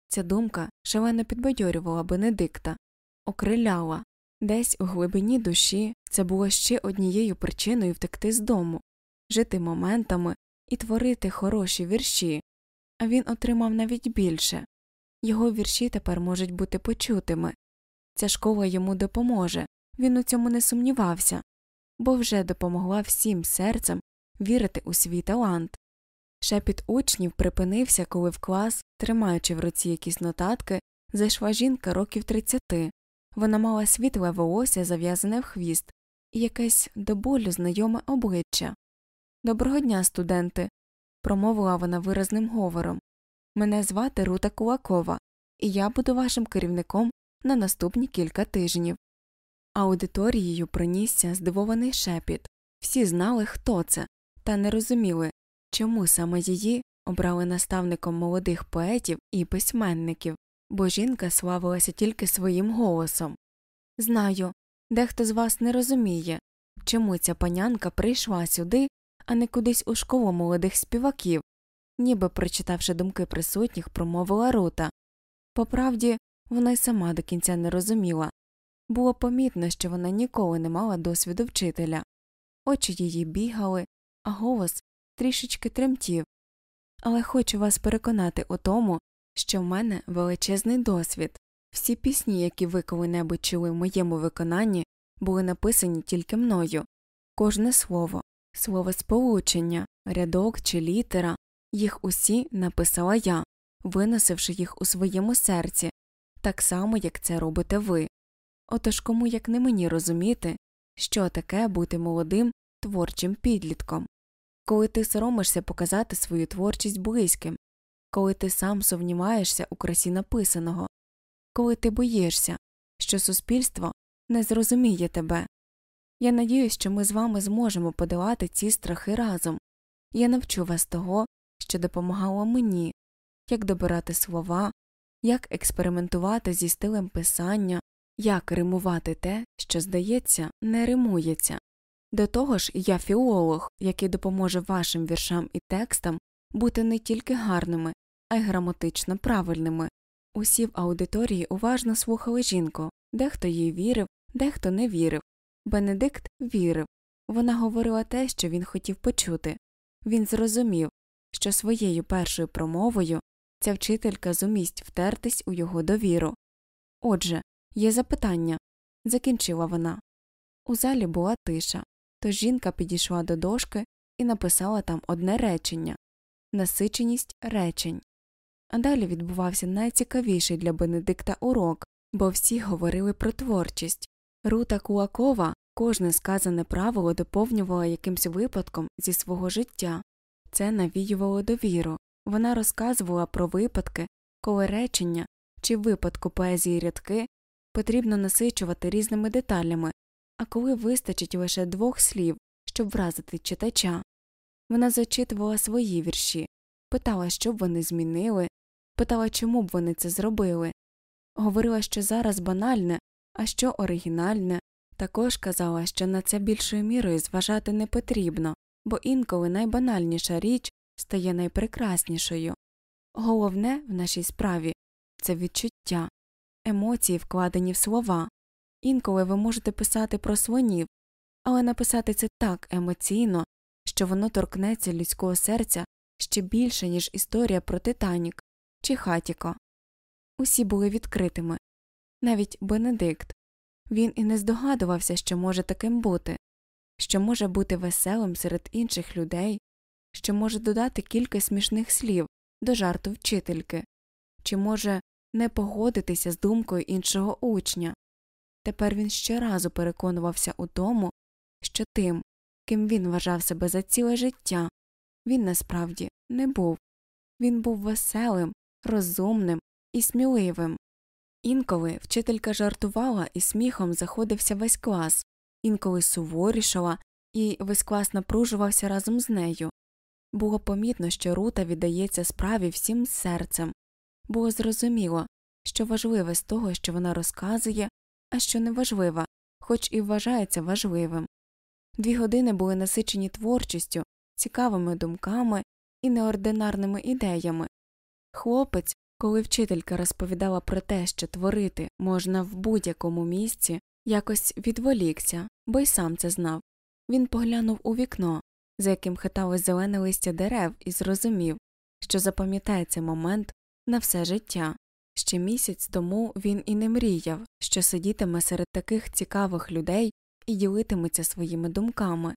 Ця думка шалено підбадьорювала Бенедикта, окриляла десь у глибині душі це було ще однією причиною втекти з дому, жити моментами і творити хороші вірші, а він отримав навіть більше його вірші тепер можуть бути почутими. Ця школа йому допоможе, він у цьому не сумнівався, бо вже допомогла всім серцем вірити у свій талант. Шепіт учнів припинився, коли в клас, тримаючи в руці якісь нотатки, зайшла жінка років тридцяти. Вона мала світле волосся, зав'язане в хвіст, і якесь до болю знайоме обличчя. Доброго дня, студенти, промовила вона виразним говором. Мене звати Рута Кулакова, і я буду вашим керівником на наступні кілька тижнів. Аудиторією пронісся здивований шепіт. Всі знали, хто це, та не розуміли, чому саме її обрали наставником молодих поетів і письменників, бо жінка славилася тільки своїм голосом. Знаю, дехто з вас не розуміє, чому ця панянка прийшла сюди, а не кудись у школу молодих співаків, ніби прочитавши думки присутніх, промовила Рута. Поправді, вона й сама до кінця не розуміла. Було помітно, що вона ніколи не мала досвіду вчителя. Очі її бігали, а голос трішечки тремтів. Але хочу вас переконати у тому, що в мене величезний досвід. Всі пісні, які ви коли-небудь чули в моєму виконанні, були написані тільки мною. Кожне слово, слово сполучення, рядок чи літера, їх усі написала я, виносивши їх у своєму серці, так само, як це робите ви. Отож кому як не мені розуміти, що таке бути молодим творчим підлітком, коли ти соромишся показати свою творчість близьким, коли ти сам сумніваєшся у красі написаного, коли ти боїшся, що суспільство не зрозуміє тебе. Я надіюсь, що ми з вами зможемо подолати ці страхи разом. Я навчу вас того, що допомагало мені, як добирати слова, як експериментувати зі стилем писання, як римувати те, що, здається, не римується. До того ж, я філолог, який допоможе вашим віршам і текстам бути не тільки гарними, а й граматично правильними. Усі в аудиторії уважно слухали жінку, дехто їй вірив, дехто не вірив. Бенедикт вірив. Вона говорила те, що він хотів почути. Він зрозумів, що своєю першою промовою ця вчителька зумість втертись у його довіру. Отже, є запитання, закінчила вона. У залі була тиша, тож жінка підійшла до дошки і написала там одне речення насиченість речень. А далі відбувався найцікавіший для Бенедикта урок, бо всі говорили про творчість. Рута Кулакова кожне сказане правило доповнювала якимсь випадком зі свого життя, це навіювало довіру. Вона розказувала про випадки, коли речення чи в випадку поезії рядки потрібно насичувати різними деталями, а коли вистачить лише двох слів, щоб вразити читача. Вона зачитувала свої вірші, питала, що б вони змінили, питала, чому б вони це зробили, говорила, що зараз банальне, а що оригінальне, також казала, що на це більшою мірою зважати не потрібно, бо інколи найбанальніша річ стає найпрекраснішою. Головне в нашій справі це відчуття, емоції, вкладені в слова. Інколи ви можете писати про слонів, але написати це так емоційно, що воно торкнеться людського серця ще більше, ніж історія про Титанік чи Хатіко. Усі були відкритими, навіть Бенедикт. Він і не здогадувався, що може таким бути, що може бути веселим серед інших людей, що може додати кілька смішних слів до жарту вчительки, чи може не погодитися з думкою іншого учня. Тепер він щоразу переконувався у тому, що тим, ким він вважав себе за ціле життя, він насправді не був. Він був веселим, розумним і сміливим. Інколи вчителька жартувала і сміхом заходився весь клас, інколи суворішала, і весь клас напружувався разом з нею. Було помітно, що Рута віддається справі всім серцем. Було зрозуміло, що важливе з того, що вона розказує, а що неважливе, хоч і вважається важливим. Дві години були насичені творчістю, цікавими думками і неординарними ідеями. Хлопець, коли вчителька розповідала про те, що творити можна в будь-якому місці, якось відволікся, бо й сам це знав. Він поглянув у вікно, за яким хиталось зелене листя дерев, і зрозумів, що запам'ятає цей момент на все життя. Ще місяць тому він і не мріяв, що сидітиме серед таких цікавих людей і ділитиметься своїми думками.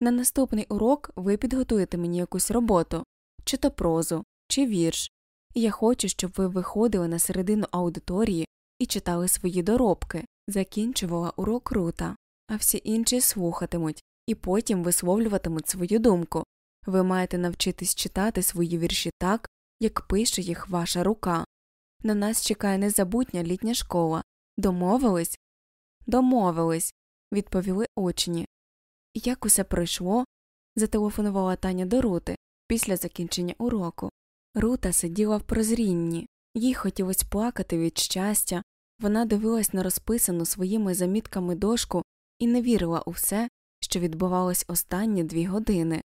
На наступний урок ви підготуєте мені якусь роботу, чи то прозу, чи вірш, я хочу, щоб ви виходили на середину аудиторії і читали свої доробки, закінчувала урок рута, а всі інші слухатимуть і потім висловлюватимуть свою думку. Ви маєте навчитись читати свої вірші так, як пише їх ваша рука. На нас чекає незабутня літня школа. Домовились? Домовились, відповіли учні. Як усе пройшло? зателефонувала Таня до Рути після закінчення уроку. Рута сиділа в прозрінні, їй хотілося плакати від щастя, вона дивилась на розписану своїми замітками дошку і не вірила у все, що відбувалось останні дві години.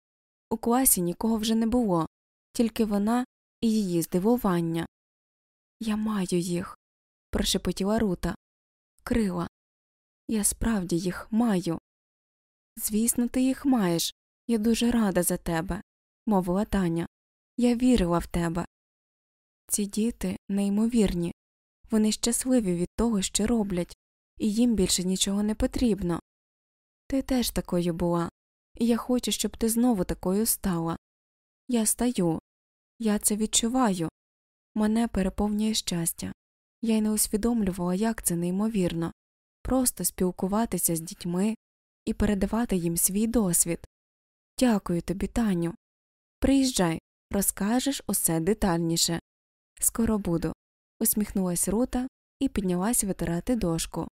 У класі нікого вже не було, тільки вона і її здивування. Я маю їх, прошепотіла Рута. Крила. Я справді їх маю. Звісно, ти їх маєш. Я дуже рада за тебе, мовила Таня. Я вірила в тебе. Ці діти неймовірні, вони щасливі від того, що роблять, і їм більше нічого не потрібно. Ти теж такою була, і я хочу, щоб ти знову такою стала. Я стаю, я це відчуваю. Мене переповнює щастя. Я й не усвідомлювала, як це неймовірно просто спілкуватися з дітьми і передавати їм свій досвід. Дякую тобі, Таню. Приїжджай, розкажеш усе детальніше. Скоро буду. усміхнулась Рута і піднялась витирати дошку.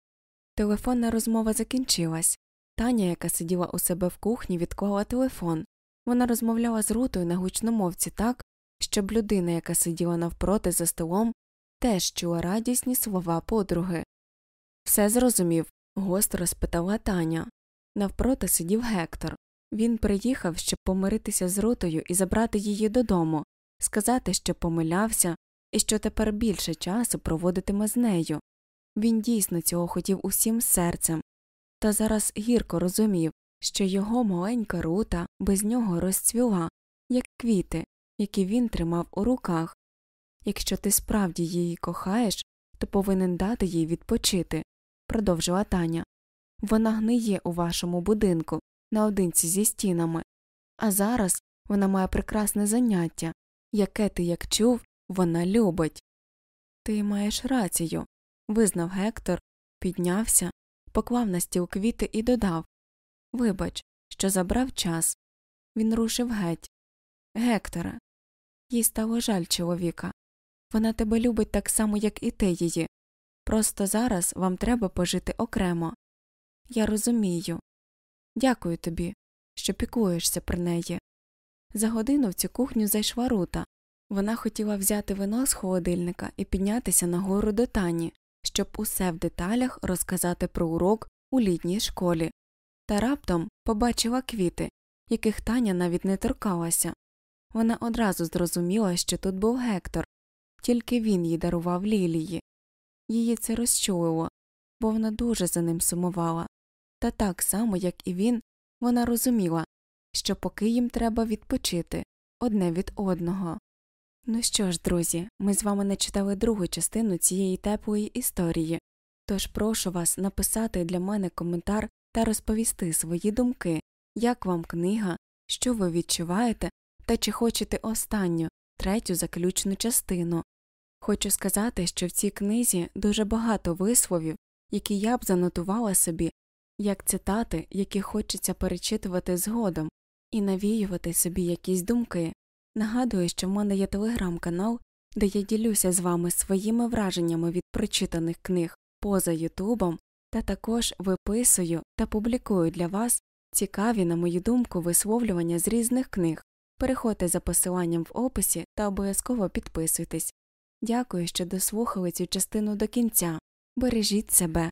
Телефонна розмова закінчилась. Таня, яка сиділа у себе в кухні, відклала телефон. Вона розмовляла з Рутою на гучномовці так, щоб людина, яка сиділа навпроти за столом, теж чула радісні слова подруги. Все зрозумів, гостро спитала Таня. Навпроти сидів Гектор. Він приїхав, щоб помиритися з Рутою і забрати її додому, сказати, що помилявся і що тепер більше часу проводитиме з нею. Він дійсно цього хотів усім серцем, та зараз гірко розумів, що його маленька рута без нього розцвіла, як квіти, які він тримав у руках. Якщо ти справді її кохаєш, то повинен дати їй відпочити, продовжила Таня. Вона гниє у вашому будинку наодинці зі стінами, а зараз вона має прекрасне заняття, яке ти як чув, вона любить. Ти маєш рацію, визнав Гектор, піднявся, поклав на стіл квіти і додав Вибач, що забрав час. Він рушив геть. Гектора. Їй стало жаль чоловіка. Вона тебе любить так само, як і ти її. Просто зараз вам треба пожити окремо. Я розумію. Дякую тобі, що піклуєшся про неї. За годину в цю кухню зайшла рута. Вона хотіла взяти вино з холодильника і піднятися нагору до тані, щоб усе в деталях розказати про урок у літній школі, та раптом побачила квіти, яких Таня навіть не торкалася. Вона одразу зрозуміла, що тут був Гектор, тільки він їй дарував лілії. Її це розчулило, бо вона дуже за ним сумувала, та так само, як і він, вона розуміла, що поки їм треба відпочити одне від одного. Ну що ж, друзі, ми з вами начитали другу частину цієї теплої історії, тож прошу вас написати для мене коментар та розповісти свої думки, як вам книга, що ви відчуваєте та чи хочете останню, третю заключну частину. Хочу сказати, що в цій книзі дуже багато висловів, які я б занотувала собі, як цитати, які хочеться перечитувати згодом, і навіювати собі якісь думки. Нагадую, що в мене є телеграм-канал, де я ділюся з вами своїми враженнями від прочитаних книг поза Ютубом, та також виписую та публікую для вас цікаві, на мою думку, висловлювання з різних книг. Переходьте за посиланням в описі та обов'язково підписуйтесь. Дякую, що дослухали цю частину до кінця. Бережіть себе.